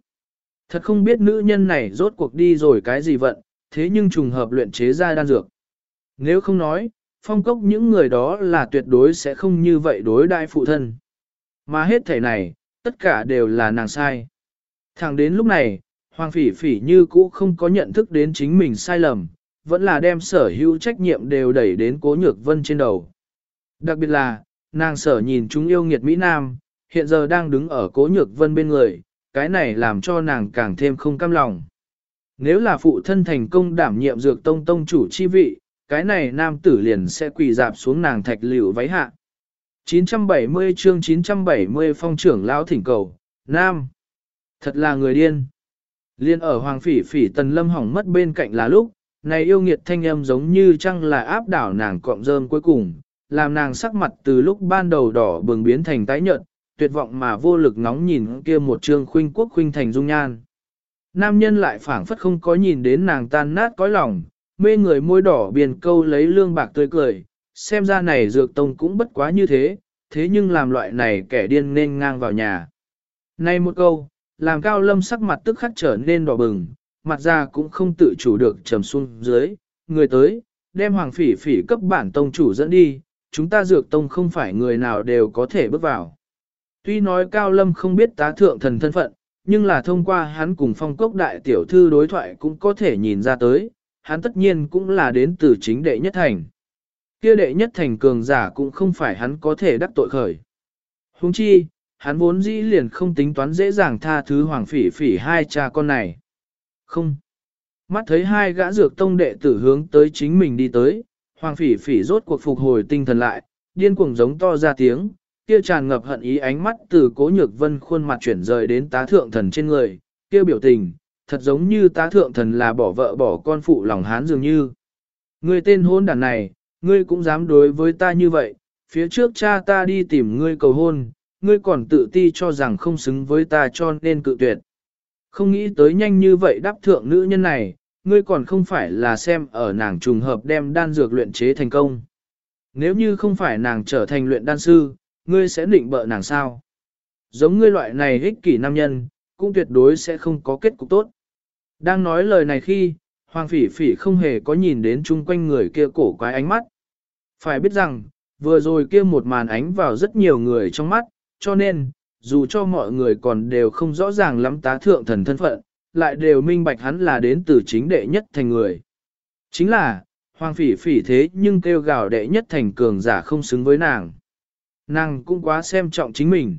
Thật không biết nữ nhân này rốt cuộc đi rồi cái gì vận, thế nhưng trùng hợp luyện chế ra đan dược. Nếu không nói, phong cốc những người đó là tuyệt đối sẽ không như vậy đối đại phụ thân. Mà hết thể này, tất cả đều là nàng sai. Thẳng đến lúc này, Hoàng Phỉ Phỉ như cũ không có nhận thức đến chính mình sai lầm, vẫn là đem sở hữu trách nhiệm đều đẩy đến cố nhược vân trên đầu. Đặc biệt là, nàng sở nhìn chúng yêu nghiệt Mỹ Nam, hiện giờ đang đứng ở cố nhược vân bên người, cái này làm cho nàng càng thêm không cam lòng. Nếu là phụ thân thành công đảm nhiệm dược tông tông chủ chi vị, cái này nam tử liền sẽ quỳ dạp xuống nàng thạch liễu váy hạ. 970 chương 970 phong trưởng lão thỉnh cầu, nam. Thật là người điên. Liên ở hoàng phỉ phỉ tần lâm hỏng mất bên cạnh là lúc, này yêu nghiệt thanh âm giống như chăng là áp đảo nàng cọng rơm cuối cùng, làm nàng sắc mặt từ lúc ban đầu đỏ bừng biến thành tái nhợt, tuyệt vọng mà vô lực ngóng nhìn kia một trương khuynh quốc khuynh thành dung nhan. Nam nhân lại phảng phất không có nhìn đến nàng tan nát cõi lòng, mê người môi đỏ biển câu lấy lương bạc tươi cười, xem ra này dược tông cũng bất quá như thế, thế nhưng làm loại này kẻ điên nên ngang vào nhà. Này một câu, làm cao lâm sắc mặt tức khắc trở nên đỏ bừng, mặt ra cũng không tự chủ được trầm xuống dưới, người tới, đem hoàng phỉ phỉ cấp bản tông chủ dẫn đi, chúng ta dược tông không phải người nào đều có thể bước vào. Tuy nói cao lâm không biết tá thượng thần thân phận, nhưng là thông qua hắn cùng phong cốc đại tiểu thư đối thoại cũng có thể nhìn ra tới, hắn tất nhiên cũng là đến từ chính đệ nhất thành. Kia đệ nhất thành cường giả cũng không phải hắn có thể đắc tội khởi. Huống chi, hắn vốn dĩ liền không tính toán dễ dàng tha thứ hoàng phỉ phỉ hai cha con này. Không. Mắt thấy hai gã dược tông đệ tử hướng tới chính mình đi tới, hoàng phỉ phỉ rốt cuộc phục hồi tinh thần lại, điên cuồng giống to ra tiếng, kia tràn ngập hận ý ánh mắt từ cố nhược vân khuôn mặt chuyển rời đến tá thượng thần trên người, kia biểu tình, thật giống như tá thượng thần là bỏ vợ bỏ con phụ lòng hán dường như. Ngươi tên hôn đàn này, ngươi cũng dám đối với ta như vậy, phía trước cha ta đi tìm ngươi cầu hôn, ngươi còn tự ti cho rằng không xứng với ta cho nên cự tuyệt. Không nghĩ tới nhanh như vậy đáp thượng nữ nhân này, ngươi còn không phải là xem ở nàng trùng hợp đem đan dược luyện chế thành công. Nếu như không phải nàng trở thành luyện đan sư, ngươi sẽ định bợ nàng sao? Giống ngươi loại này ích kỷ nam nhân, cũng tuyệt đối sẽ không có kết cục tốt. Đang nói lời này khi, Hoàng Phỉ Phỉ không hề có nhìn đến chung quanh người kia cổ quái ánh mắt. Phải biết rằng, vừa rồi kia một màn ánh vào rất nhiều người trong mắt, cho nên, dù cho mọi người còn đều không rõ ràng lắm tá thượng thần thân phận, lại đều minh bạch hắn là đến từ chính đệ nhất thành người. Chính là, Hoàng Phỉ Phỉ thế nhưng kêu gào đệ nhất thành cường giả không xứng với nàng. Nàng cũng quá xem trọng chính mình.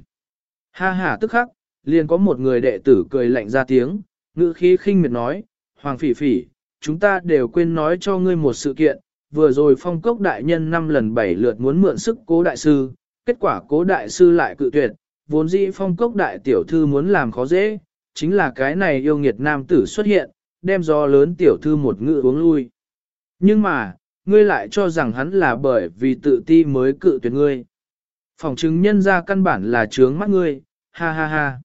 Ha ha tức khắc, liền có một người đệ tử cười lạnh ra tiếng, ngữ khí khinh miệt nói, Hoàng phỉ phỉ, chúng ta đều quên nói cho ngươi một sự kiện, vừa rồi phong cốc đại nhân năm lần bảy lượt muốn mượn sức cố đại sư, kết quả cố đại sư lại cự tuyệt, vốn dĩ phong cốc đại tiểu thư muốn làm khó dễ, chính là cái này yêu nghiệt nam tử xuất hiện, đem do lớn tiểu thư một ngự uống lui. Nhưng mà, ngươi lại cho rằng hắn là bởi vì tự ti mới cự tuyệt ngươi. Phòng chứng nhân ra căn bản là trướng mắt ngươi, ha ha ha.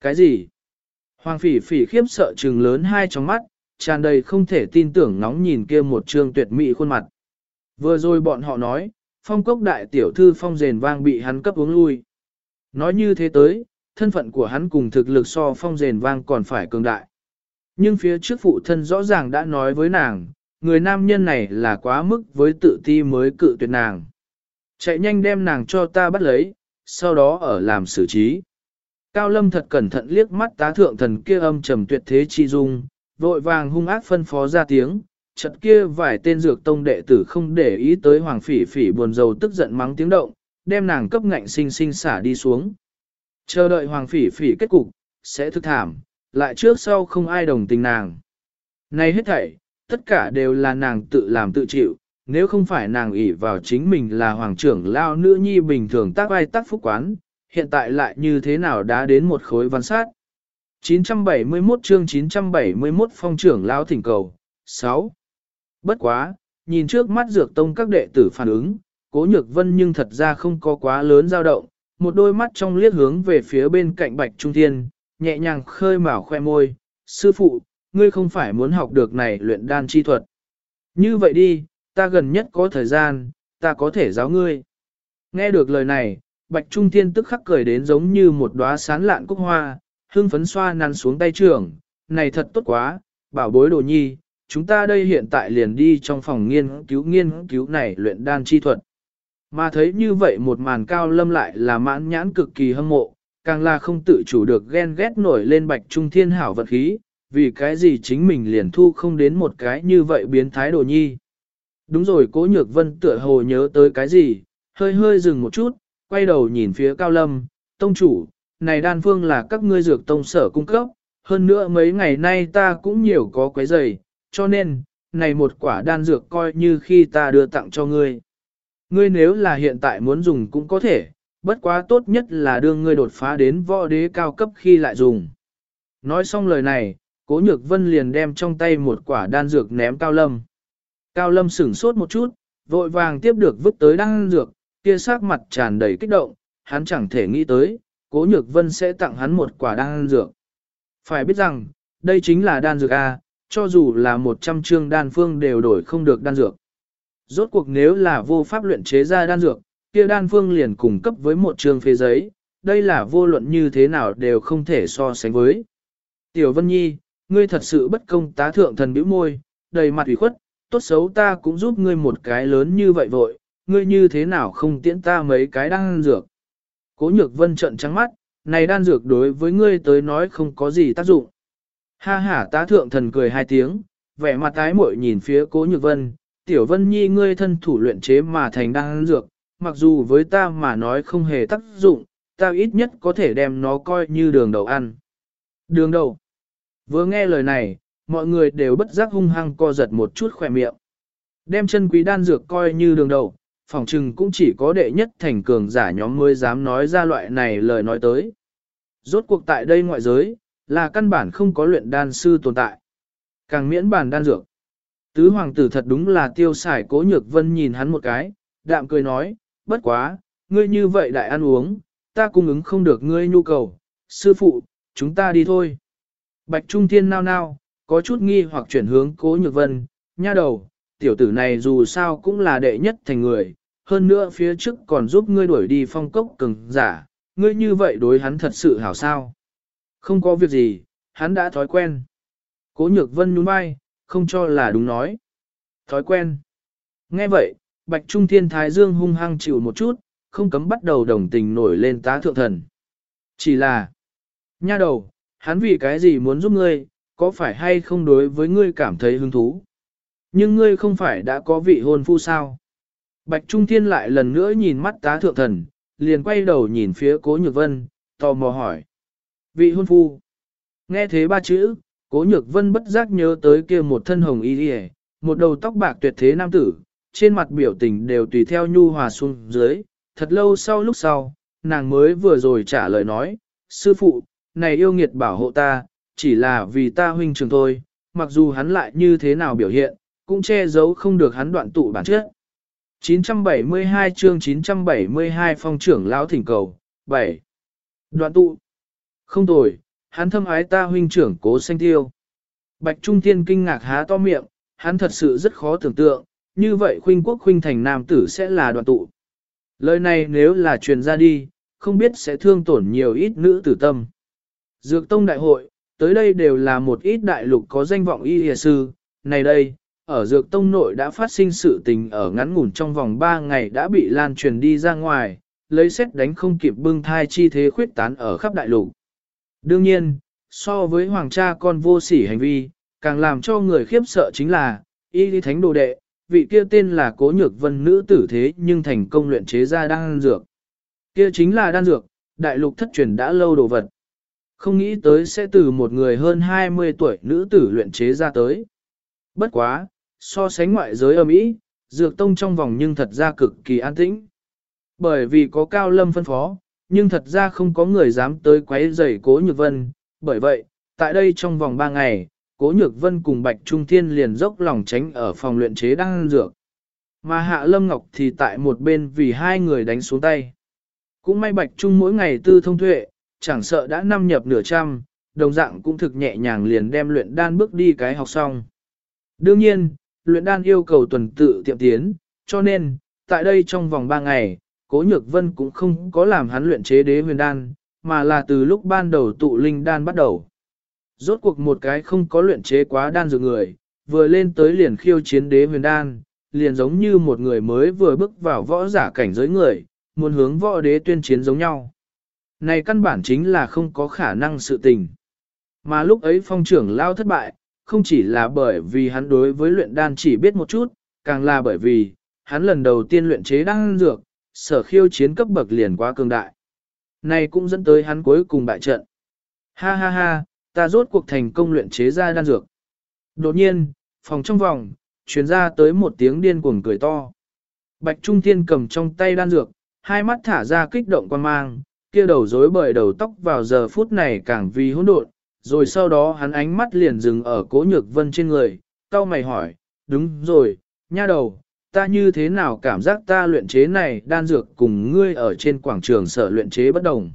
Cái gì? Hoàng phỉ phỉ khiếp sợ trừng lớn hai trong mắt, tràn đầy không thể tin tưởng ngóng nhìn kia một trương tuyệt mỹ khuôn mặt. Vừa rồi bọn họ nói, phong cốc đại tiểu thư phong rền vang bị hắn cấp uống lui. Nói như thế tới, thân phận của hắn cùng thực lực so phong rền vang còn phải cường đại. Nhưng phía trước phụ thân rõ ràng đã nói với nàng, người nam nhân này là quá mức với tự ti mới cự tuyệt nàng. Chạy nhanh đem nàng cho ta bắt lấy, sau đó ở làm xử trí. Cao Lâm thật cẩn thận liếc mắt tá thượng thần kia âm trầm tuyệt thế chi dung, vội vàng hung ác phân phó ra tiếng, chật kia vài tên dược tông đệ tử không để ý tới hoàng phỉ phỉ buồn rầu tức giận mắng tiếng động, đem nàng cấp ngạnh sinh sinh xả đi xuống. Chờ đợi hoàng phỉ phỉ kết cục, sẽ thức thảm, lại trước sau không ai đồng tình nàng. Này hết thảy, tất cả đều là nàng tự làm tự chịu, nếu không phải nàng ỷ vào chính mình là hoàng trưởng lao nữ nhi bình thường tác ai tác phúc quán, hiện tại lại như thế nào đã đến một khối văn sát. 971 chương 971 phong trưởng lao thỉnh cầu, 6. Bất quá, nhìn trước mắt dược tông các đệ tử phản ứng, cố nhược vân nhưng thật ra không có quá lớn dao động, một đôi mắt trong liếc hướng về phía bên cạnh bạch trung thiên, nhẹ nhàng khơi mào khoe môi, sư phụ, ngươi không phải muốn học được này luyện đan chi thuật. Như vậy đi, ta gần nhất có thời gian, ta có thể giáo ngươi. Nghe được lời này, Bạch Trung Thiên tức khắc cười đến giống như một đóa sán lạn cúc hoa, hương phấn xoa năn xuống tay trưởng, này thật tốt quá, bảo bối đồ nhi, chúng ta đây hiện tại liền đi trong phòng nghiên cứu nghiên cứu này luyện đan chi thuật. Mà thấy như vậy một màn cao lâm lại là mãn nhãn cực kỳ hâm mộ, càng là không tự chủ được ghen ghét nổi lên bạch trung thiên hảo vật khí, vì cái gì chính mình liền thu không đến một cái như vậy biến thái đồ nhi. Đúng rồi cố nhược vân tựa hồ nhớ tới cái gì, hơi hơi dừng một chút, quay đầu nhìn phía cao lâm, tông chủ, này đan phương là các ngươi dược tông sở cung cấp, hơn nữa mấy ngày nay ta cũng nhiều có quấy giày, cho nên, này một quả đan dược coi như khi ta đưa tặng cho ngươi. Ngươi nếu là hiện tại muốn dùng cũng có thể, bất quá tốt nhất là đưa ngươi đột phá đến võ đế cao cấp khi lại dùng. Nói xong lời này, cố nhược vân liền đem trong tay một quả đan dược ném cao lâm. Cao lâm sửng sốt một chút, vội vàng tiếp được vứt tới đan dược, kia sắc mặt tràn đầy kích động, hắn chẳng thể nghĩ tới, cố nhược vân sẽ tặng hắn một quả đan dược. Phải biết rằng, đây chính là đan dược A, cho dù là 100 chương đan phương đều đổi không được đan dược. Rốt cuộc nếu là vô pháp luyện chế ra đan dược, kia đan phương liền cung cấp với một chương phê giấy, đây là vô luận như thế nào đều không thể so sánh với. Tiểu Vân Nhi, ngươi thật sự bất công tá thượng thần bĩu môi, đầy mặt ủy khuất, tốt xấu ta cũng giúp ngươi một cái lớn như vậy vội, ngươi như thế nào không tiễn ta mấy cái đan dược. Cố nhược vân trận trắng mắt, này đan dược đối với ngươi tới nói không có gì tác dụng. Ha ha tá thượng thần cười hai tiếng, vẻ mặt tái muội nhìn phía cố nhược vân, tiểu vân nhi ngươi thân thủ luyện chế mà thành đan dược, mặc dù với ta mà nói không hề tác dụng, ta ít nhất có thể đem nó coi như đường đầu ăn. Đường đầu. Vừa nghe lời này, mọi người đều bất giác hung hăng co giật một chút khỏe miệng. Đem chân quý đan dược coi như đường đầu, phòng trừng cũng chỉ có đệ nhất thành cường giả nhóm mới dám nói ra loại này lời nói tới. Rốt cuộc tại đây ngoại giới, là căn bản không có luyện đan sư tồn tại. Càng miễn bàn đan dược. Tứ hoàng tử thật đúng là tiêu xài cố nhược vân nhìn hắn một cái, đạm cười nói, bất quá, ngươi như vậy đại ăn uống, ta cung ứng không được ngươi nhu cầu, sư phụ, chúng ta đi thôi. Bạch Trung Thiên nao nao, có chút nghi hoặc chuyển hướng cố nhược vân, nha đầu, tiểu tử này dù sao cũng là đệ nhất thành người, hơn nữa phía trước còn giúp ngươi đuổi đi phong cốc cường giả, ngươi như vậy đối hắn thật sự hảo sao. Không có việc gì, hắn đã thói quen. Cố nhược vân nhún vai, không cho là đúng nói. Thói quen. Nghe vậy, Bạch Trung Thiên Thái Dương hung hăng chịu một chút, không cấm bắt đầu đồng tình nổi lên tá thượng thần. Chỉ là, nha đầu, hắn vì cái gì muốn giúp ngươi, có phải hay không đối với ngươi cảm thấy hứng thú? Nhưng ngươi không phải đã có vị hôn phu sao? Bạch Trung Thiên lại lần nữa nhìn mắt tá thượng thần, liền quay đầu nhìn phía cố nhược vân, tò mò hỏi. Vị hôn phu. Nghe thế ba chữ, cố nhược vân bất giác nhớ tới kia một thân hồng y đi một đầu tóc bạc tuyệt thế nam tử, trên mặt biểu tình đều tùy theo nhu hòa xuống dưới, thật lâu sau lúc sau, nàng mới vừa rồi trả lời nói, sư phụ, này yêu nghiệt bảo hộ ta, chỉ là vì ta huynh trường thôi, mặc dù hắn lại như thế nào biểu hiện, cũng che giấu không được hắn đoạn tụ bản chất. 972 chương 972 phong trưởng lão thỉnh cầu, 7. Đoạn tụ. Không tồi, hắn thâm ái ta huynh trưởng cố xanh tiêu. Bạch Trung Thiên kinh ngạc há to miệng, hắn thật sự rất khó tưởng tượng, như vậy khuynh quốc khuynh thành nam tử sẽ là đoạn tụ. Lời này nếu là truyền ra đi, không biết sẽ thương tổn nhiều ít nữ tử tâm. Dược tông đại hội, tới đây đều là một ít đại lục có danh vọng y hìa sư, này đây, ở dược tông nội đã phát sinh sự tình ở ngắn ngủn trong vòng 3 ngày đã bị lan truyền đi ra ngoài, lấy xét đánh không kịp bưng thai chi thế khuyết tán ở khắp đại lục. Đương nhiên, so với hoàng cha con vô sỉ hành vi, càng làm cho người khiếp sợ chính là, y lý thánh đồ đệ, vị kia tên là cố nhược vân nữ tử thế nhưng thành công luyện chế ra đan dược. Kia chính là đan dược, đại lục thất truyền đã lâu đồ vật. Không nghĩ tới sẽ từ một người hơn 20 tuổi nữ tử luyện chế ra tới. Bất quá, so sánh ngoại giới ở Mỹ, dược tông trong vòng nhưng thật ra cực kỳ an tĩnh. Bởi vì có cao lâm phân phó, nhưng thật ra không có người dám tới quấy rầy cố nhược vân. Bởi vậy, tại đây trong vòng 3 ngày, cố nhược vân cùng Bạch Trung Thiên liền dốc lòng tránh ở phòng luyện chế đang dược. Mà Hạ Lâm Ngọc thì tại một bên vì hai người đánh xuống tay. Cũng may Bạch Trung mỗi ngày tư thông tuệ, chẳng sợ đã năm nhập nửa trăm, đồng dạng cũng thực nhẹ nhàng liền đem luyện đan bước đi cái học xong. Đương nhiên, luyện đan yêu cầu tuần tự tiệm tiến, cho nên, tại đây trong vòng 3 ngày, Cố Nhược Vân cũng không có làm hắn luyện chế đế huyền đan, mà là từ lúc ban đầu tụ linh đan bắt đầu. Rốt cuộc một cái không có luyện chế quá đan dược người, vừa lên tới liền khiêu chiến đế huyền đan, liền giống như một người mới vừa bước vào võ giả cảnh giới người, muốn hướng võ đế tuyên chiến giống nhau. này căn bản chính là không có khả năng sự tình. Mà lúc ấy phong trưởng lao thất bại, không chỉ là bởi vì hắn đối với luyện đan chỉ biết một chút, càng là bởi vì, hắn lần đầu tiên luyện chế đan dược, sở khiêu chiến cấp bậc liền quá cường đại. Này cũng dẫn tới hắn cuối cùng bại trận. Ha ha ha, ta rốt cuộc thành công luyện chế ra đan dược. Đột nhiên, phòng trong vòng, truyền ra tới một tiếng điên cuồng cười to. Bạch Trung Thiên cầm trong tay đan dược, hai mắt thả ra kích động quan mang, kia đầu rối bời đầu tóc vào giờ phút này càng vì hỗn độn, rồi sau đó hắn ánh mắt liền dừng ở cố nhược vân trên người, cao mày hỏi, đúng rồi, nha đầu, ta như thế nào cảm giác ta luyện chế này đan dược cùng ngươi ở trên quảng trường sở luyện chế bất đồng.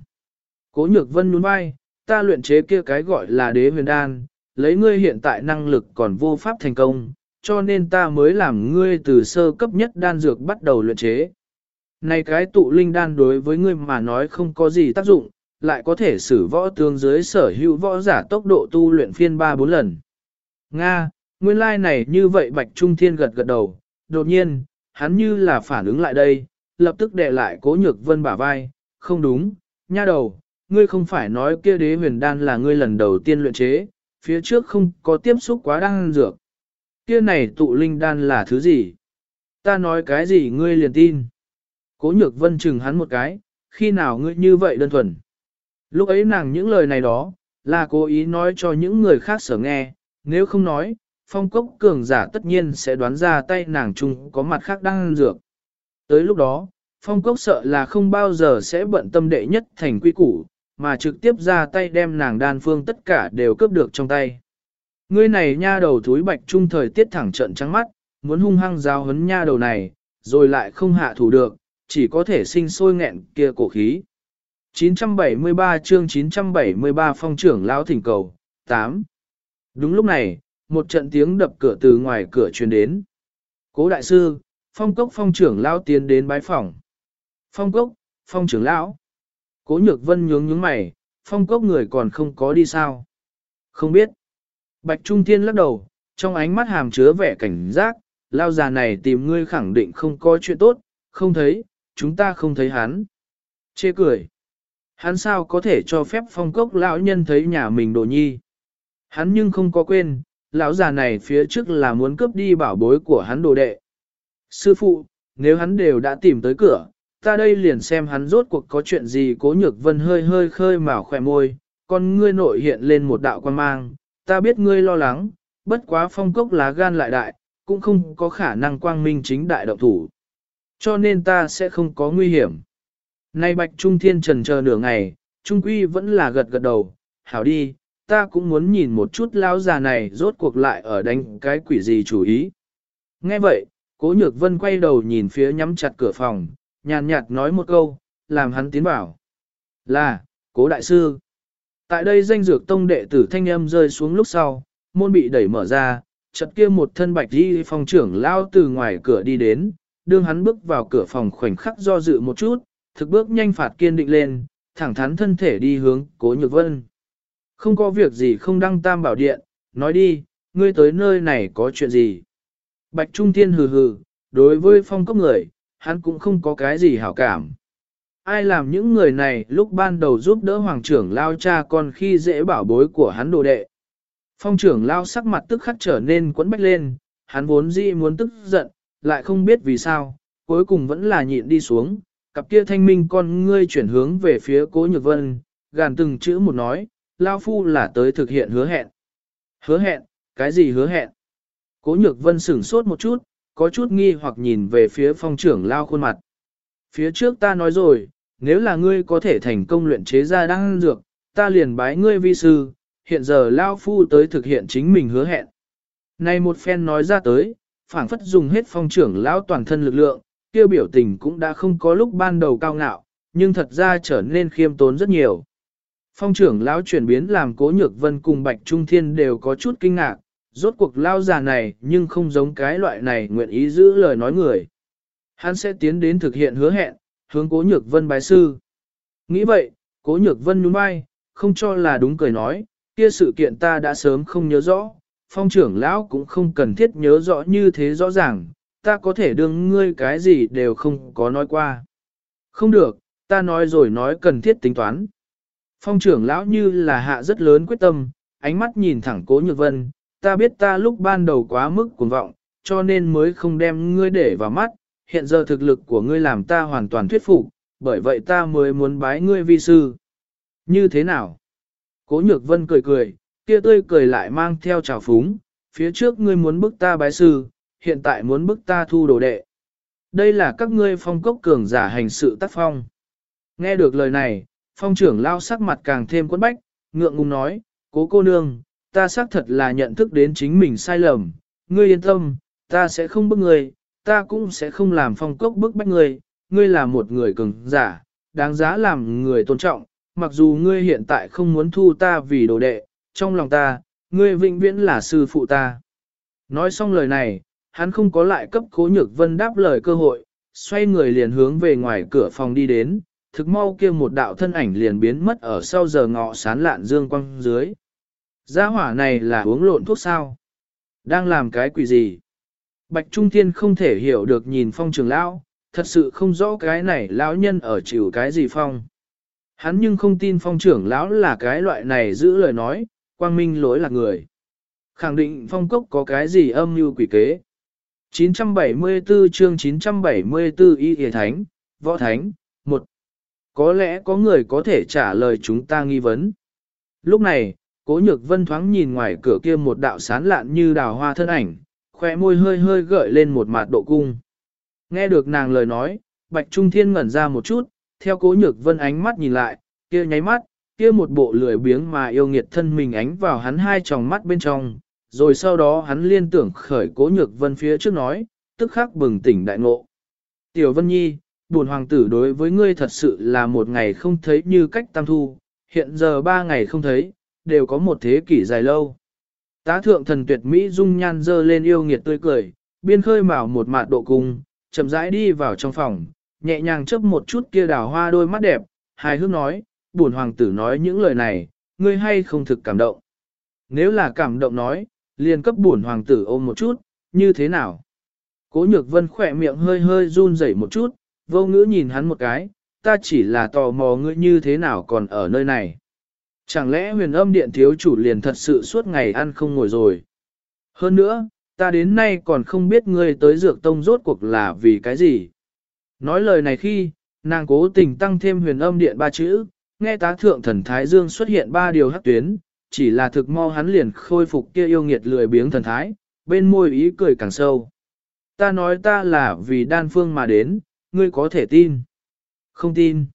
Cố nhược vân nhún vai, ta luyện chế kia cái gọi là đế huyền đan, lấy ngươi hiện tại năng lực còn vô pháp thành công, cho nên ta mới làm ngươi từ sơ cấp nhất đan dược bắt đầu luyện chế. Này cái tụ linh đan đối với ngươi mà nói không có gì tác dụng, lại có thể xử võ tương dưới sở hữu võ giả tốc độ tu luyện phiên 3-4 lần. Nga, nguyên lai like này như vậy Bạch Trung Thiên gật gật đầu, đột nhiên, hắn như là phản ứng lại đây, lập tức đè lại cố nhược vân bả vai, không đúng, nha đầu, ngươi không phải nói kia đế huyền đan là ngươi lần đầu tiên luyện chế, phía trước không có tiếp xúc quá đan dược. Kia này tụ linh đan là thứ gì? Ta nói cái gì ngươi liền tin. Cố nhược vân chừng hắn một cái, khi nào ngươi như vậy đơn thuần. Lúc ấy nàng những lời này đó, là cố ý nói cho những người khác sở nghe, nếu không nói, phong cốc cường giả tất nhiên sẽ đoán ra tay nàng chung có mặt khác đang dược. Tới lúc đó, phong cốc sợ là không bao giờ sẽ bận tâm đệ nhất thành quy củ, mà trực tiếp ra tay đem nàng đan phương tất cả đều cướp được trong tay. Ngươi này nha đầu thúi bạch trung thời tiết thẳng trận trắng mắt, muốn hung hăng giao hấn nha đầu này, rồi lại không hạ thủ được, chỉ có thể sinh sôi nghẹn kia cổ khí. 973 chương 973 phong trưởng lão thỉnh cầu, 8. Đúng lúc này, một trận tiếng đập cửa từ ngoài cửa truyền đến. Cố đại sư, phong cốc phong trưởng lão tiến đến bái phòng. Phong cốc, phong trưởng lão. Cố nhược vân nhướng nhướng mày, phong cốc người còn không có đi sao. Không biết. Bạch Trung Thiên lắc đầu, trong ánh mắt hàm chứa vẻ cảnh giác, lao già này tìm ngươi khẳng định không có chuyện tốt, không thấy, chúng ta không thấy hắn. Chê cười. Hắn sao có thể cho phép phong cốc lão nhân thấy nhà mình đồ nhi. Hắn nhưng không có quên, lão già này phía trước là muốn cướp đi bảo bối của hắn đồ đệ. Sư phụ, nếu hắn đều đã tìm tới cửa, ta đây liền xem hắn rốt cuộc có chuyện gì cố nhược vân hơi hơi khơi mào khỏe môi, con ngươi nội hiện lên một đạo quan mang, ta biết ngươi lo lắng, bất quá phong cốc lá gan lại đại, cũng không có khả năng quang minh chính đại động thủ. Cho nên ta sẽ không có nguy hiểm. Nay Bạch Trung Thiên trần chờ nửa ngày, Trung Quy vẫn là gật gật đầu, hảo đi, ta cũng muốn nhìn một chút lão già này rốt cuộc lại ở đánh cái quỷ gì chủ ý. Nghe vậy, Cố Nhược Vân quay đầu nhìn phía nhắm chặt cửa phòng, nhàn nhạt nói một câu, làm hắn tiến bảo Là, Cố Đại Sư. Tại đây danh dược tông đệ tử thanh âm rơi xuống lúc sau, môn bị đẩy mở ra, chợt kia một thân bạch đi phòng trưởng lao từ ngoài cửa đi đến, đương hắn bước vào cửa phòng khoảnh khắc do dự một chút, thực bước nhanh phạt kiên định lên, thẳng thắn thân thể đi hướng cố nhược vân. Không có việc gì không đăng tam bảo điện, nói đi, ngươi tới nơi này có chuyện gì. Bạch Trung Thiên hừ hừ, đối với phong cấp người, hắn cũng không có cái gì hảo cảm. Ai làm những người này lúc ban đầu giúp đỡ hoàng trưởng lao cha con khi dễ bảo bối của hắn đồ đệ. Phong trưởng lao sắc mặt tức khắc trở nên quấn bách lên, hắn vốn dĩ muốn tức giận, lại không biết vì sao, cuối cùng vẫn là nhịn đi xuống, cặp kia thanh minh con ngươi chuyển hướng về phía cố nhược vân, gàn từng chữ một nói, lao phu là tới thực hiện hứa hẹn. Hứa hẹn, cái gì hứa hẹn? Cố nhược vân sửng sốt một chút, có chút nghi hoặc nhìn về phía phong trưởng lao khuôn mặt. Phía trước ta nói rồi, nếu là ngươi có thể thành công luyện chế ra đan dược, ta liền bái ngươi vi sư, hiện giờ lao phu tới thực hiện chính mình hứa hẹn. Này một phen nói ra tới, phảng phất dùng hết phong trưởng lão toàn thân lực lượng, kia biểu tình cũng đã không có lúc ban đầu cao ngạo, nhưng thật ra trở nên khiêm tốn rất nhiều. Phong trưởng lão chuyển biến làm cố nhược vân cùng Bạch Trung Thiên đều có chút kinh ngạc, rốt cuộc lao già này nhưng không giống cái loại này nguyện ý giữ lời nói người. Hắn sẽ tiến đến thực hiện hứa hẹn, hướng cố nhược vân bái sư. Nghĩ vậy, cố nhược vân nhún vai, không cho là đúng cười nói, kia sự kiện ta đã sớm không nhớ rõ, phong trưởng lão cũng không cần thiết nhớ rõ như thế rõ ràng, ta có thể đương ngươi cái gì đều không có nói qua. Không được, Ta nói rồi nói cần thiết tính toán. Phong trưởng lão như là hạ rất lớn quyết tâm, ánh mắt nhìn thẳng cố nhược vân, ta biết ta lúc ban đầu quá mức cuồng vọng, cho nên mới không đem ngươi để vào mắt, hiện giờ thực lực của ngươi làm ta hoàn toàn thuyết phục, bởi vậy ta mới muốn bái ngươi vi sư. Như thế nào? Cố nhược vân cười cười, kia tươi cười lại mang theo trào phúng, phía trước ngươi muốn bức ta bái sư, hiện tại muốn bức ta thu đồ đệ. Đây là các ngươi phong cốc cường giả hành sự tác phong. Nghe được lời này, phong trưởng lao sắc mặt càng thêm quấn bách, ngượng ngùng nói, cố cô nương, ta xác thật là nhận thức đến chính mình sai lầm, ngươi yên tâm, ta sẽ không bức ngươi, ta cũng sẽ không làm phong cốc bức bách ngươi, ngươi là một người cường giả, đáng giá làm người tôn trọng, mặc dù ngươi hiện tại không muốn thu ta vì đồ đệ, trong lòng ta, ngươi vĩnh viễn là sư phụ ta. Nói xong lời này, hắn không có lại cấp cố nhược vân đáp lời cơ hội, xoay người liền hướng về ngoài cửa phòng đi đến, thực mau kia một đạo thân ảnh liền biến mất ở sau giờ ngọ sán lạn dương quang dưới. Gia hỏa này là uống lộn thuốc sao? Đang làm cái quỷ gì? Bạch Trung Thiên không thể hiểu được nhìn phong trường lão, thật sự không rõ cái này lão nhân ở chịu cái gì phong. Hắn nhưng không tin phong trưởng lão là cái loại này giữ lời nói, quang minh lỗi là người. Khẳng định phong cốc có cái gì âm mưu quỷ kế. 974 chương 974 Y Hề Thánh, Võ Thánh, 1. Có lẽ có người có thể trả lời chúng ta nghi vấn. Lúc này, Cố Nhược Vân thoáng nhìn ngoài cửa kia một đạo sán lạn như đào hoa thân ảnh, khỏe môi hơi hơi gợi lên một mặt độ cung. Nghe được nàng lời nói, Bạch Trung Thiên ngẩn ra một chút, theo Cố Nhược Vân ánh mắt nhìn lại, kia nháy mắt, kia một bộ lười biếng mà yêu nghiệt thân mình ánh vào hắn hai tròng mắt bên trong, rồi sau đó hắn liên tưởng khởi Cố Nhược Vân phía trước nói, tức khắc bừng tỉnh đại ngộ. Tiểu Vân Nhi, buồn hoàng tử đối với ngươi thật sự là một ngày không thấy như cách tam thu, hiện giờ ba ngày không thấy, đều có một thế kỷ dài lâu. Tá thượng thần tuyệt Mỹ dung nhan dơ lên yêu nghiệt tươi cười, biên khơi mào một mạt độ cung, chậm rãi đi vào trong phòng, nhẹ nhàng chấp một chút kia đào hoa đôi mắt đẹp, hài hước nói, buồn hoàng tử nói những lời này, ngươi hay không thực cảm động. Nếu là cảm động nói, liền cấp buồn hoàng tử ôm một chút, như thế nào? Cố nhược vân khỏe miệng hơi hơi run rẩy một chút, vô ngữ nhìn hắn một cái, ta chỉ là tò mò ngươi như thế nào còn ở nơi này. Chẳng lẽ huyền âm điện thiếu chủ liền thật sự suốt ngày ăn không ngồi rồi. Hơn nữa, ta đến nay còn không biết ngươi tới dược tông rốt cuộc là vì cái gì. Nói lời này khi, nàng cố tình tăng thêm huyền âm điện ba chữ, nghe tá thượng thần Thái Dương xuất hiện ba điều hắc tuyến, chỉ là thực mau hắn liền khôi phục kia yêu nghiệt lười biếng thần thái, bên môi ý cười càng sâu. Ta nói ta là vì đan phương mà đến, ngươi có thể tin. Không tin.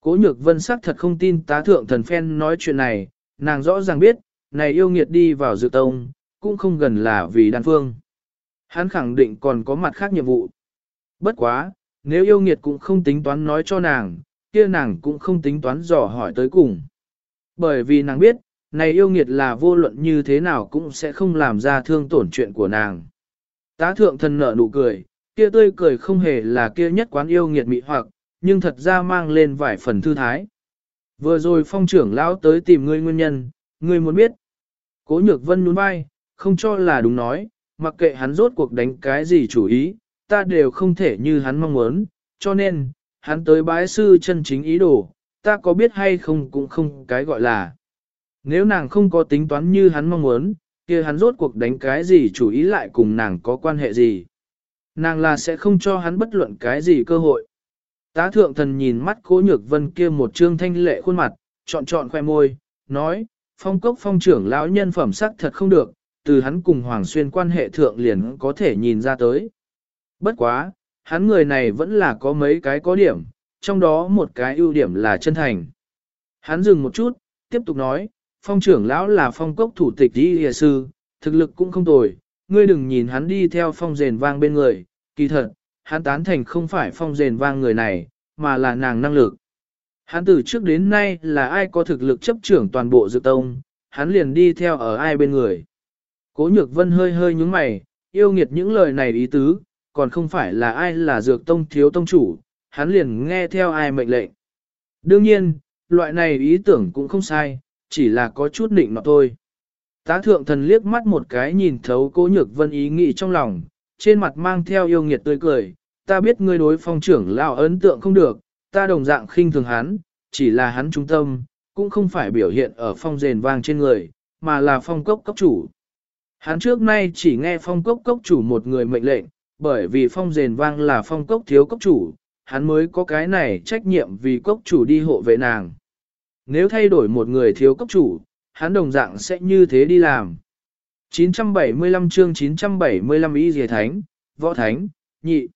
Cố nhược vân sắc thật không tin tá thượng thần phen nói chuyện này, nàng rõ ràng biết, này yêu nghiệt đi vào dự tông, cũng không gần là vì đan phương. Hắn khẳng định còn có mặt khác nhiệm vụ. Bất quá, nếu yêu nghiệt cũng không tính toán nói cho nàng, kia nàng cũng không tính toán dò hỏi tới cùng. Bởi vì nàng biết, này yêu nghiệt là vô luận như thế nào cũng sẽ không làm ra thương tổn chuyện của nàng. Tá thượng thần nở nụ cười, kia tươi cười không hề là kia nhất quán yêu nghiệt mị hoặc, nhưng thật ra mang lên vài phần thư thái. Vừa rồi phong trưởng lão tới tìm ngươi nguyên nhân, ngươi muốn biết. Cố nhược vân nhún vai, không cho là đúng nói, mặc kệ hắn rốt cuộc đánh cái gì chủ ý, ta đều không thể như hắn mong muốn, cho nên, hắn tới bái sư chân chính ý đồ, ta có biết hay không cũng không cái gọi là. Nếu nàng không có tính toán như hắn mong muốn, kia hắn rốt cuộc đánh cái gì chủ ý lại cùng nàng có quan hệ gì. Nàng là sẽ không cho hắn bất luận cái gì cơ hội. Tá thượng thần nhìn mắt cố nhược vân kia một trương thanh lệ khuôn mặt, chọn chọn khoe môi, nói, phong cốc phong trưởng lão nhân phẩm sắc thật không được, từ hắn cùng Hoàng Xuyên quan hệ thượng liền có thể nhìn ra tới. Bất quá, hắn người này vẫn là có mấy cái có điểm, trong đó một cái ưu điểm là chân thành. Hắn dừng một chút, tiếp tục nói, phong trưởng lão là phong cốc thủ tịch đi hìa sư, thực lực cũng không tồi, ngươi đừng nhìn hắn đi theo phong rền vang bên người, kỳ thật, hắn tán thành không phải phong rền vang người này, mà là nàng năng lực. Hắn từ trước đến nay là ai có thực lực chấp trưởng toàn bộ dự tông, hắn liền đi theo ở ai bên người. Cố nhược vân hơi hơi nhúng mày, yêu nghiệt những lời này ý tứ, còn không phải là ai là dược tông thiếu tông chủ, hắn liền nghe theo ai mệnh lệnh. Đương nhiên, loại này ý tưởng cũng không sai, chỉ là có chút định nọ thôi. Tá thượng thần liếc mắt một cái nhìn thấu cố nhược vân ý nghĩ trong lòng, trên mặt mang theo yêu nghiệt tươi cười, ta biết ngươi đối phong trưởng lão ấn tượng không được, ta đồng dạng khinh thường hắn, chỉ là hắn trung tâm, cũng không phải biểu hiện ở phong rền vang trên người, mà là phong cốc cốc chủ. Hắn trước nay chỉ nghe phong cốc cốc chủ một người mệnh lệnh, bởi vì phong rền vang là phong cốc thiếu cốc chủ, hắn mới có cái này trách nhiệm vì cốc chủ đi hộ vệ nàng. Nếu thay đổi một người thiếu cốc chủ, hắn đồng dạng sẽ như thế đi làm. 975 chương 975 ý dề thánh, võ thánh, nhị.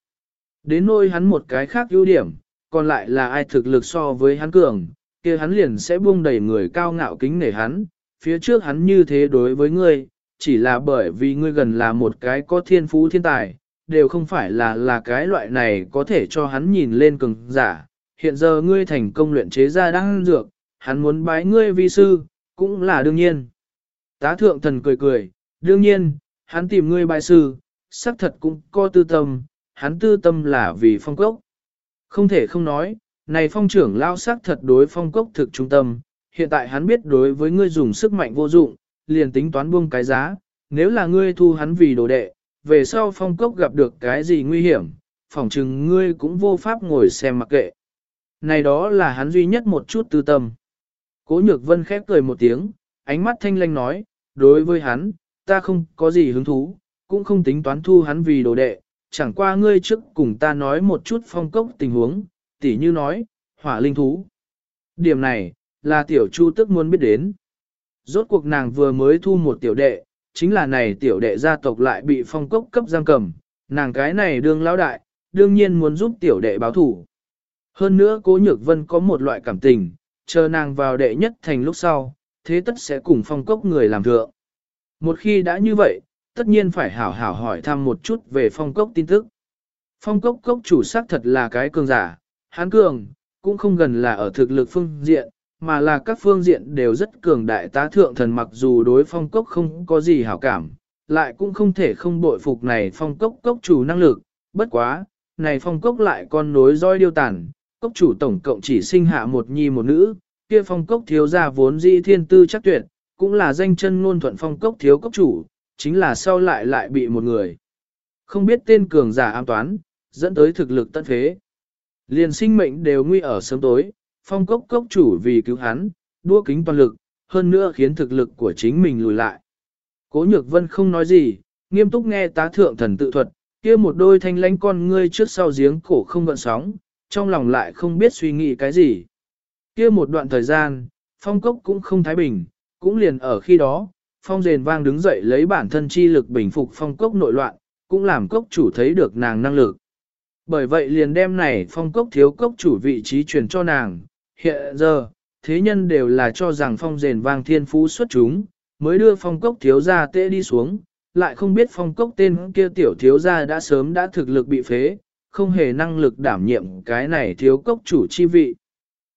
Đến nôi hắn một cái khác ưu điểm, còn lại là ai thực lực so với hắn cường, kia hắn liền sẽ buông đầy người cao ngạo kính nể hắn, phía trước hắn như thế đối với ngươi, chỉ là bởi vì ngươi gần là một cái có thiên phú thiên tài, đều không phải là là cái loại này có thể cho hắn nhìn lên cường giả. Hiện giờ ngươi thành công luyện chế ra đan dược, hắn muốn bái ngươi vi sư, cũng là đương nhiên. Tá thượng thần cười cười, đương nhiên, hắn tìm ngươi bài sư, xác thật cũng có tư tâm, hắn tư tâm là vì phong cốc. Không thể không nói, này phong trưởng lao xác thật đối phong cốc thực trung tâm, hiện tại hắn biết đối với ngươi dùng sức mạnh vô dụng, liền tính toán buông cái giá, nếu là ngươi thu hắn vì đồ đệ, về sau phong cốc gặp được cái gì nguy hiểm, phỏng chừng ngươi cũng vô pháp ngồi xem mặc kệ. Này đó là hắn duy nhất một chút tư tâm. Cố nhược vân khép cười một tiếng, ánh mắt thanh lanh nói, đối với hắn, ta không có gì hứng thú, cũng không tính toán thu hắn vì đồ đệ, chẳng qua ngươi trước cùng ta nói một chút phong cốc tình huống, tỉ như nói, hỏa linh thú. Điểm này, là tiểu chu tức muốn biết đến. Rốt cuộc nàng vừa mới thu một tiểu đệ, chính là này tiểu đệ gia tộc lại bị phong cốc cấp giam cầm, nàng cái này đương lão đại, đương nhiên muốn giúp tiểu đệ báo thủ. Hơn nữa cố nhược vân có một loại cảm tình, chờ nàng vào đệ nhất thành lúc sau, thế tất sẽ cùng phong cốc người làm thượng. Một khi đã như vậy, tất nhiên phải hảo hảo hỏi thăm một chút về phong cốc tin tức. Phong cốc cốc chủ xác thật là cái cường giả, hán cường, cũng không gần là ở thực lực phương diện, mà là các phương diện đều rất cường đại tá thượng thần mặc dù đối phong cốc không có gì hảo cảm, lại cũng không thể không bội phục này phong cốc cốc chủ năng lực, bất quá, này phong cốc lại con nối roi điêu tàn, cốc chủ tổng cộng chỉ sinh hạ một nhi một nữ, kia phong cốc thiếu gia vốn di thiên tư chắc tuyệt, cũng là danh chân ngôn thuận phong cốc thiếu cốc chủ, chính là sau lại lại bị một người. Không biết tên cường giả an toán, dẫn tới thực lực tận phế. Liền sinh mệnh đều nguy ở sớm tối, phong cốc cốc chủ vì cứu hắn, đua kính toàn lực, hơn nữa khiến thực lực của chính mình lùi lại. Cố nhược vân không nói gì, nghiêm túc nghe tá thượng thần tự thuật, kia một đôi thanh lánh con ngươi trước sau giếng cổ không gợn sóng, trong lòng lại không biết suy nghĩ cái gì. Kia một đoạn thời gian, phong cốc cũng không thái bình, cũng liền ở khi đó, phong rền vang đứng dậy lấy bản thân chi lực bình phục phong cốc nội loạn, cũng làm cốc chủ thấy được nàng năng lực. Bởi vậy liền đem này phong cốc thiếu cốc chủ vị trí truyền cho nàng, hiện giờ, thế nhân đều là cho rằng phong rền vang thiên phú xuất chúng, mới đưa phong cốc thiếu gia tệ đi xuống, lại không biết phong cốc tên kia tiểu thiếu gia đã sớm đã thực lực bị phế, không hề năng lực đảm nhiệm cái này thiếu cốc chủ chi vị.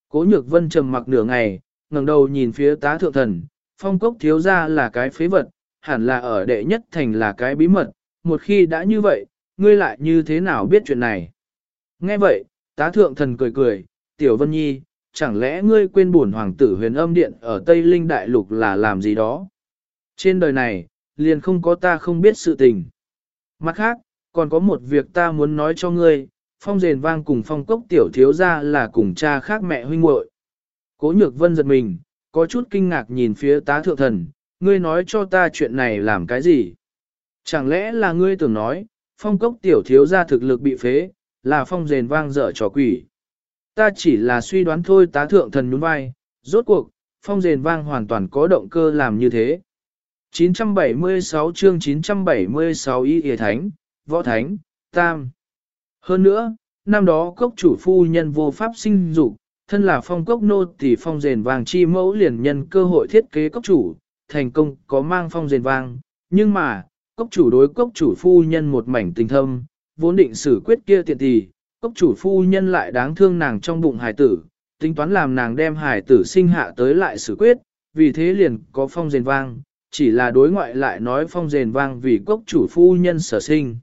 Cố nhược vân trầm mặc nửa ngày, ngẩng đầu nhìn phía tá thượng thần, phong cốc thiếu gia là cái phế vật, hẳn là ở đệ nhất thành là cái bí mật, một khi đã như vậy, ngươi lại như thế nào biết chuyện này. Nghe vậy, tá thượng thần cười cười, tiểu vân nhi, chẳng lẽ ngươi quên bổn hoàng tử huyền âm điện ở Tây Linh Đại Lục là làm gì đó? Trên đời này, liền không có ta không biết sự tình. Mặt khác, còn có một việc ta muốn nói cho ngươi, phong rền vang cùng phong cốc tiểu thiếu ra là cùng cha khác mẹ huynh muội. Cố nhược vân giật mình, có chút kinh ngạc nhìn phía tá thượng thần, ngươi nói cho ta chuyện này làm cái gì? Chẳng lẽ là ngươi tưởng nói, phong cốc tiểu thiếu ra thực lực bị phế, là phong rền vang dở trò quỷ. Ta chỉ là suy đoán thôi tá thượng thần nhún vai, rốt cuộc, phong rền vang hoàn toàn có động cơ làm như thế. 976 chương 976 y y thánh, võ thánh, tam. Hơn nữa, năm đó cốc chủ phu nhân vô pháp sinh dục, thân là phong cốc nô tỷ phong rền vàng chi mẫu liền nhân cơ hội thiết kế cốc chủ, thành công có mang phong rền vàng, nhưng mà, cốc chủ đối cốc chủ phu nhân một mảnh tình thâm, vốn định xử quyết kia tiện tỷ, cốc chủ phu nhân lại đáng thương nàng trong bụng hài tử, tính toán làm nàng đem hài tử sinh hạ tới lại xử quyết, vì thế liền có phong rền vang, chỉ là đối ngoại lại nói phong rền vang vì cốc chủ phu nhân sở sinh.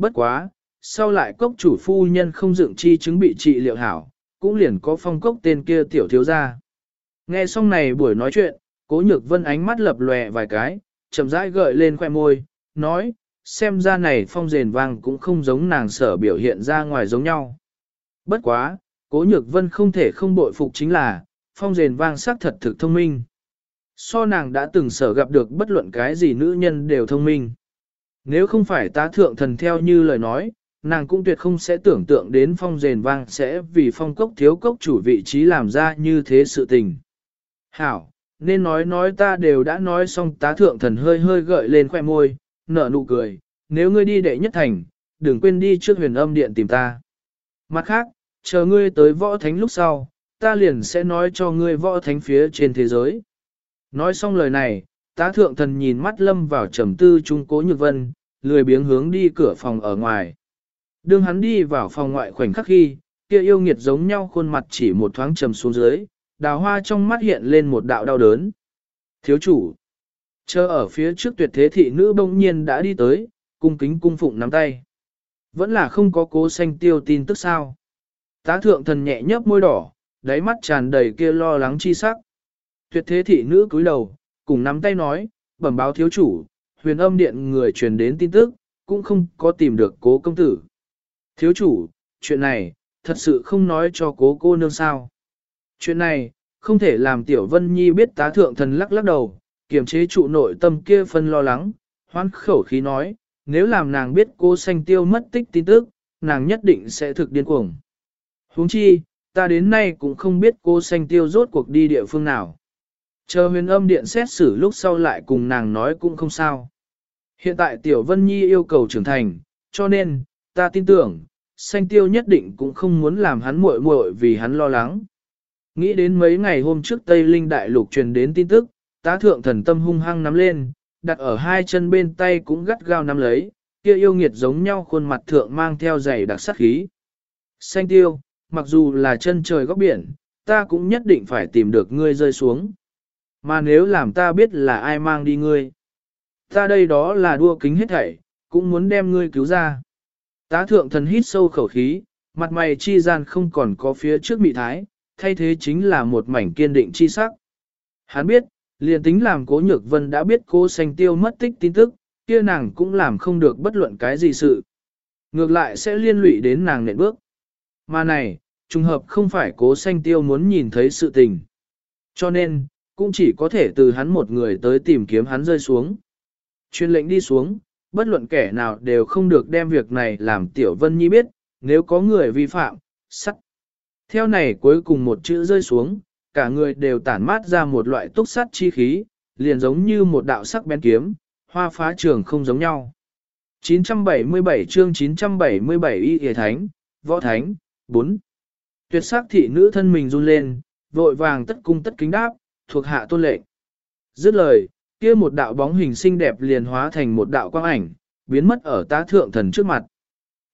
Bất quá, sau lại cốc chủ phu nhân không dựng chi chứng bị trị liệu hảo, cũng liền có phong cốc tên kia tiểu thiếu ra. Nghe xong này buổi nói chuyện, cố nhược vân ánh mắt lập lòe vài cái, chậm rãi gợi lên khoe môi, nói, xem ra này phong rền vang cũng không giống nàng sở biểu hiện ra ngoài giống nhau. Bất quá, Cố nhược vân không thể không bội phục chính là, phong rền vang sắc thật thực thông minh. So nàng đã từng sở gặp được bất luận cái gì nữ nhân đều thông minh. Nếu không phải tá thượng thần theo như lời nói, nàng cũng tuyệt không sẽ tưởng tượng đến phong rền vang sẽ vì phong cốc thiếu cốc chủ vị trí làm ra như thế sự tình. Hảo, nên nói nói ta đều đã nói xong tá thượng thần hơi hơi gợi lên khoe môi, nở nụ cười, nếu ngươi đi đệ nhất thành, đừng quên đi trước huyền âm điện tìm ta. Mặt khác, chờ ngươi tới võ thánh lúc sau, ta liền sẽ nói cho ngươi võ thánh phía trên thế giới. Nói xong lời này, tá thượng thần nhìn mắt lâm vào trầm tư trung cố nhược vân, lười biếng hướng đi cửa phòng ở ngoài. Đương hắn đi vào phòng ngoại khoảnh khắc khi, kia yêu nghiệt giống nhau khuôn mặt chỉ một thoáng trầm xuống dưới, đào hoa trong mắt hiện lên một đạo đau đớn. Thiếu chủ, chờ ở phía trước tuyệt thế thị nữ bỗng nhiên đã đi tới, cung kính cung phụng nắm tay. Vẫn là không có cố sanh tiêu tin tức sao. Tá thượng thần nhẹ nhấp môi đỏ, đáy mắt tràn đầy kia lo lắng chi sắc. Tuyệt thế thị nữ cúi đầu, cùng nắm tay nói, bẩm báo thiếu chủ, huyền âm điện người truyền đến tin tức, cũng không có tìm được cố công tử. Thiếu chủ, chuyện này, thật sự không nói cho cố cô nương sao. Chuyện này, không thể làm Tiểu Vân Nhi biết tá thượng thần lắc lắc đầu, kiềm chế trụ nội tâm kia phân lo lắng, hoan khẩu khí nói, nếu làm nàng biết cô xanh tiêu mất tích tin tức, nàng nhất định sẽ thực điên cuồng. huống chi, ta đến nay cũng không biết cô xanh tiêu rốt cuộc đi địa phương nào. Chờ huyền âm điện xét xử lúc sau lại cùng nàng nói cũng không sao. Hiện tại Tiểu Vân Nhi yêu cầu trưởng thành, cho nên, ta tin tưởng, xanh tiêu nhất định cũng không muốn làm hắn muội muội vì hắn lo lắng. Nghĩ đến mấy ngày hôm trước Tây Linh Đại Lục truyền đến tin tức, tá thượng thần tâm hung hăng nắm lên, đặt ở hai chân bên tay cũng gắt gao nắm lấy, kia yêu nghiệt giống nhau khuôn mặt thượng mang theo giày đặc sắc khí. Xanh tiêu, mặc dù là chân trời góc biển, ta cũng nhất định phải tìm được ngươi rơi xuống. Mà nếu làm ta biết là ai mang đi ngươi, ta đây đó là đua kính hết thảy, cũng muốn đem ngươi cứu ra. Tá thượng thần hít sâu khẩu khí, mặt mày chi gian không còn có phía trước mị thái, thay thế chính là một mảnh kiên định chi sắc. Hắn biết, liền tính làm cố nhược vân đã biết cô xanh tiêu mất tích tin tức, kia nàng cũng làm không được bất luận cái gì sự. Ngược lại sẽ liên lụy đến nàng nện bước. Mà này, trùng hợp không phải cố xanh tiêu muốn nhìn thấy sự tình. Cho nên, cũng chỉ có thể từ hắn một người tới tìm kiếm hắn rơi xuống. Chuyên lệnh đi xuống, bất luận kẻ nào đều không được đem việc này làm Tiểu Vân Nhi biết, nếu có người vi phạm, sắt. Theo này cuối cùng một chữ rơi xuống, cả người đều tản mát ra một loại túc sắt chi khí, liền giống như một đạo sắc bén kiếm, hoa phá trường không giống nhau. 977 chương 977 y hề thánh, võ thánh, 4. Tuyệt sắc thị nữ thân mình run lên, vội vàng tất cung tất kính đáp, thuộc hạ tôn lệnh. Dứt lời, kia một đạo bóng hình xinh đẹp liền hóa thành một đạo quang ảnh, biến mất ở tá thượng thần trước mặt.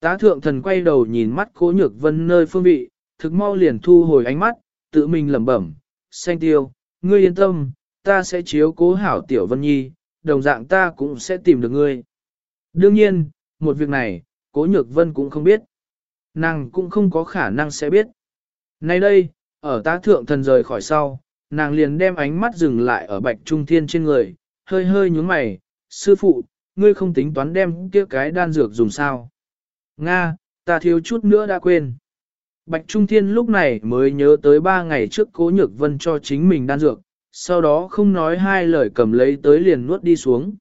Tá thượng thần quay đầu nhìn mắt cố nhược vân nơi phương vị, thực mau liền thu hồi ánh mắt, tự mình lẩm bẩm, xanh tiêu, ngươi yên tâm, ta sẽ chiếu cố hảo tiểu vân nhi, đồng dạng ta cũng sẽ tìm được ngươi. Đương nhiên, một việc này, cố nhược vân cũng không biết. Nàng cũng không có khả năng sẽ biết. Nay đây, ở tá thượng thần rời khỏi sau, nàng liền đem ánh mắt dừng lại ở bạch trung thiên trên người, hơi hơi nhướng mày, sư phụ, ngươi không tính toán đem kia cái đan dược dùng sao. Nga, ta thiếu chút nữa đã quên. Bạch Trung Thiên lúc này mới nhớ tới ba ngày trước cố nhược vân cho chính mình đan dược, sau đó không nói hai lời cầm lấy tới liền nuốt đi xuống.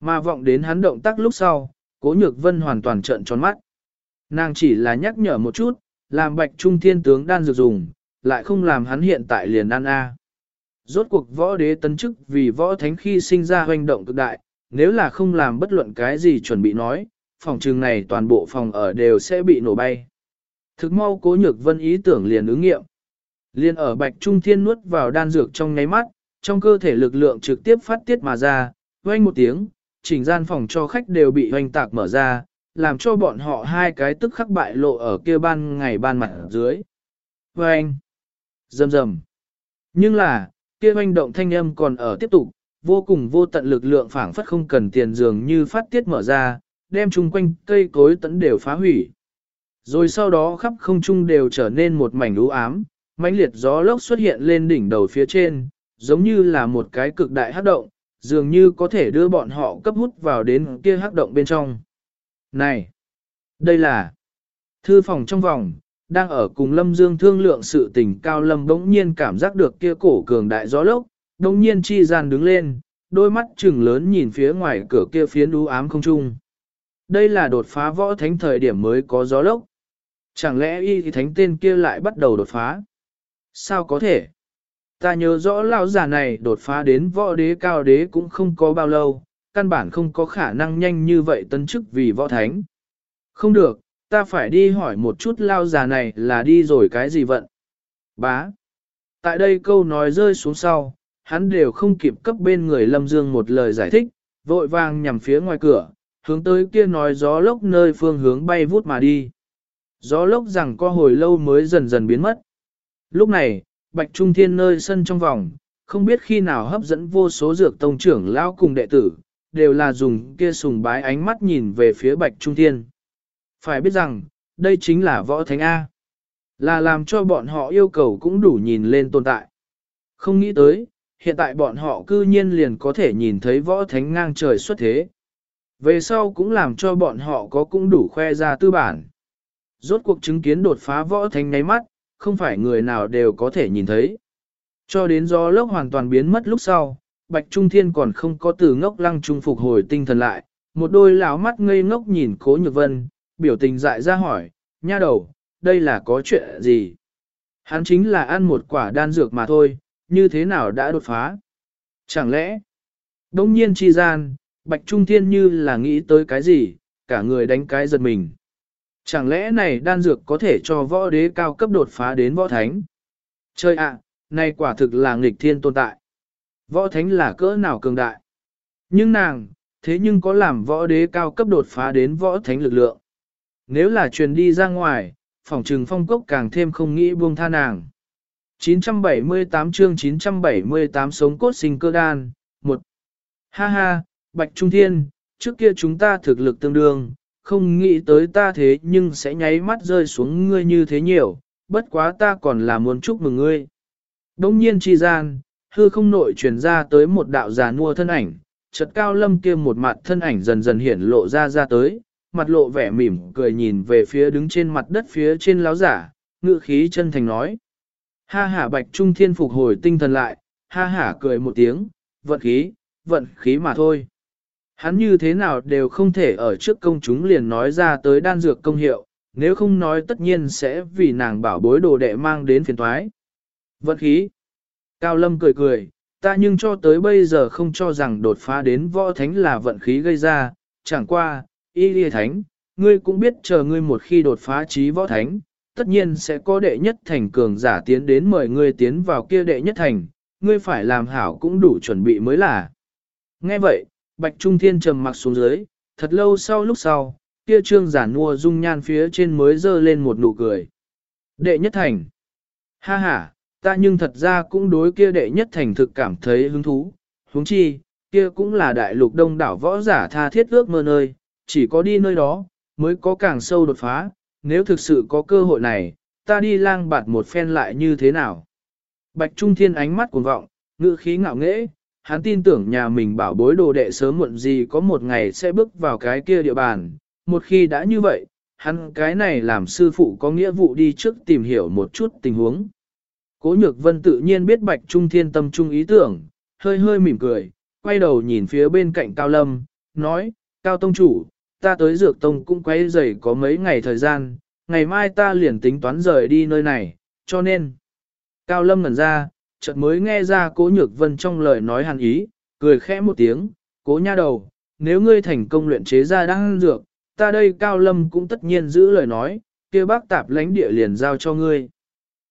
Mà vọng đến hắn động tác lúc sau, cố nhược vân hoàn toàn trợn tròn mắt. Nàng chỉ là nhắc nhở một chút, làm Bạch Trung Thiên tướng đan dược dùng, lại không làm hắn hiện tại liền ăn a. Rốt cuộc võ đế tấn chức vì võ thánh khi sinh ra hoành động cực đại, nếu là không làm bất luận cái gì chuẩn bị nói, phòng trường này toàn bộ phòng ở đều sẽ bị nổ bay. Thực mau cố nhược vân ý tưởng liền ứng nghiệm. Liên ở bạch trung thiên nuốt vào đan dược trong ngáy mắt, trong cơ thể lực lượng trực tiếp phát tiết mà ra, vang một tiếng, chỉnh gian phòng cho khách đều bị hoành tạc mở ra, làm cho bọn họ hai cái tức khắc bại lộ ở kia ban ngày ban mặt dưới. Vang! Rầm rầm! Nhưng là, kia hoành động thanh âm còn ở tiếp tục, vô cùng vô tận lực lượng phảng phất không cần tiền dường như phát tiết mở ra, đem chung quanh cây cối tấn đều phá hủy. Rồi sau đó khắp không trung đều trở nên một mảnh u ám, mãnh liệt gió lốc xuất hiện lên đỉnh đầu phía trên, giống như là một cái cực đại hắc động, dường như có thể đưa bọn họ cấp hút vào đến kia hắc động bên trong. Này! Đây là thư phòng trong vòng, đang ở cùng Lâm Dương thương lượng sự tình Cao Lâm bỗng nhiên cảm giác được kia cổ cường đại gió lốc, bỗng nhiên chi gian đứng lên, đôi mắt trừng lớn nhìn phía ngoài cửa kia phiến u ám không trung. Đây là đột phá võ thánh thời điểm mới có gió lốc. Chẳng lẽ y thánh tên kia lại bắt đầu đột phá? Sao có thể? Ta nhớ rõ lão giả này đột phá đến võ đế cao đế cũng không có bao lâu, căn bản không có khả năng nhanh như vậy tấn chức vì võ thánh. Không được, ta phải đi hỏi một chút lao già này là đi rồi cái gì vận. Bá. Tại đây câu nói rơi xuống sau, hắn đều không kịp cấp bên người Lâm Dương một lời giải thích, vội vàng nhằm phía ngoài cửa, hướng tới kia nói gió lốc nơi phương hướng bay vút mà đi. Gió lốc rằng co hồi lâu mới dần dần biến mất. Lúc này, Bạch Trung Thiên nơi sân trong vòng, không biết khi nào hấp dẫn vô số dược tông trưởng lão cùng đệ tử, đều là dùng kia sùng bái ánh mắt nhìn về phía Bạch Trung Thiên. Phải biết rằng, đây chính là võ thánh A. Là làm cho bọn họ yêu cầu cũng đủ nhìn lên tồn tại. Không nghĩ tới, hiện tại bọn họ cư nhiên liền có thể nhìn thấy võ thánh ngang trời xuất thế. Về sau cũng làm cho bọn họ có cũng đủ khoe ra tư bản. Rốt cuộc chứng kiến đột phá võ thánh ngáy mắt, không phải người nào đều có thể nhìn thấy. Cho đến do lốc hoàn toàn biến mất lúc sau, Bạch Trung Thiên còn không có từ ngốc lăng trung phục hồi tinh thần lại, một đôi lão mắt ngây ngốc nhìn Cố Nhược Vân, biểu tình dại ra hỏi, nha đầu, đây là có chuyện gì? Hắn chính là ăn một quả đan dược mà thôi, như thế nào đã đột phá? Chẳng lẽ, đông nhiên chi gian, Bạch Trung Thiên như là nghĩ tới cái gì, cả người đánh cái giật mình. Chẳng lẽ này đan dược có thể cho võ đế cao cấp đột phá đến võ thánh? Chơi ạ, này quả thực là nghịch thiên tồn tại. Võ thánh là cỡ nào cường đại? Nhưng nàng, thế nhưng có làm võ đế cao cấp đột phá đến võ thánh lực lượng. Nếu là truyền đi ra ngoài, phòng trừng phong cốc càng thêm không nghĩ buông tha nàng. 978 chương 978 sống cốt sinh cơ đan, 1. Ha ha, Bạch Trung Thiên, trước kia chúng ta thực lực tương đương, không nghĩ tới ta thế nhưng sẽ nháy mắt rơi xuống ngươi như thế nhiều, bất quá ta còn là muốn chúc mừng ngươi. Đông nhiên chi gian, hư không nội truyền ra tới một đạo già nua thân ảnh, chợt cao lâm kia một mặt thân ảnh dần dần hiển lộ ra ra tới, mặt lộ vẻ mỉm cười nhìn về phía đứng trên mặt đất phía trên láo giả, ngự khí chân thành nói. Ha hả bạch trung thiên phục hồi tinh thần lại, ha hả cười một tiếng, vận khí, vận khí mà thôi. Hắn như thế nào đều không thể ở trước công chúng liền nói ra tới đan dược công hiệu, nếu không nói tất nhiên sẽ vì nàng bảo bối đồ đệ mang đến phiền thoái. Vận khí. Cao Lâm cười cười, ta nhưng cho tới bây giờ không cho rằng đột phá đến võ thánh là vận khí gây ra, chẳng qua, y lìa thánh, ngươi cũng biết chờ ngươi một khi đột phá trí võ thánh, tất nhiên sẽ có đệ nhất thành cường giả tiến đến mời ngươi tiến vào kia đệ nhất thành, ngươi phải làm hảo cũng đủ chuẩn bị mới là. Nghe vậy, Bạch Trung Thiên trầm mặc xuống dưới, thật lâu sau lúc sau, kia trương giả nua dung nhan phía trên mới dơ lên một nụ cười. Đệ nhất thành. Ha ha, ta nhưng thật ra cũng đối kia đệ nhất thành thực cảm thấy hứng thú, huống chi, kia cũng là đại lục đông đảo võ giả tha thiết ước mơ nơi, chỉ có đi nơi đó, mới có càng sâu đột phá, nếu thực sự có cơ hội này, ta đi lang bạt một phen lại như thế nào. Bạch Trung Thiên ánh mắt cuồng vọng, ngữ khí ngạo nghễ, hắn tin tưởng nhà mình bảo bối đồ đệ sớm muộn gì có một ngày sẽ bước vào cái kia địa bàn, một khi đã như vậy, hắn cái này làm sư phụ có nghĩa vụ đi trước tìm hiểu một chút tình huống. Cố nhược vân tự nhiên biết bạch trung thiên tâm trung ý tưởng, hơi hơi mỉm cười, quay đầu nhìn phía bên cạnh Cao Lâm, nói, Cao Tông Chủ, ta tới Dược Tông cũng quấy rầy có mấy ngày thời gian, ngày mai ta liền tính toán rời đi nơi này, cho nên. Cao Lâm ngẩn ra, chợt mới nghe ra cố nhược vân trong lời nói hàn ý, cười khẽ một tiếng, cố nha đầu, nếu ngươi thành công luyện chế ra đan dược, ta đây Cao Lâm cũng tất nhiên giữ lời nói, kia bác tạp lãnh địa liền giao cho ngươi.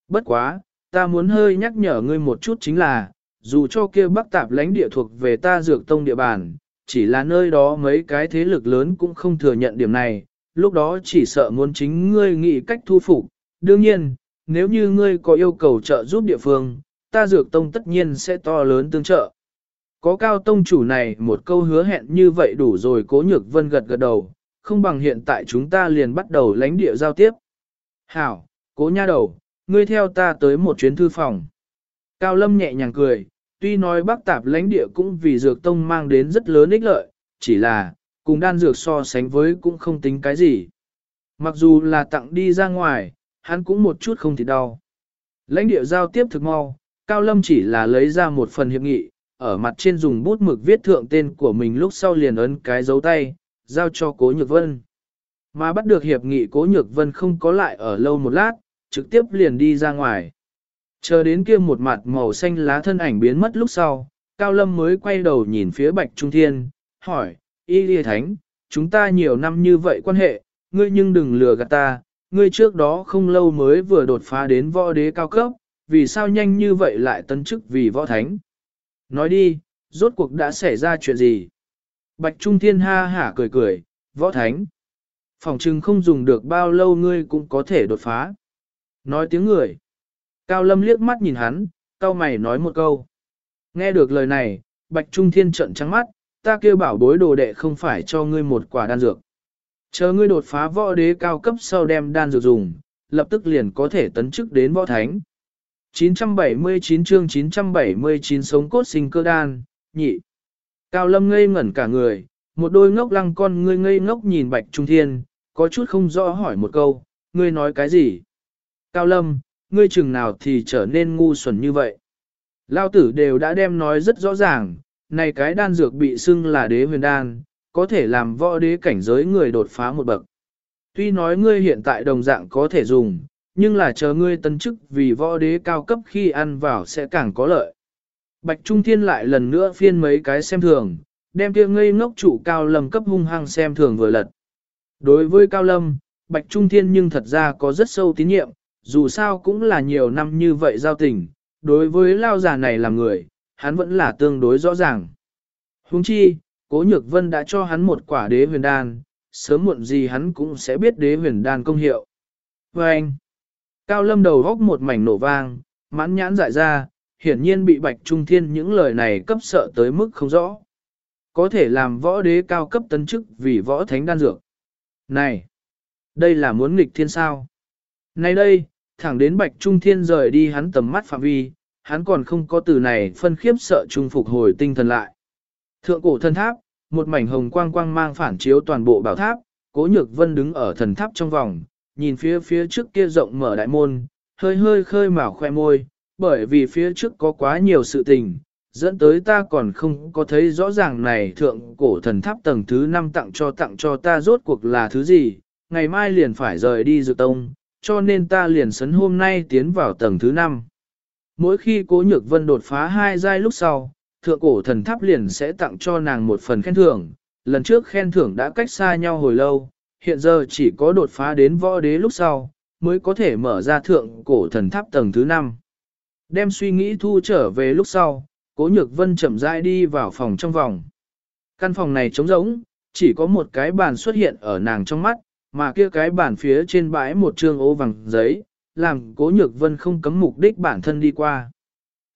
Bất quá, ta muốn hơi nhắc nhở ngươi một chút chính là, dù cho kia bắc tạp lãnh địa thuộc về ta dược tông địa bàn, chỉ là nơi đó mấy cái thế lực lớn cũng không thừa nhận điểm này, lúc đó chỉ sợ muốn chính ngươi nghĩ cách thu phục. Đương nhiên, nếu như ngươi có yêu cầu trợ giúp địa phương, ta dược tông tất nhiên sẽ to lớn tương trợ. Có cao tông chủ này một câu hứa hẹn như vậy đủ rồi cố nhược vân gật gật đầu, không bằng hiện tại chúng ta liền bắt đầu lãnh địa giao tiếp. Hảo, cố nha đầu, ngươi theo ta tới một chuyến thư phòng. Cao Lâm nhẹ nhàng cười, tuy nói bác tạp lãnh địa cũng vì dược tông mang đến rất lớn ích lợi, chỉ là, cùng đan dược so sánh với cũng không tính cái gì. Mặc dù là tặng đi ra ngoài, hắn cũng một chút không thì đau. Lãnh địa giao tiếp thực mau, Cao Lâm chỉ là lấy ra một phần hiệp nghị, ở mặt trên dùng bút mực viết thượng tên của mình lúc sau liền ấn cái dấu tay, giao cho Cố Nhược Vân. Mà bắt được hiệp nghị Cố Nhược Vân không có lại ở lâu một lát, trực tiếp liền đi ra ngoài. Chờ đến kia một mặt màu xanh lá thân ảnh biến mất lúc sau, Cao Lâm mới quay đầu nhìn phía Bạch Trung Thiên, hỏi, Y Lìa Thánh, chúng ta nhiều năm như vậy quan hệ, ngươi nhưng đừng lừa gạt ta, ngươi trước đó không lâu mới vừa đột phá đến võ đế cao cấp, vì sao nhanh như vậy lại tấn chức vì võ thánh? Nói đi, rốt cuộc đã xảy ra chuyện gì? Bạch Trung Thiên ha hả cười cười, võ thánh. Phòng trừng không dùng được bao lâu ngươi cũng có thể đột phá. Nói tiếng người. Cao Lâm liếc mắt nhìn hắn, cao mày nói một câu. Nghe được lời này, Bạch Trung Thiên trợn trắng mắt, ta kêu bảo bối đồ đệ không phải cho ngươi một quả đan dược. Chờ ngươi đột phá võ đế cao cấp sau đem đan dược dùng, lập tức liền có thể tấn chức đến võ thánh. 979 chương 979 sống cốt sinh cơ đan, nhị. Cao Lâm ngây ngẩn cả người, một đôi ngốc lăng con ngươi ngây ngốc nhìn Bạch Trung Thiên, có chút không rõ hỏi một câu, ngươi nói cái gì? Cao Lâm, ngươi chừng nào thì trở nên ngu xuẩn như vậy? Lao tử đều đã đem nói rất rõ ràng, này cái đan dược bị xưng là đế huyền đan, có thể làm võ đế cảnh giới người đột phá một bậc. Tuy nói ngươi hiện tại đồng dạng có thể dùng, nhưng là chờ ngươi tân chức vì võ đế cao cấp khi ăn vào sẽ càng có lợi. Bạch Trung Thiên lại lần nữa phiên mấy cái xem thường, đem kia ngây ngốc chủ Cao Lâm cấp hung hăng xem thường vừa lật. Đối với Cao Lâm, Bạch Trung Thiên nhưng thật ra có rất sâu tín nhiệm, dù sao cũng là nhiều năm như vậy giao tình, đối với lao già này làm người, hắn vẫn là tương đối rõ ràng. Huống chi, Cố Nhược Vân đã cho hắn một quả đế huyền đan, sớm muộn gì hắn cũng sẽ biết đế huyền đan công hiệu. Và anh, Cao Lâm đầu góc một mảnh nổ vang, mãn nhãn dại ra, hiển nhiên bị Bạch Trung Thiên những lời này cấp sợ tới mức không rõ. Có thể làm võ đế cao cấp tấn chức vì võ thánh đan dược. Này, đây là muốn nghịch thiên sao? Này đây, thẳng đến Bạch Trung Thiên rời đi hắn tầm mắt phạm vi, hắn còn không có từ này phân khiếp sợ trung phục hồi tinh thần lại. Thượng cổ thần tháp, một mảnh hồng quang quang mang phản chiếu toàn bộ bảo tháp, cố nhược vân đứng ở thần tháp trong vòng, nhìn phía phía trước kia rộng mở đại môn, hơi hơi khơi mào khoe môi, bởi vì phía trước có quá nhiều sự tình, dẫn tới ta còn không có thấy rõ ràng này thượng cổ thần tháp tầng thứ 5 tặng cho tặng cho ta rốt cuộc là thứ gì, ngày mai liền phải rời đi dược tông, cho nên ta liền sấn hôm nay tiến vào tầng thứ 5. Mỗi khi cố nhược vân đột phá hai giai lúc sau, thượng cổ thần tháp liền sẽ tặng cho nàng một phần khen thưởng, lần trước khen thưởng đã cách xa nhau hồi lâu, hiện giờ chỉ có đột phá đến võ đế lúc sau, mới có thể mở ra thượng cổ thần tháp tầng thứ 5. Đem suy nghĩ thu trở về lúc sau, cố nhược vân chậm rãi đi vào phòng trong vòng. Căn phòng này trống rỗng, chỉ có một cái bàn xuất hiện ở nàng trong mắt, mà kia cái bản phía trên bãi một trương ô vàng giấy, làm cố nhược vân không cấm mục đích bản thân đi qua.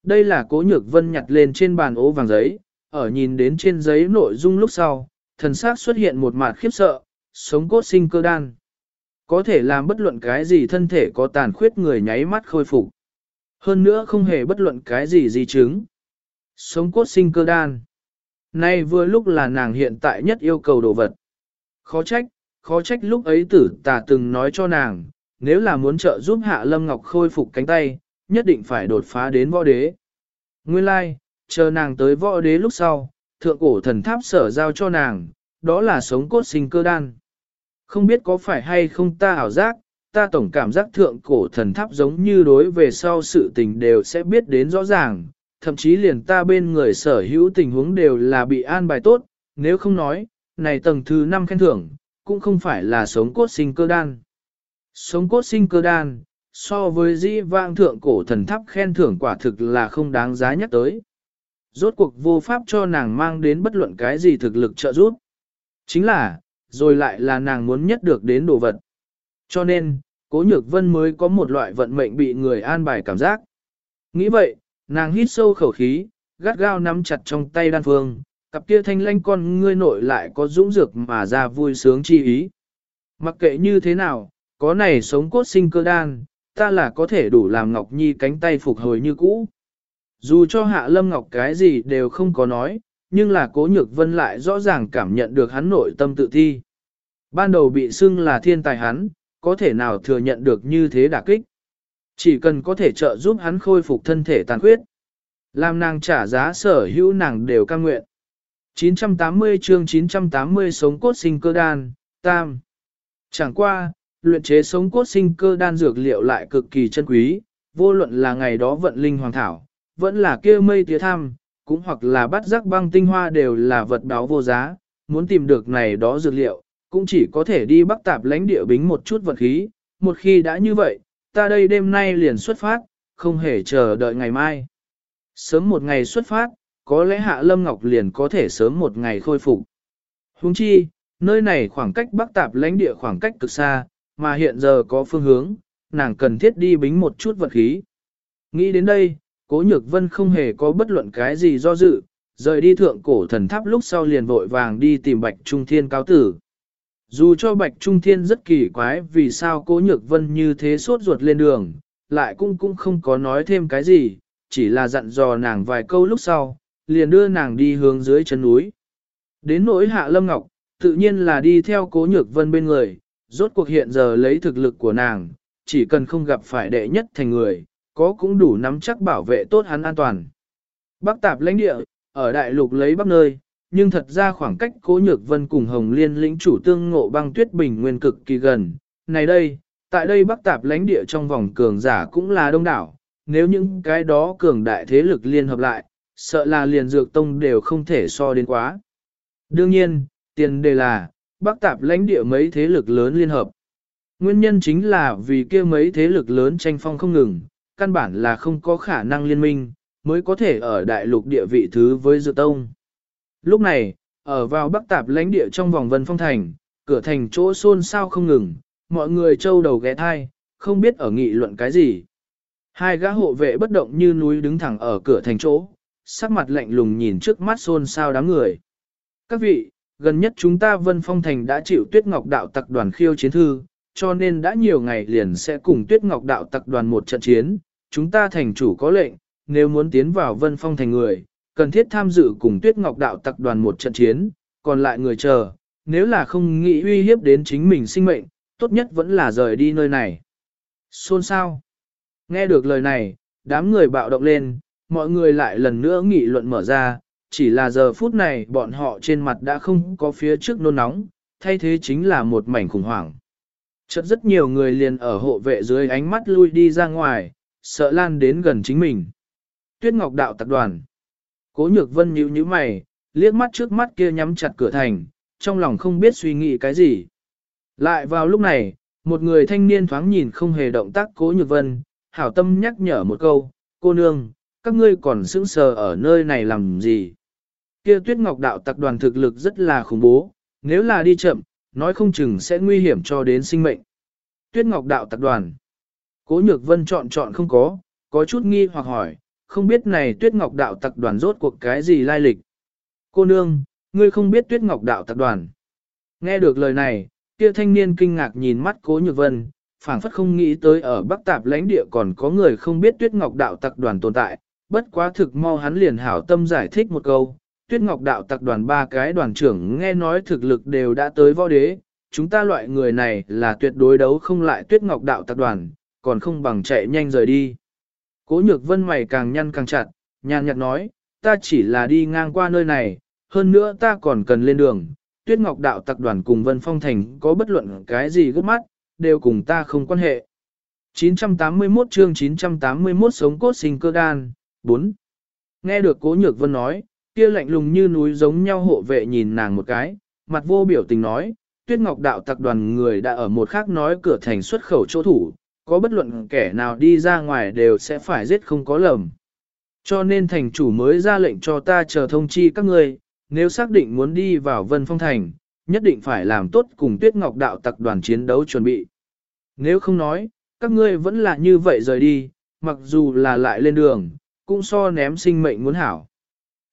Đây là cố nhược vân nhặt lên trên bàn ố vàng giấy, ở nhìn đến trên giấy nội dung lúc sau, thần xác xuất hiện một mặt khiếp sợ, sống cốt sinh cơ đan. Có thể làm bất luận cái gì thân thể có tàn khuyết người nháy mắt khôi phục. Hơn nữa không hề bất luận cái gì di chứng. Sống cốt sinh cơ đan. Nay vừa lúc là nàng hiện tại nhất yêu cầu đồ vật. Khó trách, khó trách lúc ấy tử tà từng nói cho nàng, nếu là muốn trợ giúp Hạ Lâm Ngọc khôi phục cánh tay, nhất định phải đột phá đến võ đế. Nguyên lai, like, chờ nàng tới võ đế lúc sau, thượng cổ thần tháp sở giao cho nàng, đó là sống cốt sinh cơ đan. Không biết có phải hay không ta ảo giác, ta tổng cảm giác thượng cổ thần tháp giống như đối về sau sự tình đều sẽ biết đến rõ ràng, thậm chí liền ta bên người sở hữu tình huống đều là bị an bài tốt, nếu không nói, này tầng thứ 5 khen thưởng, cũng không phải là sống cốt sinh cơ đan. Sống cốt sinh cơ đan, so với dĩ vang thượng cổ thần tháp khen thưởng quả thực là không đáng giá nhắc tới. Rốt cuộc vô pháp cho nàng mang đến bất luận cái gì thực lực trợ giúp. Chính là, rồi lại là nàng muốn nhất được đến đồ vật. Cho nên, cố nhược vân mới có một loại vận mệnh bị người an bài cảm giác. Nghĩ vậy, nàng hít sâu khẩu khí, gắt gao nắm chặt trong tay đan phương, cặp kia thanh lanh con ngươi nội lại có dũng dược mà ra vui sướng chi ý. Mặc kệ như thế nào, có này sống cốt sinh cơ đan, ta là có thể đủ làm Ngọc Nhi cánh tay phục hồi như cũ. Dù cho Hạ Lâm Ngọc cái gì đều không có nói, nhưng là Cố Nhược Vân lại rõ ràng cảm nhận được hắn nội tâm tự thi. Ban đầu bị xưng là thiên tài hắn, có thể nào thừa nhận được như thế đả kích. Chỉ cần có thể trợ giúp hắn khôi phục thân thể tàn khuyết. Làm nàng trả giá sở hữu nàng đều cam nguyện. 980 chương 980 sống cốt sinh cơ đan, tam. Chẳng qua, luyện chế sống cốt sinh cơ đan dược liệu lại cực kỳ chân quý, vô luận là ngày đó vận linh hoàng thảo, vẫn là kia mây tía tham, cũng hoặc là bắt rắc băng tinh hoa đều là vật đáo vô giá, muốn tìm được này đó dược liệu, cũng chỉ có thể đi bắc tạp lãnh địa bính một chút vật khí, một khi đã như vậy, ta đây đêm nay liền xuất phát, không hề chờ đợi ngày mai. Sớm một ngày xuất phát, có lẽ Hạ Lâm Ngọc liền có thể sớm một ngày khôi phục. Huống chi, nơi này khoảng cách bắc tạp lãnh địa khoảng cách cực xa, mà hiện giờ có phương hướng, nàng cần thiết đi bính một chút vật khí. Nghĩ đến đây, Cố Nhược Vân không hề có bất luận cái gì do dự, rời đi thượng cổ thần tháp lúc sau liền vội vàng đi tìm Bạch Trung Thiên cáo tử. Dù cho Bạch Trung Thiên rất kỳ quái vì sao Cố Nhược Vân như thế sốt ruột lên đường, lại cũng cũng không có nói thêm cái gì, chỉ là dặn dò nàng vài câu lúc sau, liền đưa nàng đi hướng dưới chân núi. Đến nỗi Hạ Lâm Ngọc, tự nhiên là đi theo Cố Nhược Vân bên người, rốt cuộc hiện giờ lấy thực lực của nàng, chỉ cần không gặp phải đệ nhất thành người, có cũng đủ nắm chắc bảo vệ tốt hắn an toàn. Bắc tạp lãnh địa, ở đại lục lấy bắc nơi, nhưng thật ra khoảng cách cố nhược vân cùng Hồng Liên lĩnh chủ tương ngộ băng tuyết bình nguyên cực kỳ gần. Này đây, tại đây bắc tạp lãnh địa trong vòng cường giả cũng là đông đảo, nếu những cái đó cường đại thế lực liên hợp lại, sợ là liền dược tông đều không thể so đến quá. Đương nhiên, tiền đề là, bắc tạp lãnh địa mấy thế lực lớn liên hợp. Nguyên nhân chính là vì kia mấy thế lực lớn tranh phong không ngừng, căn bản là không có khả năng liên minh, mới có thể ở đại lục địa vị thứ với Dược Tông. Lúc này, ở vào bắc tạp lãnh địa trong vòng vân phong thành, cửa thành chỗ xôn xao không ngừng, mọi người trâu đầu ghé thai, không biết ở nghị luận cái gì. Hai gã hộ vệ bất động như núi đứng thẳng ở cửa thành chỗ, sắc mặt lạnh lùng nhìn trước mắt xôn xao đám người. Các vị, gần nhất chúng ta Vân Phong Thành đã chịu Tuyết Ngọc Đạo Tặc đoàn khiêu chiến thư, cho nên đã nhiều ngày liền sẽ cùng Tuyết Ngọc Đạo Tặc đoàn một trận chiến, chúng ta thành chủ có lệnh, nếu muốn tiến vào Vân Phong Thành người, cần thiết tham dự cùng Tuyết Ngọc Đạo Tặc đoàn một trận chiến, còn lại người chờ, nếu là không nghĩ uy hiếp đến chính mình sinh mệnh, tốt nhất vẫn là rời đi nơi này. Xôn sao? Nghe được lời này, đám người bạo động lên, mọi người lại lần nữa nghị luận mở ra, chỉ là giờ phút này bọn họ trên mặt đã không có phía trước nôn nóng, thay thế chính là một mảnh khủng hoảng. Chợt rất nhiều người liền ở hộ vệ dưới ánh mắt lui đi ra ngoài, sợ lan đến gần chính mình. Tuyết Ngọc Đạo Tập đoàn. Cố Nhược Vân nhíu nhíu mày, liếc mắt trước mắt kia nhắm chặt cửa thành, trong lòng không biết suy nghĩ cái gì. Lại vào lúc này, một người thanh niên thoáng nhìn không hề động tác Cố Nhược Vân, hảo tâm nhắc nhở một câu, cô nương, các ngươi còn sững sờ ở nơi này làm gì? Kia Tuyết Ngọc Đạo tặc đoàn thực lực rất là khủng bố, nếu là đi chậm, nói không chừng sẽ nguy hiểm cho đến sinh mệnh. Tuyết Ngọc Đạo tặc đoàn. Cố Nhược Vân chọn chọn không có, có chút nghi hoặc hỏi, không biết này Tuyết Ngọc Đạo tặc đoàn rốt cuộc cái gì lai lịch. Cô nương, ngươi không biết Tuyết Ngọc Đạo tặc đoàn. Nghe được lời này, kia thanh niên kinh ngạc nhìn mắt Cố Nhược Vân, phảng phất không nghĩ tới ở Bắc Tạp lãnh địa còn có người không biết Tuyết Ngọc Đạo tặc đoàn tồn tại, bất quá thực mau hắn liền hảo tâm giải thích một câu, Tuyết Ngọc Đạo Tặc đoàn ba cái đoàn trưởng nghe nói thực lực đều đã tới võ đế, chúng ta loại người này là tuyệt đối đấu không lại Tuyết Ngọc Đạo Tặc đoàn, còn không bằng chạy nhanh rời đi. Cố nhược vân mày càng nhăn càng chặt, nhàn nhạt nói, ta chỉ là đi ngang qua nơi này, hơn nữa ta còn cần lên đường, Tuyết Ngọc Đạo Tặc đoàn cùng Vân Phong Thành có bất luận cái gì gấp mắt, đều cùng ta không quan hệ. 981 chương 981 sống cốt sinh cơ đan, 4. Nghe được Cố Nhược Vân nói, Kia lạnh lùng như núi giống nhau hộ vệ nhìn nàng một cái, mặt vô biểu tình nói, tuyết ngọc đạo tặc đoàn người đã ở một khác nói cửa thành xuất khẩu chỗ thủ, có bất luận kẻ nào đi ra ngoài đều sẽ phải giết không có lầm. Cho nên thành chủ mới ra lệnh cho ta chờ thông chi các ngươi, nếu xác định muốn đi vào vân phong thành, nhất định phải làm tốt cùng tuyết ngọc đạo tặc đoàn chiến đấu chuẩn bị. Nếu không nói, các ngươi vẫn là như vậy rời đi, mặc dù là lại lên đường, cũng so ném sinh mệnh muốn hảo.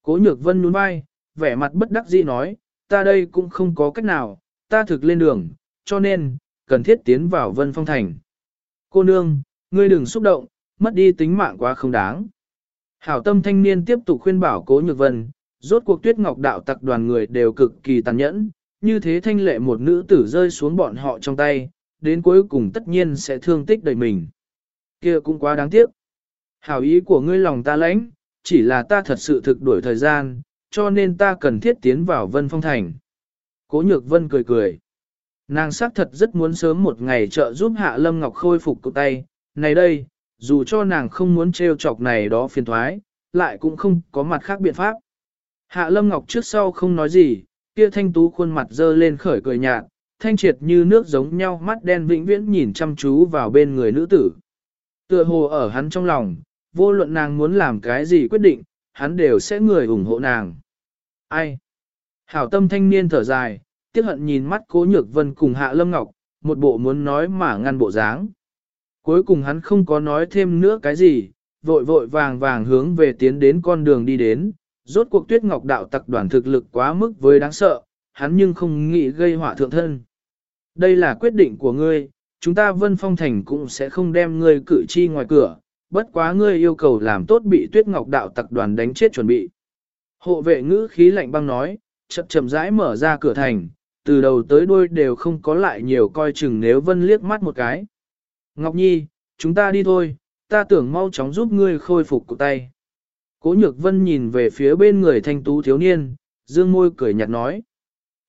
Cố nhược vân nhún vai, vẻ mặt bất đắc dĩ nói, ta đây cũng không có cách nào, ta thực lên đường, cho nên, cần thiết tiến vào vân phong thành. Cô nương, ngươi đừng xúc động, mất đi tính mạng quá không đáng. Hảo tâm thanh niên tiếp tục khuyên bảo cố nhược vân, rốt cuộc tuyết ngọc đạo tặc đoàn người đều cực kỳ tàn nhẫn, như thế thanh lệ một nữ tử rơi xuống bọn họ trong tay, đến cuối cùng tất nhiên sẽ thương tích đời mình. kia cũng quá đáng tiếc. Hảo ý của ngươi lòng ta lãnh, chỉ là ta thật sự thực đuổi thời gian, cho nên ta cần thiết tiến vào Vân Phong Thành. Cố Nhược Vân cười cười. Nàng xác thật rất muốn sớm một ngày trợ giúp Hạ Lâm Ngọc khôi phục cụ tay. Này đây, dù cho nàng không muốn trêu chọc này đó phiền thoái, lại cũng không có mặt khác biện pháp. Hạ Lâm Ngọc trước sau không nói gì, kia thanh tú khuôn mặt dơ lên khởi cười nhạt, thanh triệt như nước giống nhau mắt đen vĩnh viễn nhìn chăm chú vào bên người nữ tử. Tựa hồ ở hắn trong lòng, vô luận nàng muốn làm cái gì quyết định, hắn đều sẽ người ủng hộ nàng. Ai? Hảo tâm thanh niên thở dài, tiếc hận nhìn mắt cố nhược vân cùng hạ lâm ngọc, một bộ muốn nói mà ngăn bộ dáng. Cuối cùng hắn không có nói thêm nữa cái gì, vội vội vàng vàng hướng về tiến đến con đường đi đến, rốt cuộc tuyết ngọc đạo tặc đoàn thực lực quá mức với đáng sợ, hắn nhưng không nghĩ gây họa thượng thân. Đây là quyết định của ngươi, chúng ta vân phong thành cũng sẽ không đem ngươi cử chi ngoài cửa, bất quá ngươi yêu cầu làm tốt bị tuyết ngọc đạo tặc đoàn đánh chết chuẩn bị. Hộ vệ ngữ khí lạnh băng nói, chậm chậm rãi mở ra cửa thành, từ đầu tới đuôi đều không có lại nhiều coi chừng nếu vân liếc mắt một cái. Ngọc Nhi, chúng ta đi thôi, ta tưởng mau chóng giúp ngươi khôi phục cụ tay. Cố nhược vân nhìn về phía bên người thanh tú thiếu niên, dương môi cười nhạt nói.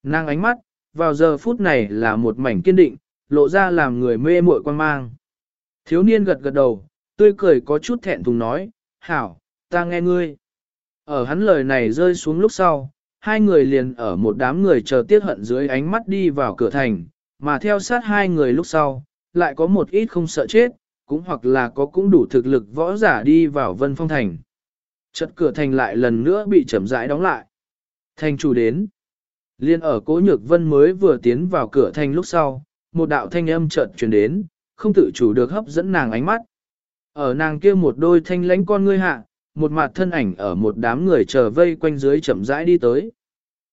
Nàng ánh mắt, vào giờ phút này là một mảnh kiên định, lộ ra làm người mê muội quan mang. Thiếu niên gật gật đầu, tươi cười có chút thẹn thùng nói, hảo, ta nghe ngươi. Ở hắn lời này rơi xuống lúc sau, hai người liền ở một đám người chờ tiết hận dưới ánh mắt đi vào cửa thành, mà theo sát hai người lúc sau, lại có một ít không sợ chết, cũng hoặc là có cũng đủ thực lực võ giả đi vào vân phong thành. Chật cửa thành lại lần nữa bị chậm rãi đóng lại. Thành chủ đến. Liên ở cố nhược vân mới vừa tiến vào cửa thành lúc sau, một đạo thanh âm chợt truyền đến, không tự chủ được hấp dẫn nàng ánh mắt. Ở nàng kia một đôi thanh lãnh con ngươi hạ, một mặt thân ảnh ở một đám người chờ vây quanh dưới chậm rãi đi tới.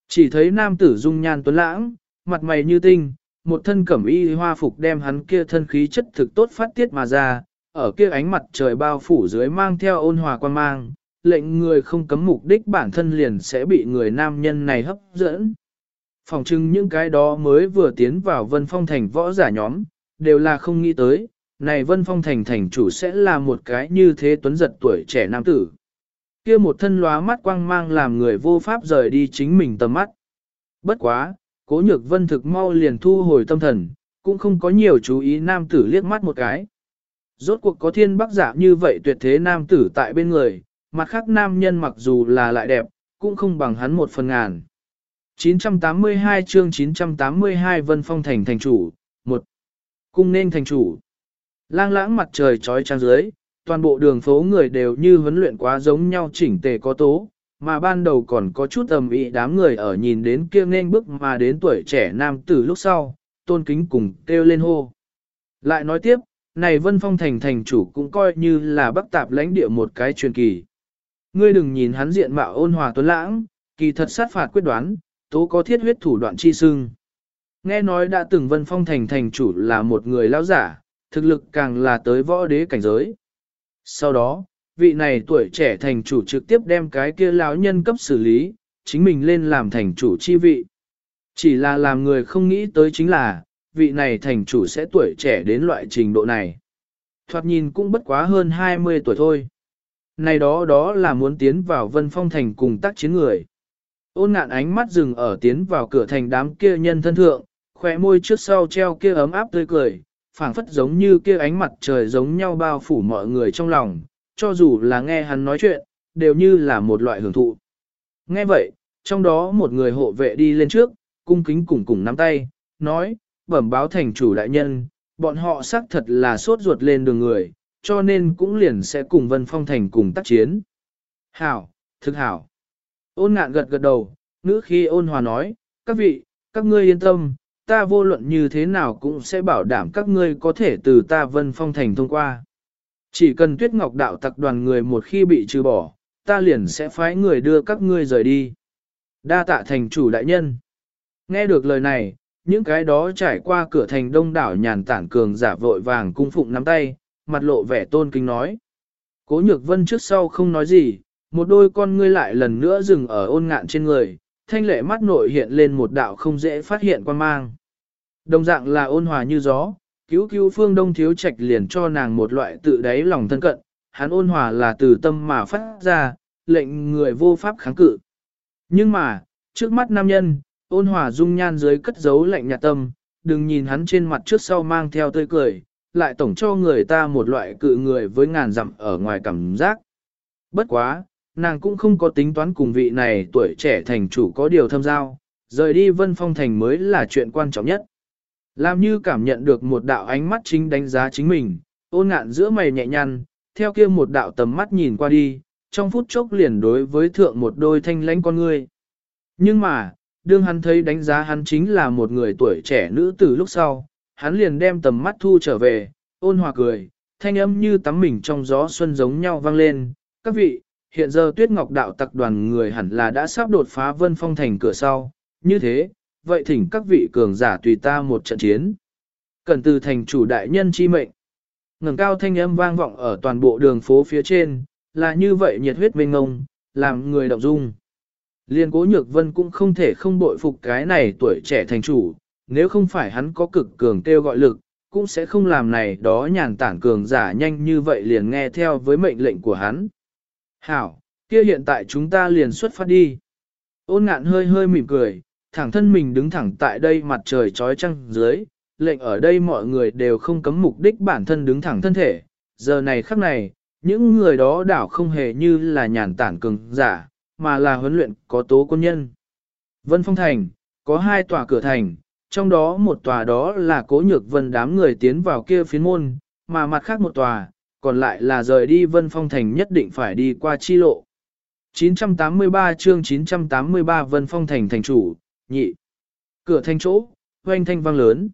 Chỉ thấy nam tử dung nhan tuấn lãng, mặt mày như tinh, một thân cẩm y hoa phục đem hắn kia thân khí chất thực tốt phát tiết mà ra, ở kia ánh mặt trời bao phủ dưới mang theo ôn hòa quan mang, lệnh người không cấm mục đích bản thân liền sẽ bị người nam nhân này hấp dẫn. Phòng trưng những cái đó mới vừa tiến vào vân phong thành võ giả nhóm, đều là không nghĩ tới, này vân phong thành thành chủ sẽ là một cái như thế tuấn giật tuổi trẻ nam tử. kia một thân lóa mắt quang mang làm người vô pháp rời đi chính mình tầm mắt. Bất quá, cố nhược vân thực mau liền thu hồi tâm thần, cũng không có nhiều chú ý nam tử liếc mắt một cái. Rốt cuộc có thiên bắc giả như vậy tuyệt thế nam tử tại bên người, mặt khác nam nhân mặc dù là lại đẹp, cũng không bằng hắn một phần ngàn. 982 chương 982 Vân Phong thành thành chủ, một Cung nên thành chủ. Lang lãng mặt trời trói trang dưới, toàn bộ đường phố người đều như huấn luyện quá giống nhau chỉnh tề có tố, mà ban đầu còn có chút ầm ĩ đám người ở nhìn đến kia nên bước mà đến tuổi trẻ nam tử lúc sau, tôn kính cùng kêu lên hô. Lại nói tiếp, này Vân Phong thành thành chủ cũng coi như là bắc tạp lãnh địa một cái truyền kỳ. Ngươi đừng nhìn hắn diện mạo ôn hòa tuấn lãng, kỳ thật sát phạt quyết đoán, tố có thiết huyết thủ đoạn chi sưng. Nghe nói đã từng Vân Phong thành thành chủ là một người lão giả, thực lực càng là tới võ đế cảnh giới. Sau đó, vị này tuổi trẻ thành chủ trực tiếp đem cái kia lão nhân cấp xử lý, chính mình lên làm thành chủ chi vị. Chỉ là làm người không nghĩ tới chính là, vị này thành chủ sẽ tuổi trẻ đến loại trình độ này. Thoạt nhìn cũng bất quá hơn 20 tuổi thôi. Này đó đó là muốn tiến vào vân phong thành cùng tác chiến người. Ôn ngạn ánh mắt dừng ở tiến vào cửa thành đám kia nhân thân thượng, khỏe môi trước sau treo kia ấm áp tươi cười, phảng phất giống như kia ánh mặt trời giống nhau bao phủ mọi người trong lòng, cho dù là nghe hắn nói chuyện, đều như là một loại hưởng thụ. Nghe vậy, trong đó một người hộ vệ đi lên trước, cung kính cùng cùng nắm tay, nói, bẩm báo thành chủ đại nhân, bọn họ xác thật là sốt ruột lên đường người, cho nên cũng liền sẽ cùng Vân Phong Thành cùng tác chiến. Hảo, thực hảo. Ôn ngạn gật gật đầu, ngữ khi ôn hòa nói, các vị, các ngươi yên tâm, ta vô luận như thế nào cũng sẽ bảo đảm các ngươi có thể từ ta Vân Phong Thành thông qua. Chỉ cần tuyết ngọc đạo tặc đoàn người một khi bị trừ bỏ, ta liền sẽ phái người đưa các ngươi rời đi. Đa tạ thành chủ đại nhân. Nghe được lời này, những cái đó trải qua cửa thành đông đảo nhàn tản cường giả vội vàng cung phụng nắm tay, mặt lộ vẻ tôn kính nói. Cố nhược vân trước sau không nói gì, một đôi con ngươi lại lần nữa dừng ở ôn ngạn trên người, thanh lệ mắt nội hiện lên một đạo không dễ phát hiện quan mang. Đồng dạng là ôn hòa như gió, cứu cứu phương đông thiếu trạch liền cho nàng một loại tự đáy lòng thân cận, hắn ôn hòa là từ tâm mà phát ra, lệnh người vô pháp kháng cự. Nhưng mà, trước mắt nam nhân, ôn hòa dung nhan dưới cất giấu lạnh nhạt tâm, đừng nhìn hắn trên mặt trước sau mang theo tươi cười, lại tổng cho người ta một loại cự người với ngàn dặm ở ngoài cảm giác. Bất quá, nàng cũng không có tính toán cùng vị này tuổi trẻ thành chủ có điều thâm giao, rời đi vân phong thành mới là chuyện quan trọng nhất. Làm như cảm nhận được một đạo ánh mắt chính đánh giá chính mình, ôn ngạn giữa mày nhẹ nhăn, theo kia một đạo tầm mắt nhìn qua đi, trong phút chốc liền đối với thượng một đôi thanh lãnh con người. Nhưng mà, đương hắn thấy đánh giá hắn chính là một người tuổi trẻ nữ từ lúc sau, hắn liền đem tầm mắt thu trở về, ôn hòa cười, thanh âm như tắm mình trong gió xuân giống nhau vang lên. Các vị, hiện giờ tuyết ngọc đạo tặc đoàn người hẳn là đã sắp đột phá vân phong thành cửa sau, như thế, vậy thỉnh các vị cường giả tùy ta một trận chiến. Cần từ thành chủ đại nhân chi mệnh. ngẩng cao thanh âm vang vọng ở toàn bộ đường phố phía trên, là như vậy nhiệt huyết mênh ngông, làm người động dung. Liên cố nhược vân cũng không thể không bội phục cái này tuổi trẻ thành chủ, nếu không phải hắn có cực cường kêu gọi lực, cũng sẽ không làm này đó nhàn tản cường giả nhanh như vậy liền nghe theo với mệnh lệnh của hắn. Hảo, kia hiện tại chúng ta liền xuất phát đi. Ôn ngạn hơi hơi mỉm cười, thẳng thân mình đứng thẳng tại đây mặt trời trói trăng dưới, lệnh ở đây mọi người đều không cấm mục đích bản thân đứng thẳng thân thể. Giờ này khắc này, những người đó đảo không hề như là nhàn tản cường giả, mà là huấn luyện có tố quân nhân. Vân Phong Thành, có hai tòa cửa thành, trong đó một tòa đó là cố nhược vân đám người tiến vào kia phiến môn, mà mặt khác một tòa, còn lại là rời đi Vân Phong Thành nhất định phải đi qua chi lộ. 983 chương 983 Vân Phong Thành thành chủ, nhị. Cửa thành chỗ, hoanh thanh vang lớn.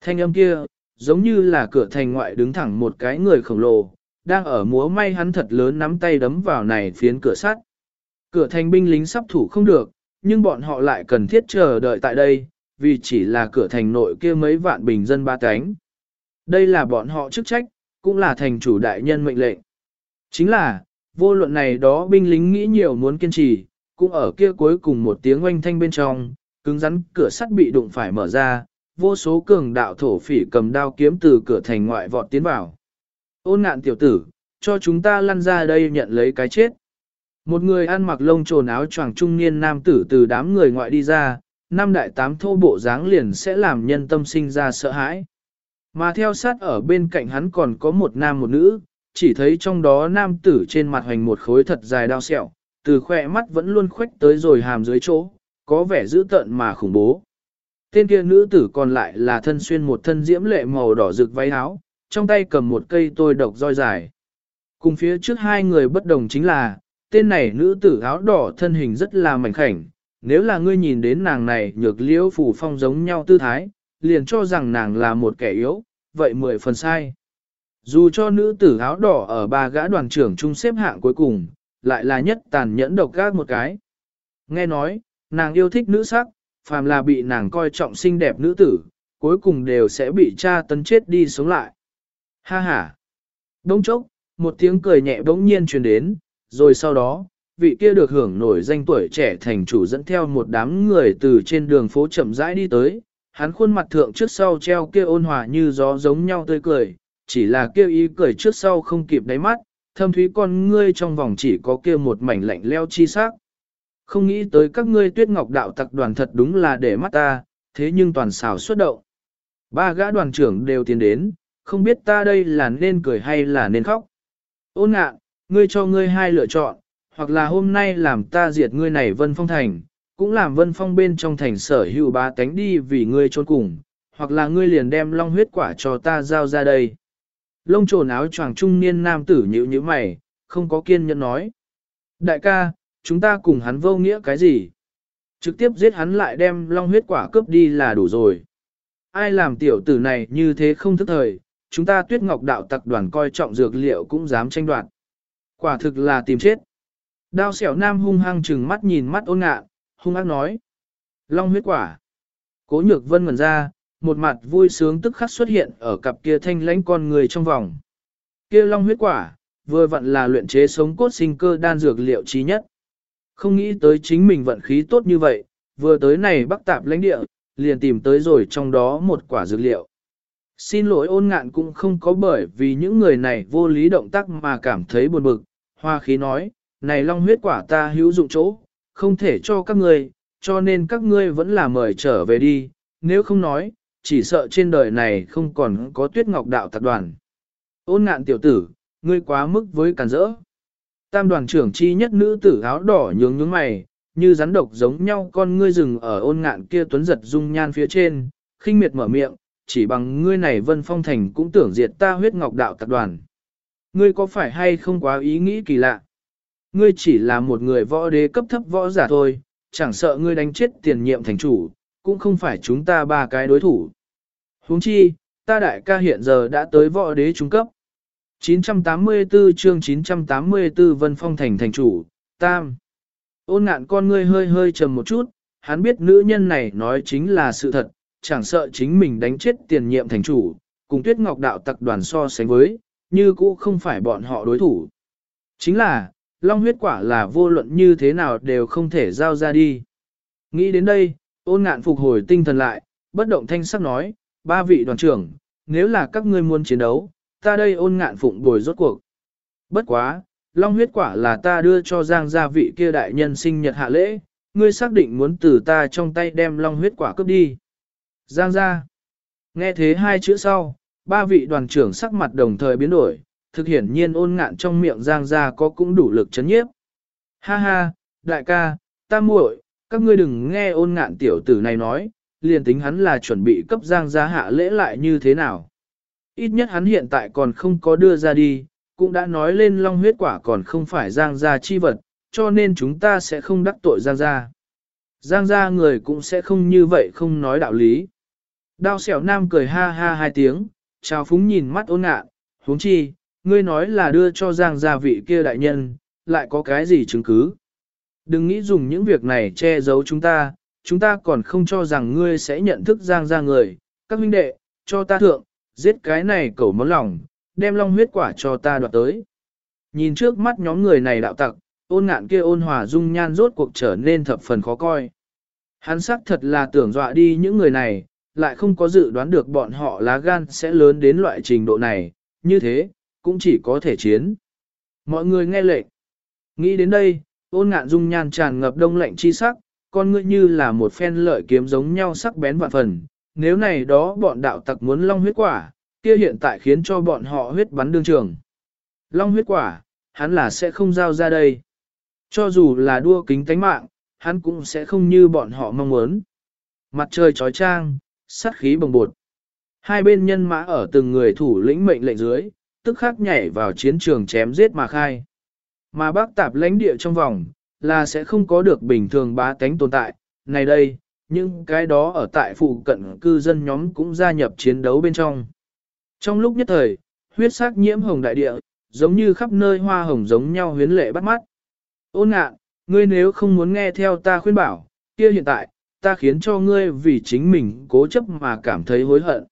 Thanh âm kia, giống như là cửa thành ngoại đứng thẳng một cái người khổng lồ, đang ở múa may hắn thật lớn nắm tay đấm vào này phiến cửa sắt. Cửa thành binh lính sắp thủ không được, nhưng bọn họ lại cần thiết chờ đợi tại đây, vì chỉ là cửa thành nội kia mấy vạn bình dân ba cánh. Đây là bọn họ chức trách, cũng là thành chủ đại nhân mệnh lệnh. Chính là, vô luận này đó binh lính nghĩ nhiều muốn kiên trì, cũng ở kia cuối cùng một tiếng oanh thanh bên trong, cứng rắn cửa sắt bị đụng phải mở ra, vô số cường đạo thổ phỉ cầm đao kiếm từ cửa thành ngoại vọt tiến vào. Ôn ngạn tiểu tử, cho chúng ta lăn ra đây nhận lấy cái chết. Một người ăn mặc lông trồn áo choàng trung niên nam tử từ đám người ngoại đi ra, năm đại tám thô bộ dáng liền sẽ làm nhân tâm sinh ra sợ hãi. Mà theo sát ở bên cạnh hắn còn có một nam một nữ, chỉ thấy trong đó nam tử trên mặt hoành một khối thật dài đao sẹo, từ khỏe mắt vẫn luôn khuếch tới rồi hàm dưới chỗ, có vẻ dữ tợn mà khủng bố. Tên kia nữ tử còn lại là thân xuyên một thân diễm lệ màu đỏ rực váy áo, trong tay cầm một cây tôi độc roi dài. Cùng phía trước hai người bất đồng chính là, tên này nữ tử áo đỏ thân hình rất là mảnh khảnh, nếu là ngươi nhìn đến nàng này nhược liễu phủ phong giống nhau tư thái, liền cho rằng nàng là một kẻ yếu, vậy mười phần sai. Dù cho nữ tử áo đỏ ở ba gã đoàn trưởng chung xếp hạng cuối cùng, lại là nhất tàn nhẫn độc gác một cái. Nghe nói, nàng yêu thích nữ sắc, phàm là bị nàng coi trọng xinh đẹp nữ tử, cuối cùng đều sẽ bị cha tấn chết đi sống lại. Ha ha! Đông chốc, một tiếng cười nhẹ bỗng nhiên truyền đến, rồi sau đó, vị kia được hưởng nổi danh tuổi trẻ thành chủ dẫn theo một đám người từ trên đường phố chậm rãi đi tới, hắn khuôn mặt thượng trước sau treo kia ôn hòa như gió giống nhau tươi cười, chỉ là kia ý cười trước sau không kịp đáy mắt, thâm thúy con ngươi trong vòng chỉ có kia một mảnh lạnh leo chi sắc. Không nghĩ tới các ngươi tuyết ngọc đạo tặc đoàn thật đúng là để mắt ta, thế nhưng toàn xảo xuất động. Ba gã đoàn trưởng đều tiến đến, không biết ta đây là nên cười hay là nên khóc. Ôn ngạn ngươi cho ngươi hai lựa chọn, hoặc là hôm nay làm ta diệt ngươi này vân phong thành, cũng làm vân phong bên trong thành sở hữu ba cánh đi vì ngươi trốn cùng, hoặc là ngươi liền đem long huyết quả cho ta giao ra đây. Lông trồn áo choàng trung niên nam tử nhữ như mày, không có kiên nhẫn nói. Đại ca, chúng ta cùng hắn vô nghĩa cái gì? Trực tiếp giết hắn lại đem long huyết quả cướp đi là đủ rồi. Ai làm tiểu tử này như thế không thức thời, chúng ta tuyết ngọc đạo tặc đoàn coi trọng dược liệu cũng dám tranh đoạt. Quả thực là tìm chết. Đao xẻo nam hung hăng chừng mắt nhìn mắt ôn ngạn, hung ác nói. Long huyết quả. Cố nhược vân ngần ra, một mặt vui sướng tức khắc xuất hiện ở cặp kia thanh lãnh con người trong vòng. Kia long huyết quả, vừa vặn là luyện chế sống cốt sinh cơ đan dược liệu trí nhất. Không nghĩ tới chính mình vận khí tốt như vậy, vừa tới này bắc tạp lãnh địa, liền tìm tới rồi trong đó một quả dược liệu. Xin lỗi ôn ngạn cũng không có bởi vì những người này vô lý động tác mà cảm thấy buồn bực. Hoa khí nói, này long huyết quả ta hữu dụng chỗ, không thể cho các ngươi, cho nên các ngươi vẫn là mời trở về đi, nếu không nói, chỉ sợ trên đời này không còn có tuyết ngọc đạo tập đoàn. Ôn ngạn tiểu tử, ngươi quá mức với cản rỡ. Tam đoàn trưởng chi nhất nữ tử áo đỏ nhướng nhướng mày, như rắn độc giống nhau con ngươi rừng ở ôn ngạn kia tuấn giật dung nhan phía trên, khinh miệt mở miệng, chỉ bằng ngươi này vân phong thành cũng tưởng diệt ta huyết ngọc đạo tập đoàn. Ngươi có phải hay không quá ý nghĩ kỳ lạ? Ngươi chỉ là một người võ đế cấp thấp võ giả thôi, chẳng sợ ngươi đánh chết tiền nhiệm thành chủ, cũng không phải chúng ta ba cái đối thủ. huống chi, ta đại ca hiện giờ đã tới võ đế trung cấp. 984 chương 984 Vân Phong thành thành chủ, Tam. Ôn ngạn con ngươi hơi hơi trầm một chút, hắn biết nữ nhân này nói chính là sự thật, chẳng sợ chính mình đánh chết tiền nhiệm thành chủ, cùng tuyết ngọc đạo tặc đoàn so sánh với, như cũ không phải bọn họ đối thủ. Chính là, long huyết quả là vô luận như thế nào đều không thể giao ra đi. Nghĩ đến đây, ôn ngạn phục hồi tinh thần lại, bất động thanh sắc nói, ba vị đoàn trưởng, nếu là các ngươi muốn chiến đấu, ta đây ôn ngạn phụng bồi rốt cuộc. Bất quá, long huyết quả là ta đưa cho giang gia vị kia đại nhân sinh nhật hạ lễ, ngươi xác định muốn từ ta trong tay đem long huyết quả cướp đi. Giang gia. Nghe thế hai chữ sau, ba vị đoàn trưởng sắc mặt đồng thời biến đổi, thực hiển nhiên ôn ngạn trong miệng giang gia có cũng đủ lực chấn nhiếp. Ha ha, đại ca, ta muội, các ngươi đừng nghe ôn ngạn tiểu tử này nói, liền tính hắn là chuẩn bị cấp giang gia hạ lễ lại như thế nào. Ít nhất hắn hiện tại còn không có đưa ra đi, cũng đã nói lên long huyết quả còn không phải giang gia chi vật, cho nên chúng ta sẽ không đắc tội giang gia. Giang gia người cũng sẽ không như vậy không nói đạo lý. Đao xẻo nam cười ha ha hai tiếng, chào phúng nhìn mắt ôn ngạn, huống chi, ngươi nói là đưa cho giang gia vị kia đại nhân, lại có cái gì chứng cứ. Đừng nghĩ dùng những việc này che giấu chúng ta, chúng ta còn không cho rằng ngươi sẽ nhận thức giang gia người, các huynh đệ, cho ta thượng, giết cái này cẩu món lòng, đem long huyết quả cho ta đoạt tới. Nhìn trước mắt nhóm người này đạo tặc, ôn ngạn kia ôn hòa dung nhan rốt cuộc trở nên thập phần khó coi. Hắn xác thật là tưởng dọa đi những người này, lại không có dự đoán được bọn họ lá gan sẽ lớn đến loại trình độ này, như thế, cũng chỉ có thể chiến. Mọi người nghe lệnh. Nghĩ đến đây, ôn ngạn dung nhan tràn ngập đông lạnh chi sắc, con ngươi như là một phen lợi kiếm giống nhau sắc bén vạn phần. Nếu này đó bọn đạo tặc muốn long huyết quả, kia hiện tại khiến cho bọn họ huyết bắn đương trường. Long huyết quả, hắn là sẽ không giao ra đây. Cho dù là đua kính tánh mạng, hắn cũng sẽ không như bọn họ mong muốn. Mặt trời trói trang, sát khí bồng bột. Hai bên nhân mã ở từng người thủ lĩnh mệnh lệnh dưới, tức khắc nhảy vào chiến trường chém giết mà khai. Mà bác tạp lãnh địa trong vòng, là sẽ không có được bình thường bá tánh tồn tại. Này đây, nhưng cái đó ở tại phụ cận cư dân nhóm cũng gia nhập chiến đấu bên trong. Trong lúc nhất thời, huyết sắc nhiễm hồng đại địa, giống như khắp nơi hoa hồng giống nhau huyến lệ bắt mắt. Ôn ngạ, ngươi nếu không muốn nghe theo ta khuyên bảo, kia hiện tại, ta khiến cho ngươi vì chính mình cố chấp mà cảm thấy hối hận.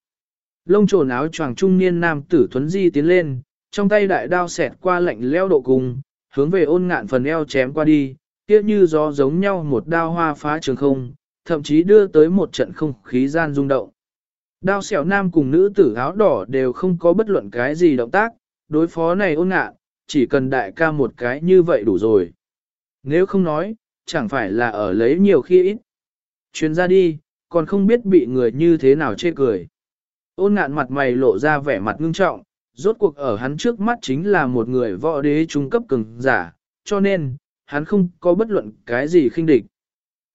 Lông trồn áo choàng trung niên nam tử thuấn di tiến lên, trong tay đại đao xẹt qua lạnh leo độ cùng, hướng về ôn ngạn phần eo chém qua đi, tiếc như gió giống nhau một đao hoa phá trường không, thậm chí đưa tới một trận không khí gian rung động. Đao xẻo nam cùng nữ tử áo đỏ đều không có bất luận cái gì động tác, đối phó này ôn ngạn, chỉ cần đại ca một cái như vậy đủ rồi. Nếu không nói, chẳng phải là ở lấy nhiều khi ít. chuyên ra đi, còn không biết bị người như thế nào chê cười. Ôn ngạn mặt mày lộ ra vẻ mặt ngưng trọng, rốt cuộc ở hắn trước mắt chính là một người võ đế trung cấp cường giả, cho nên, hắn không có bất luận cái gì khinh địch.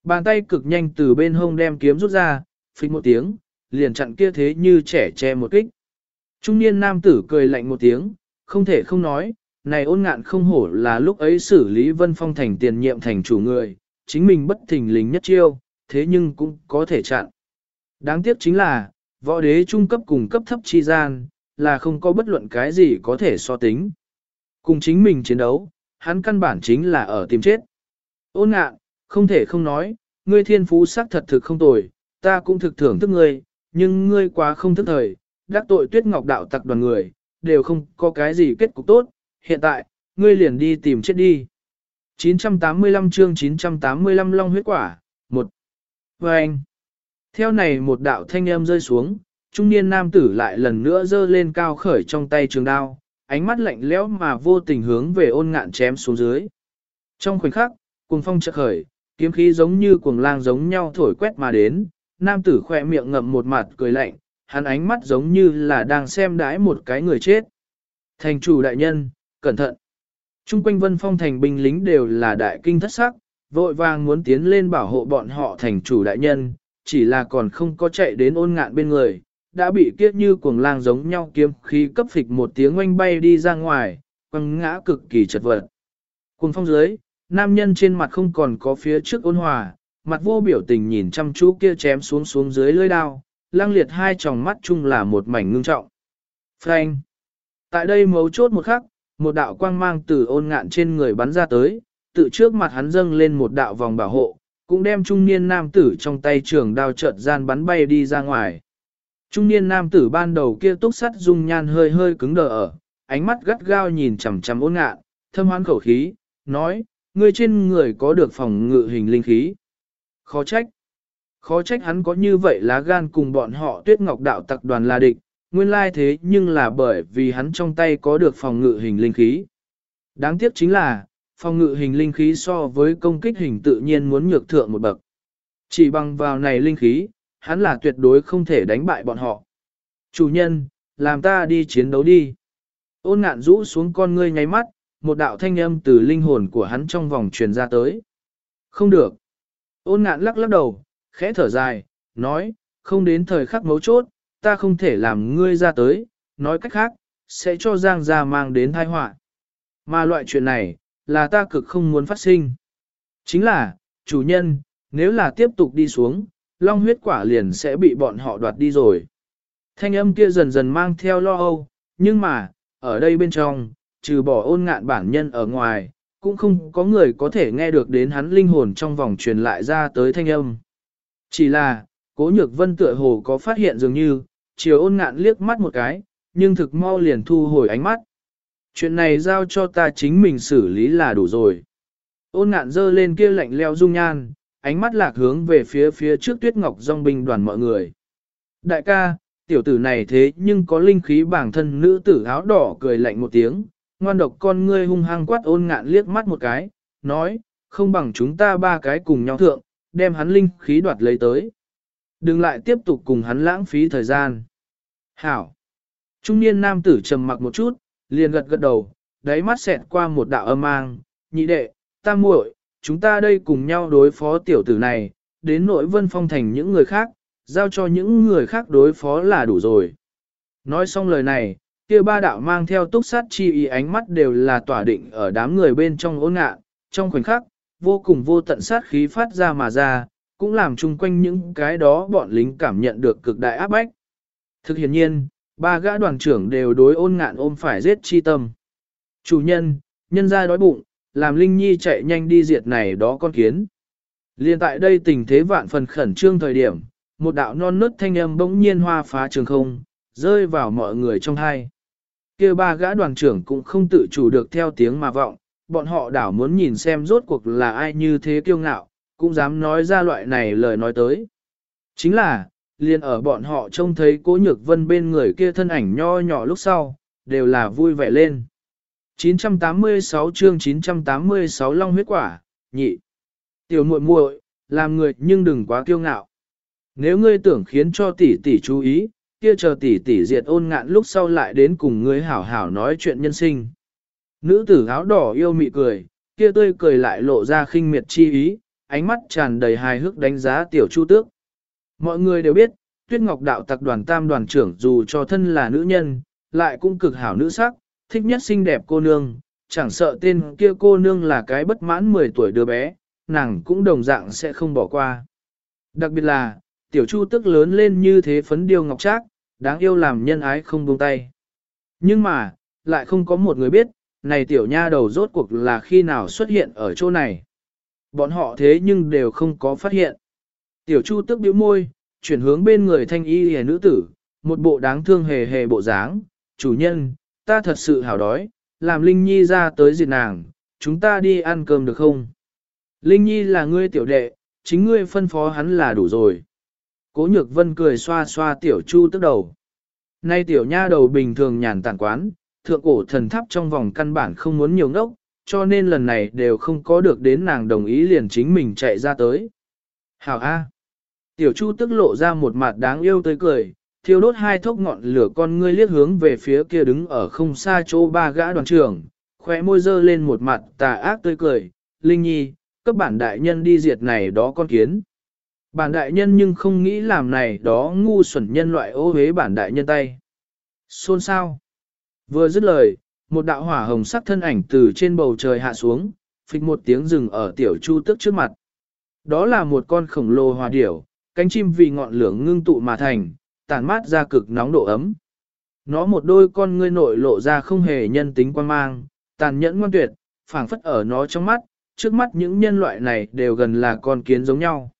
Bàn tay cực nhanh từ bên hông đem kiếm rút ra, phích một tiếng, liền chặn kia thế như trẻ che một kích. Trung niên nam tử cười lạnh một tiếng, không thể không nói, này ôn ngạn không hổ là lúc ấy xử lý vân phong thành tiền nhiệm thành chủ người, chính mình bất thình lình nhất chiêu, thế nhưng cũng có thể chặn. Đáng tiếc chính là, võ đế trung cấp cùng cấp thấp chi gian, là không có bất luận cái gì có thể so tính. Cùng chính mình chiến đấu, hắn căn bản chính là ở tìm chết. Ôn ngạn, không thể không nói, ngươi thiên phú sắc thật thực không tồi, ta cũng thực thưởng thức ngươi, nhưng ngươi quá không thức thời, đắc tội tuyết ngọc đạo tặc đoàn người, đều không có cái gì kết cục tốt, hiện tại, ngươi liền đi tìm chết đi. 985 chương 985 Long huyết quả, 1. Và anh, theo này một đạo thanh âm rơi xuống, trung niên nam tử lại lần nữa giơ lên cao khởi trong tay trường đao, ánh mắt lạnh lẽo mà vô tình hướng về ôn ngạn chém xuống dưới. Trong khoảnh khắc, cuồng phong chợt khởi, kiếm khí giống như cuồng lang giống nhau thổi quét mà đến, nam tử khoe miệng ngậm một mặt cười lạnh, hắn ánh mắt giống như là đang xem đãi một cái người chết. Thành chủ đại nhân, cẩn thận. Trung quanh vân phong thành binh lính đều là đại kinh thất sắc, vội vàng muốn tiến lên bảo hộ bọn họ thành chủ đại nhân, chỉ là còn không có chạy đến ôn ngạn bên người, đã bị kiết như cuồng lang giống nhau kiếm khí cấp phịch một tiếng oanh bay đi ra ngoài, quăng ngã cực kỳ chật vật. Cuồng phong dưới, nam nhân trên mặt không còn có phía trước ôn hòa, mặt vô biểu tình nhìn chăm chú kia chém xuống xuống dưới lưỡi đao, lang liệt hai tròng mắt chung là một mảnh ngưng trọng. Frank! Tại đây mấu chốt một khắc, một đạo quang mang từ ôn ngạn trên người bắn ra tới, tự trước mặt hắn dâng lên một đạo vòng bảo hộ, cũng đem trung niên nam tử trong tay trường đao chợt gian bắn bay đi ra ngoài. Trung niên nam tử ban đầu kia túc sắt dung nhan hơi hơi cứng đờ ở, ánh mắt gắt gao nhìn chằm chằm ôn ngạn, thâm hoán khẩu khí, nói, người trên người có được phòng ngự hình linh khí. Khó trách. Khó trách hắn có như vậy lá gan cùng bọn họ tuyết ngọc đạo tặc đoàn là địch, nguyên lai thế nhưng là bởi vì hắn trong tay có được phòng ngự hình linh khí. Đáng tiếc chính là, phòng ngự hình linh khí so với công kích hình tự nhiên muốn nhược thượng một bậc. Chỉ bằng vào này linh khí, hắn là tuyệt đối không thể đánh bại bọn họ. Chủ nhân, làm ta đi chiến đấu đi. Ôn ngạn rũ xuống con ngươi nháy mắt, một đạo thanh âm từ linh hồn của hắn trong vòng truyền ra tới. Không được. Ôn ngạn lắc lắc đầu, khẽ thở dài, nói, không đến thời khắc mấu chốt, ta không thể làm ngươi ra tới, nói cách khác, sẽ cho Giang gia mang đến tai họa. Mà loại chuyện này, là ta cực không muốn phát sinh. Chính là, chủ nhân, nếu là tiếp tục đi xuống, long huyết quả liền sẽ bị bọn họ đoạt đi rồi. Thanh âm kia dần dần mang theo lo âu, nhưng mà, ở đây bên trong, trừ bỏ ôn ngạn bản nhân ở ngoài, cũng không có người có thể nghe được đến hắn linh hồn trong vòng truyền lại ra tới thanh âm. Chỉ là, cố nhược vân tựa hồ có phát hiện dường như, chiều ôn ngạn liếc mắt một cái, nhưng thực mau liền thu hồi ánh mắt. Chuyện này giao cho ta chính mình xử lý là đủ rồi. Ôn ngạn dơ lên kia lạnh leo dung nhan, ánh mắt lạc hướng về phía phía trước tuyết ngọc dòng binh đoàn mọi người. Đại ca, tiểu tử này thế nhưng có linh khí bản thân nữ tử áo đỏ cười lạnh một tiếng, ngoan độc con ngươi hung hăng quát ôn ngạn liếc mắt một cái, nói, không bằng chúng ta ba cái cùng nhau thượng, đem hắn linh khí đoạt lấy tới. Đừng lại tiếp tục cùng hắn lãng phí thời gian. Hảo. Trung niên nam tử trầm mặc một chút, liền gật gật đầu, đáy mắt xẹt qua một đạo âm mang, nhị đệ, ta muội, chúng ta đây cùng nhau đối phó tiểu tử này, đến nội vân phong thành những người khác, giao cho những người khác đối phó là đủ rồi. Nói xong lời này, kia ba đạo mang theo túc sát chi ý ánh mắt đều là tỏa định ở đám người bên trong ôn ngạ, trong khoảnh khắc, vô cùng vô tận sát khí phát ra mà ra, cũng làm chung quanh những cái đó bọn lính cảm nhận được cực đại áp bách. Thực hiện nhiên, ba gã đoàn trưởng đều đối ôn ngạn ôm phải giết chi tâm. Chủ nhân, nhân ra đói bụng, làm Linh Nhi chạy nhanh đi diệt này đó con kiến. Liên tại đây tình thế vạn phần khẩn trương thời điểm, một đạo non nớt thanh âm bỗng nhiên hoa phá trường không, rơi vào mọi người trong hai. kia ba gã đoàn trưởng cũng không tự chủ được theo tiếng mà vọng, bọn họ đảo muốn nhìn xem rốt cuộc là ai như thế kiêu ngạo, cũng dám nói ra loại này lời nói tới. Chính là, liền ở bọn họ trông thấy cố nhược vân bên người kia thân ảnh nho nhỏ lúc sau, đều là vui vẻ lên. 986 chương 986 Long huyết quả, nhị. Tiểu muội muội, làm người nhưng đừng quá kiêu ngạo. Nếu ngươi tưởng khiến cho tỷ tỷ chú ý, kia chờ tỷ tỷ diệt ôn ngạn lúc sau lại đến cùng ngươi hảo hảo nói chuyện nhân sinh. Nữ tử áo đỏ yêu mị cười, kia tươi cười lại lộ ra khinh miệt chi ý, ánh mắt tràn đầy hài hước đánh giá tiểu chu tước. Mọi người đều biết, tuyết ngọc đạo tặc đoàn tam đoàn trưởng dù cho thân là nữ nhân, lại cũng cực hảo nữ sắc, thích nhất xinh đẹp cô nương, chẳng sợ tên kia cô nương là cái bất mãn 10 tuổi đứa bé, nàng cũng đồng dạng sẽ không bỏ qua. Đặc biệt là, tiểu chu tức lớn lên như thế phấn điêu ngọc trác, đáng yêu làm nhân ái không buông tay. Nhưng mà, lại không có một người biết, này tiểu nha đầu rốt cuộc là khi nào xuất hiện ở chỗ này. Bọn họ thế nhưng đều không có phát hiện. Tiểu chu tức biểu môi, chuyển hướng bên người thanh y hề nữ tử, một bộ đáng thương hề hề bộ dáng, chủ nhân, ta thật sự hảo đói, làm Linh Nhi ra tới diệt nàng, chúng ta đi ăn cơm được không? Linh Nhi là ngươi tiểu đệ, chính ngươi phân phó hắn là đủ rồi. Cố nhược vân cười xoa xoa tiểu chu tức đầu. Nay tiểu nha đầu bình thường nhàn tản quán, thượng cổ thần tháp trong vòng căn bản không muốn nhiều ngốc, cho nên lần này đều không có được đến nàng đồng ý liền chính mình chạy ra tới. Hảo A. Tiểu chu tức lộ ra một mặt đáng yêu tới cười, thiêu đốt hai thốc ngọn lửa con ngươi liếc hướng về phía kia đứng ở không xa chỗ ba gã đoàn trưởng, khóe môi dơ lên một mặt tà ác tươi cười, Linh Nhi, cấp bản đại nhân đi diệt này đó con kiến. Bản đại nhân nhưng không nghĩ làm này đó ngu xuẩn nhân loại ô hế bản đại nhân tay. Xôn sao? Vừa dứt lời, một đạo hỏa hồng sắc thân ảnh từ trên bầu trời hạ xuống, phịch một tiếng rừng ở tiểu chu tức trước mặt. Đó là một con khổng lồ hòa điểu, cánh chim vì ngọn lửa ngưng tụ mà thành, tản mát ra cực nóng độ ấm. Nó một đôi con ngươi nội lộ ra không hề nhân tính quan mang, tàn nhẫn ngoan tuyệt, phảng phất ở nó trong mắt, trước mắt những nhân loại này đều gần là con kiến giống nhau.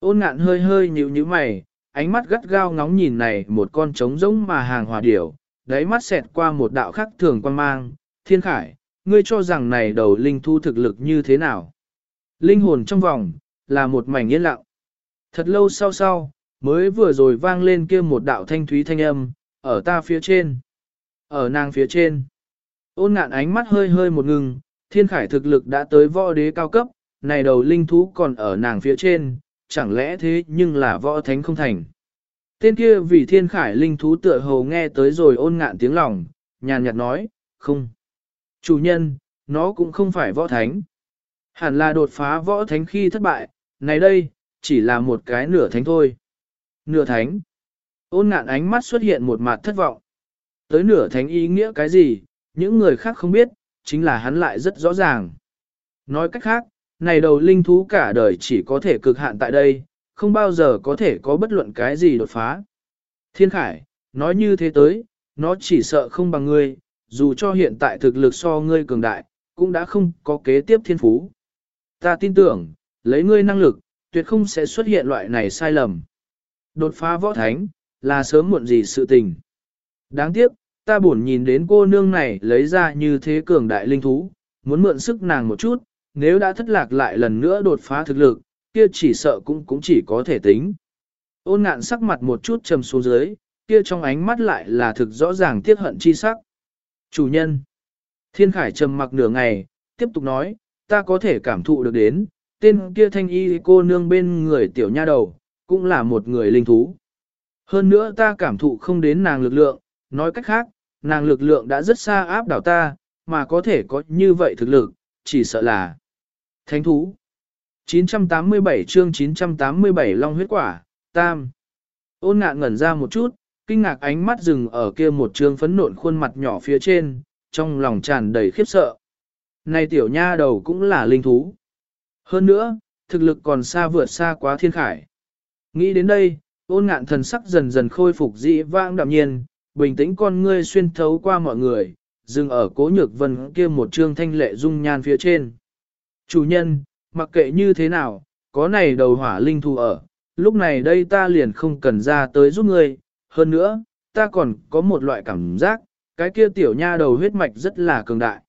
Ôn ngạn hơi hơi nhíu nhíu mày, ánh mắt gắt gao ngóng nhìn này một con trống giống mà hàng hòa điểu, đáy mắt xẹt qua một đạo khắc thường quan mang, thiên khải, ngươi cho rằng này đầu linh thu thực lực như thế nào? Linh hồn trong vòng, là một mảnh yên lặng. Thật lâu sau sau, mới vừa rồi vang lên kia một đạo thanh thúy thanh âm, ở ta phía trên. Ở nàng phía trên. Ôn ngạn ánh mắt hơi hơi một ngừng, thiên khải thực lực đã tới võ đế cao cấp, này đầu linh thú còn ở nàng phía trên, chẳng lẽ thế nhưng là võ thánh không thành. Tên kia vì thiên khải linh thú tựa hồ nghe tới rồi ôn ngạn tiếng lòng, nhàn nhạt nói, không. Chủ nhân, nó cũng không phải võ thánh. Hẳn là đột phá võ thánh khi thất bại, này đây, chỉ là một cái nửa thánh thôi. Nửa thánh. Ôn ngạn ánh mắt xuất hiện một mặt thất vọng. Tới nửa thánh ý nghĩa cái gì, những người khác không biết, chính là hắn lại rất rõ ràng. Nói cách khác, này đầu linh thú cả đời chỉ có thể cực hạn tại đây, không bao giờ có thể có bất luận cái gì đột phá. Thiên Khải, nói như thế tới, nó chỉ sợ không bằng ngươi, dù cho hiện tại thực lực so ngươi cường đại, cũng đã không có kế tiếp thiên phú. Ta tin tưởng, lấy ngươi năng lực, tuyệt không sẽ xuất hiện loại này sai lầm. Đột phá võ thánh, là sớm muộn gì sự tình. Đáng tiếc, ta buồn nhìn đến cô nương này lấy ra như thế cường đại linh thú, muốn mượn sức nàng một chút, nếu đã thất lạc lại lần nữa đột phá thực lực, kia chỉ sợ cũng cũng chỉ có thể tính. Ôn ngạn sắc mặt một chút trầm xuống dưới, kia trong ánh mắt lại là thực rõ ràng tiếc hận chi sắc. Chủ nhân. Thiên Khải trầm mặc nửa ngày, tiếp tục nói, ta có thể cảm thụ được đến, tên kia thanh y cô nương bên người tiểu nha đầu, cũng là một người linh thú. Hơn nữa ta cảm thụ không đến nàng lực lượng, nói cách khác, nàng lực lượng đã rất xa áp đảo ta, mà có thể có như vậy thực lực, chỉ sợ là thánh thú. 987 chương 987 Long huyết quả, tam. Ôn ngạn ngẩn ra một chút, kinh ngạc ánh mắt dừng ở kia một trương phấn nộn khuôn mặt nhỏ phía trên, trong lòng tràn đầy khiếp sợ. Này tiểu nha đầu cũng là linh thú. Hơn nữa, thực lực còn xa vượt xa quá thiên khải. Nghĩ đến đây, ôn ngạn thần sắc dần dần khôi phục dị vãng đạm nhiên, bình tĩnh con ngươi xuyên thấu qua mọi người, dừng ở cố nhược vân kia một trương thanh lệ dung nhan phía trên. Chủ nhân, mặc kệ như thế nào, có này đầu hỏa linh thu ở, lúc này đây ta liền không cần ra tới giúp ngươi, hơn nữa, ta còn có một loại cảm giác, cái kia tiểu nha đầu huyết mạch rất là cường đại.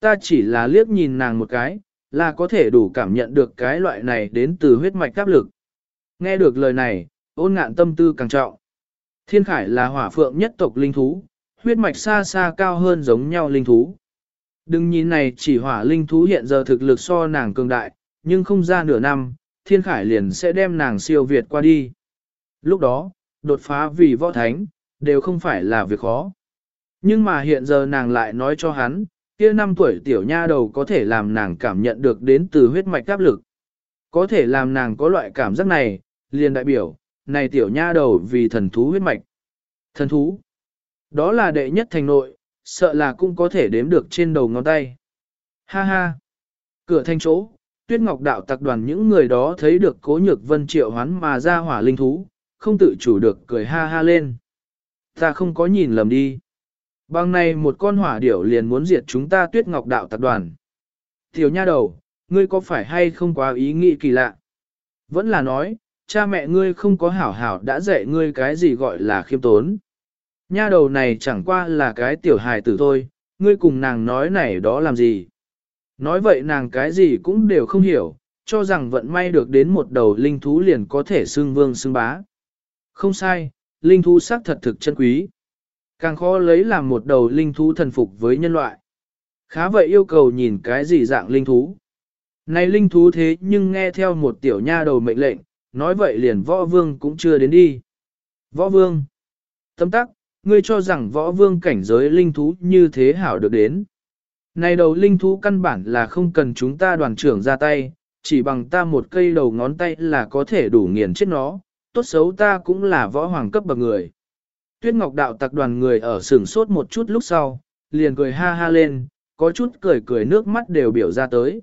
Ta chỉ là liếc nhìn nàng một cái, là có thể đủ cảm nhận được cái loại này đến từ huyết mạch áp lực. Nghe được lời này, ôn ngạn tâm tư càng trọng. Thiên khải là hỏa phượng nhất tộc linh thú, huyết mạch xa xa cao hơn giống nhau linh thú. Đừng nhìn này chỉ hỏa linh thú hiện giờ thực lực so nàng cường đại, nhưng không ra nửa năm, thiên khải liền sẽ đem nàng siêu việt qua đi. Lúc đó, đột phá vì võ thánh, đều không phải là việc khó. Nhưng mà hiện giờ nàng lại nói cho hắn, kia năm tuổi tiểu nha đầu có thể làm nàng cảm nhận được đến từ huyết mạch áp lực. Có thể làm nàng có loại cảm giác này, liền đại biểu, này tiểu nha đầu vì thần thú huyết mạch. Thần thú, đó là đệ nhất thành nội, sợ là cũng có thể đếm được trên đầu ngón tay. Ha ha, cửa thanh chỗ, tuyết ngọc đạo tặc đoàn những người đó thấy được cố nhược vân triệu hoán mà ra hỏa linh thú, không tự chủ được cười ha ha lên. Ta không có nhìn lầm đi. Bằng này một con hỏa điểu liền muốn diệt chúng ta tuyết ngọc đạo tập đoàn. Tiểu nha đầu, ngươi có phải hay không quá ý nghĩ kỳ lạ? Vẫn là nói, cha mẹ ngươi không có hảo hảo đã dạy ngươi cái gì gọi là khiêm tốn. Nha đầu này chẳng qua là cái tiểu hài tử thôi, ngươi cùng nàng nói này đó làm gì. Nói vậy nàng cái gì cũng đều không hiểu, cho rằng vận may được đến một đầu linh thú liền có thể xưng vương xưng bá. Không sai, linh thú xác thật thực chân quý. Càng khó lấy làm một đầu linh thú thần phục với nhân loại. Khá vậy yêu cầu nhìn cái gì dạng linh thú. Này linh thú thế nhưng nghe theo một tiểu nha đầu mệnh lệnh, nói vậy liền võ vương cũng chưa đến đi. Võ vương. Tâm tắc, ngươi cho rằng võ vương cảnh giới linh thú như thế hảo được đến. Này đầu linh thú căn bản là không cần chúng ta đoàn trưởng ra tay, chỉ bằng ta một cây đầu ngón tay là có thể đủ nghiền chết nó, tốt xấu ta cũng là võ hoàng cấp bậc người. Tuyết Ngọc đạo tặc đoàn người ở sửng sốt một chút lúc sau, liền cười ha ha lên, có chút cười cười nước mắt đều biểu ra tới.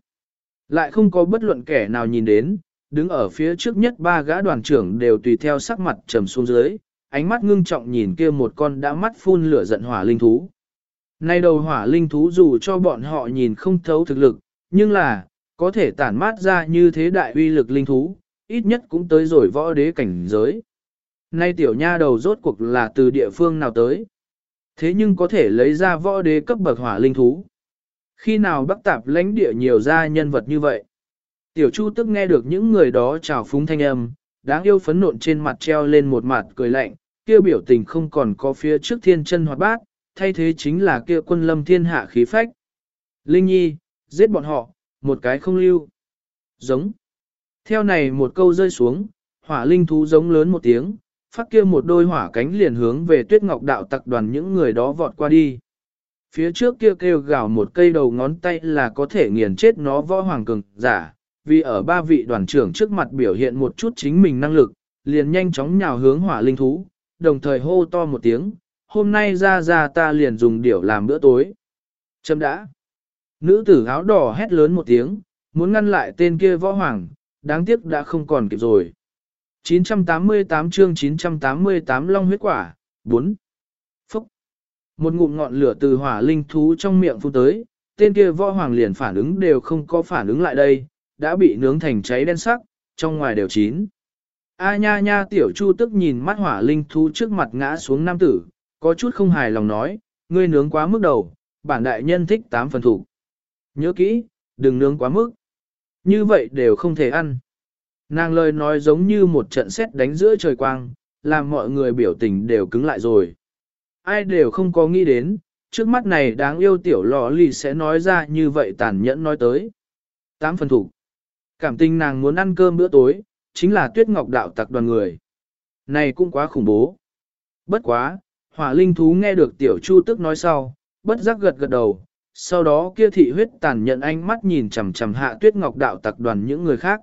Lại không có bất luận kẻ nào nhìn đến, đứng ở phía trước nhất ba gã đoàn trưởng đều tùy theo sắc mặt trầm xuống dưới, ánh mắt ngưng trọng nhìn kia một con đã mắt phun lửa giận hỏa linh thú. Nay đầu hỏa linh thú dù cho bọn họ nhìn không thấu thực lực, nhưng là, có thể tản mát ra như thế đại uy lực linh thú, ít nhất cũng tới rồi võ đế cảnh giới. Nay tiểu nha đầu rốt cuộc là từ địa phương nào tới. Thế nhưng có thể lấy ra võ đế cấp bậc hỏa linh thú. Khi nào bắc tạp lãnh địa nhiều ra nhân vật như vậy? Tiểu Chu tức nghe được những người đó chào phúng thanh âm, đáng yêu phấn nộn trên mặt treo lên một mặt cười lạnh, kia biểu tình không còn có phía trước thiên chân hoạt bát, thay thế chính là kia quân lâm thiên hạ khí phách. Linh Nhi, giết bọn họ, một cái không lưu. Giống. Theo này một câu rơi xuống, hỏa linh thú giống lớn một tiếng, phát kia một đôi hỏa cánh liền hướng về tuyết ngọc đạo tặc đoàn những người đó vọt qua đi. Phía trước kia kêu gào một cây đầu ngón tay là có thể nghiền chết nó võ hoàng cường giả, vì ở ba vị đoàn trưởng trước mặt biểu hiện một chút chính mình năng lực, liền nhanh chóng nhào hướng hỏa linh thú, đồng thời hô to một tiếng, hôm nay ra ra ta liền dùng điểu làm bữa tối. Châm đã. Nữ tử áo đỏ hét lớn một tiếng, muốn ngăn lại tên kia võ hoàng, đáng tiếc đã không còn kịp rồi. 988 chương 988 Long huyết quả, 4. Phúc. Một ngụm ngọn lửa từ hỏa linh thú trong miệng phun tới, tên kia võ hoàng liền phản ứng đều không có phản ứng lại đây, đã bị nướng thành cháy đen sắc, trong ngoài đều chín. A nha nha tiểu chu tức nhìn mắt hỏa linh thú trước mặt ngã xuống nam tử, có chút không hài lòng nói, ngươi nướng quá mức đầu, bản đại nhân thích tám phần thủ. Nhớ kỹ, đừng nướng quá mức. Như vậy đều không thể ăn. Nàng lời nói giống như một trận sét đánh giữa trời quang, làm mọi người biểu tình đều cứng lại rồi. Ai đều không có nghĩ đến, trước mắt này đáng yêu tiểu lò lì sẽ nói ra như vậy tàn nhẫn nói tới. Tám phần thủ. Cảm tình nàng muốn ăn cơm bữa tối, chính là tuyết ngọc đạo tặc đoàn người. Này cũng quá khủng bố. Bất quá, hỏa linh thú nghe được tiểu chu tức nói sau, bất giác gật gật đầu, sau đó kia thị huyết tàn nhẫn ánh mắt nhìn chằm chằm hạ tuyết ngọc đạo tặc đoàn những người khác.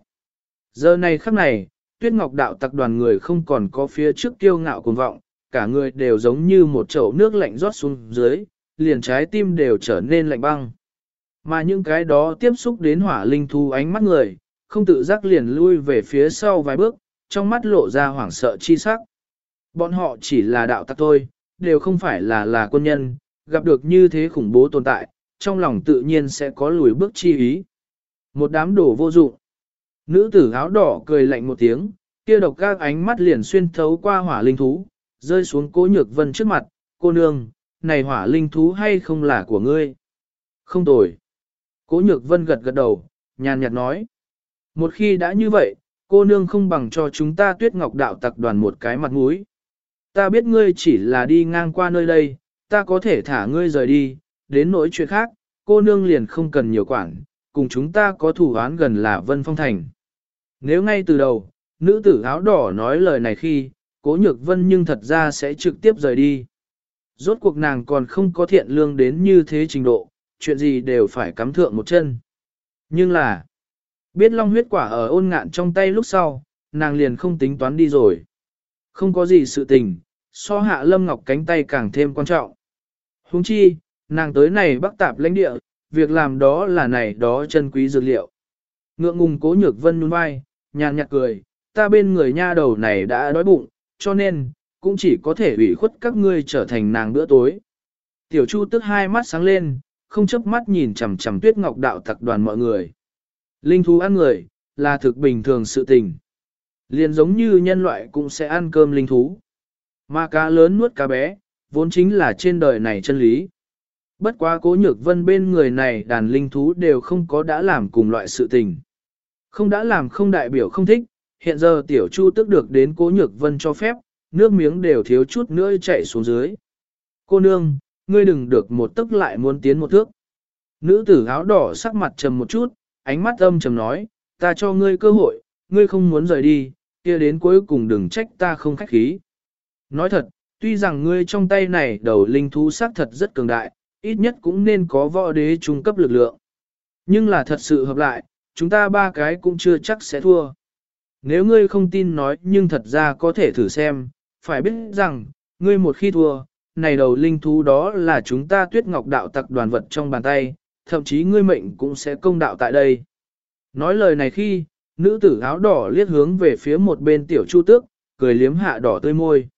Giờ này khắc này, tuyết ngọc đạo tặc đoàn người không còn có phía trước kiêu ngạo cuồng vọng, cả người đều giống như một chậu nước lạnh rót xuống dưới, liền trái tim đều trở nên lạnh băng. Mà những cái đó tiếp xúc đến hỏa linh thú ánh mắt người, không tự giác liền lui về phía sau vài bước, trong mắt lộ ra hoảng sợ chi sắc. Bọn họ chỉ là đạo tặc thôi, đều không phải là là quân nhân, gặp được như thế khủng bố tồn tại, trong lòng tự nhiên sẽ có lùi bước chi ý. Một đám đổ vô dụng. Nữ tử áo đỏ cười lạnh một tiếng, kia độc các ánh mắt liền xuyên thấu qua hỏa linh thú, rơi xuống cố nhược vân trước mặt, cô nương, này hỏa linh thú hay không là của ngươi? Không tồi. Cố nhược vân gật gật đầu, nhàn nhạt nói. Một khi đã như vậy, cô nương không bằng cho chúng ta tuyết ngọc đạo tặc đoàn một cái mặt mũi. Ta biết ngươi chỉ là đi ngang qua nơi đây, ta có thể thả ngươi rời đi, đến nỗi chuyện khác, cô nương liền không cần nhiều quản, cùng chúng ta có thủ án gần là Vân Phong Thành. Nếu ngay từ đầu, nữ tử áo đỏ nói lời này khi, cố nhược vân nhưng thật ra sẽ trực tiếp rời đi. Rốt cuộc nàng còn không có thiện lương đến như thế trình độ, chuyện gì đều phải cắm thượng một chân. Nhưng là, biết long huyết quả ở ôn ngạn trong tay lúc sau, nàng liền không tính toán đi rồi. Không có gì sự tình, so hạ lâm ngọc cánh tay càng thêm quan trọng. Huống chi, nàng tới này bắc tạp lãnh địa, việc làm đó là này đó chân quý dược liệu. Ngượng ngùng cố nhược vân nhún vai, nhàn nhạt cười, ta bên người nha đầu này đã đói bụng, cho nên, cũng chỉ có thể ủy khuất các ngươi trở thành nàng bữa tối. Tiểu Chu tức hai mắt sáng lên, không chớp mắt nhìn chằm chằm tuyết ngọc đạo tặc đoàn mọi người. Linh thú ăn người, là thực bình thường sự tình. Liền giống như nhân loại cũng sẽ ăn cơm linh thú. Mà cá lớn nuốt cá bé, vốn chính là trên đời này chân lý. Bất quá cố nhược vân bên người này đàn linh thú đều không có đã làm cùng loại sự tình. Không đã làm không đại biểu không thích, hiện giờ tiểu chu tức được đến cố nhược vân cho phép, nước miếng đều thiếu chút nữa chạy xuống dưới. Cô nương, ngươi đừng được một tức lại muốn tiến một thước. Nữ tử áo đỏ sắc mặt trầm một chút, ánh mắt âm trầm nói, ta cho ngươi cơ hội, ngươi không muốn rời đi, kia đến cuối cùng đừng trách ta không khách khí. Nói thật, tuy rằng ngươi trong tay này đầu linh thú sắc thật rất cường đại, ít nhất cũng nên có võ đế trung cấp lực lượng. Nhưng là thật sự hợp lại, chúng ta ba cái cũng chưa chắc sẽ thua. Nếu ngươi không tin nói nhưng thật ra có thể thử xem, phải biết rằng, ngươi một khi thua, này đầu linh thú đó là chúng ta tuyết ngọc đạo tặc đoàn vật trong bàn tay, thậm chí ngươi mệnh cũng sẽ công đạo tại đây. Nói lời này khi, nữ tử áo đỏ liếc hướng về phía một bên tiểu chu tước, cười liếm hạ đỏ tươi môi.